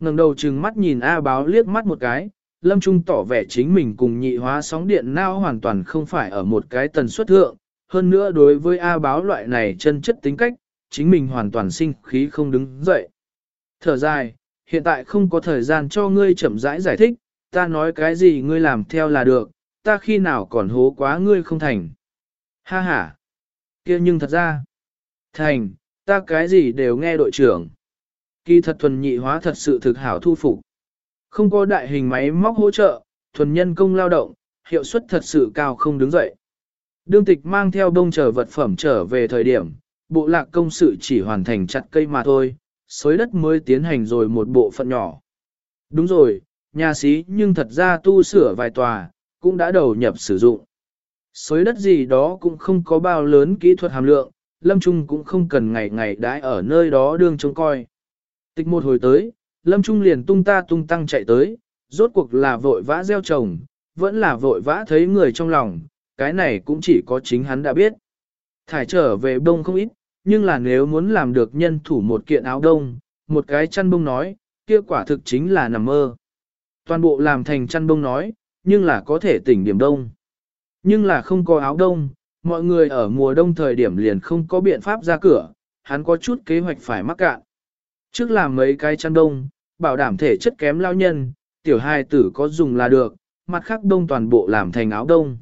ngẩng đầu trừng mắt nhìn A báo liếc mắt một cái, lâm trung tỏ vẻ chính mình cùng nhị hóa sóng điện não hoàn toàn không phải ở một cái tần suất thượng, hơn nữa đối với A báo loại này chân chất tính cách, chính mình hoàn toàn sinh khí không đứng dậy. Thở dài, hiện tại không có thời gian cho ngươi chậm rãi giải, giải thích, ta nói cái gì ngươi làm theo là được, ta khi nào còn hố quá ngươi không thành. Ha ha, kia nhưng thật ra, thành, ta cái gì đều nghe đội trưởng. Kỳ thật thuần nhị hóa thật sự thực hảo thu phục. Không có đại hình máy móc hỗ trợ, thuần nhân công lao động, hiệu suất thật sự cao không đứng dậy. Đương tịch mang theo đông trở vật phẩm trở về thời điểm, bộ lạc công sự chỉ hoàn thành chặt cây mà thôi, xới đất mới tiến hành rồi một bộ phận nhỏ. Đúng rồi, nhà xí nhưng thật ra tu sửa vài tòa, cũng đã đầu nhập sử dụng. Xới đất gì đó cũng không có bao lớn kỹ thuật hàm lượng, Lâm Trung cũng không cần ngày ngày đãi ở nơi đó đương trông coi. Tịch một hồi tới, Lâm Trung liền tung ta tung tăng chạy tới, rốt cuộc là vội vã gieo trồng, vẫn là vội vã thấy người trong lòng, cái này cũng chỉ có chính hắn đã biết. Thải trở về đông không ít, nhưng là nếu muốn làm được nhân thủ một kiện áo đông, một cái chăn bông nói, kia quả thực chính là nằm mơ. Toàn bộ làm thành chăn bông nói, nhưng là có thể tỉnh điểm đông. Nhưng là không có áo đông, mọi người ở mùa đông thời điểm liền không có biện pháp ra cửa, hắn có chút kế hoạch phải mắc cạn. Trước làm mấy cái chăn đông, bảo đảm thể chất kém lao nhân, tiểu hai tử có dùng là được, mặt khác đông toàn bộ làm thành áo đông.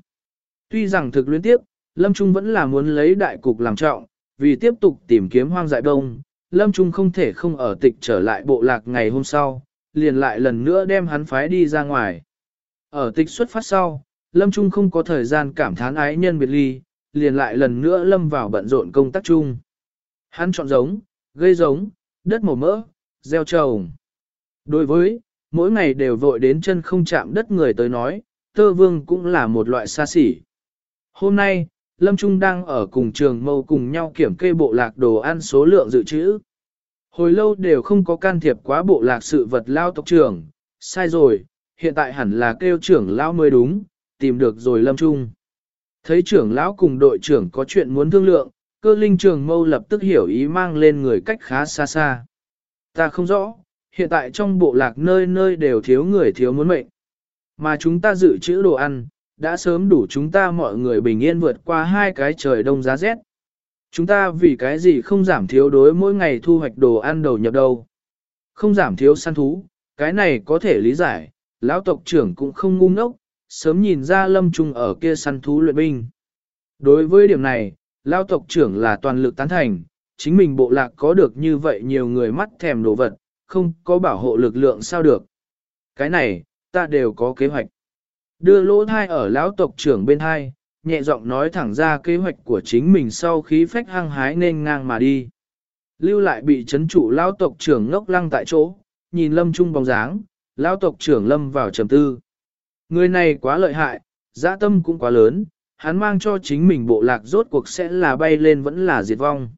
Tuy rằng thực luyến tiếp, Lâm Trung vẫn là muốn lấy đại cục làm trọng, vì tiếp tục tìm kiếm hoang dại đông, Lâm Trung không thể không ở tịch trở lại bộ lạc ngày hôm sau, liền lại lần nữa đem hắn phái đi ra ngoài. Ở tịch xuất phát sau, Lâm Trung không có thời gian cảm thán ái nhân biệt ly, liền lại lần nữa lâm vào bận rộn công tác chung. Hắn chọn giống, gây giống, đất màu mỡ, gieo trồng. Đối với, mỗi ngày đều vội đến chân không chạm đất người tới nói, tơ vương cũng là một loại xa xỉ. Hôm nay, Lâm Trung đang ở cùng trường mâu cùng nhau kiểm kê bộ lạc đồ ăn số lượng dự trữ. Hồi lâu đều không có can thiệp quá bộ lạc sự vật lao tộc trưởng, sai rồi, hiện tại hẳn là kêu trưởng lão mới đúng, tìm được rồi Lâm Trung. Thấy trưởng lão cùng đội trưởng có chuyện muốn thương lượng, cơ linh trường mâu lập tức hiểu ý mang lên người cách khá xa xa. Ta không rõ, hiện tại trong bộ lạc nơi nơi đều thiếu người thiếu muốn mệnh. Mà chúng ta dự trữ đồ ăn, đã sớm đủ chúng ta mọi người bình yên vượt qua hai cái trời đông giá rét. Chúng ta vì cái gì không giảm thiếu đối mỗi ngày thu hoạch đồ ăn đầu nhập đâu. Không giảm thiếu săn thú, cái này có thể lý giải, lão tộc trưởng cũng không ngu ngốc, sớm nhìn ra lâm trung ở kia săn thú luyện binh. Đối với điểm này, lão tộc trưởng là toàn lực tán thành, chính mình bộ lạc có được như vậy nhiều người mắt thèm đồ vật, không có bảo hộ lực lượng sao được. Cái này, ta đều có kế hoạch. Đưa lỗ thai ở lão tộc trưởng bên hai, nhẹ giọng nói thẳng ra kế hoạch của chính mình sau khí phách hăng hái nên ngang mà đi. Lưu lại bị chấn trụ lão tộc trưởng ngốc lăng tại chỗ, nhìn lâm trung bóng dáng, lão tộc trưởng lâm vào trầm tư. Người này quá lợi hại, dã tâm cũng quá lớn, hắn mang cho chính mình bộ lạc rốt cuộc sẽ là bay lên vẫn là diệt vong.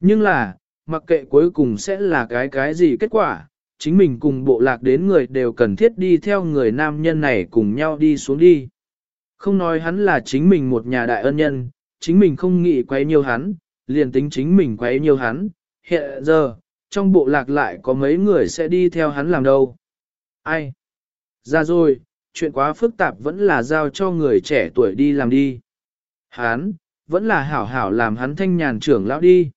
Nhưng là, mặc kệ cuối cùng sẽ là cái cái gì kết quả, chính mình cùng bộ lạc đến người đều cần thiết đi theo người nam nhân này cùng nhau đi xuống đi. Không nói hắn là chính mình một nhà đại ân nhân, chính mình không nghĩ quấy nhiều hắn, liền tính chính mình quấy nhiều hắn, hiện giờ, trong bộ lạc lại có mấy người sẽ đi theo hắn làm đâu. Ai? Ra rồi, chuyện quá phức tạp vẫn là giao cho người trẻ tuổi đi làm đi. Hán, vẫn là hảo hảo làm hắn thanh nhàn trưởng lão đi.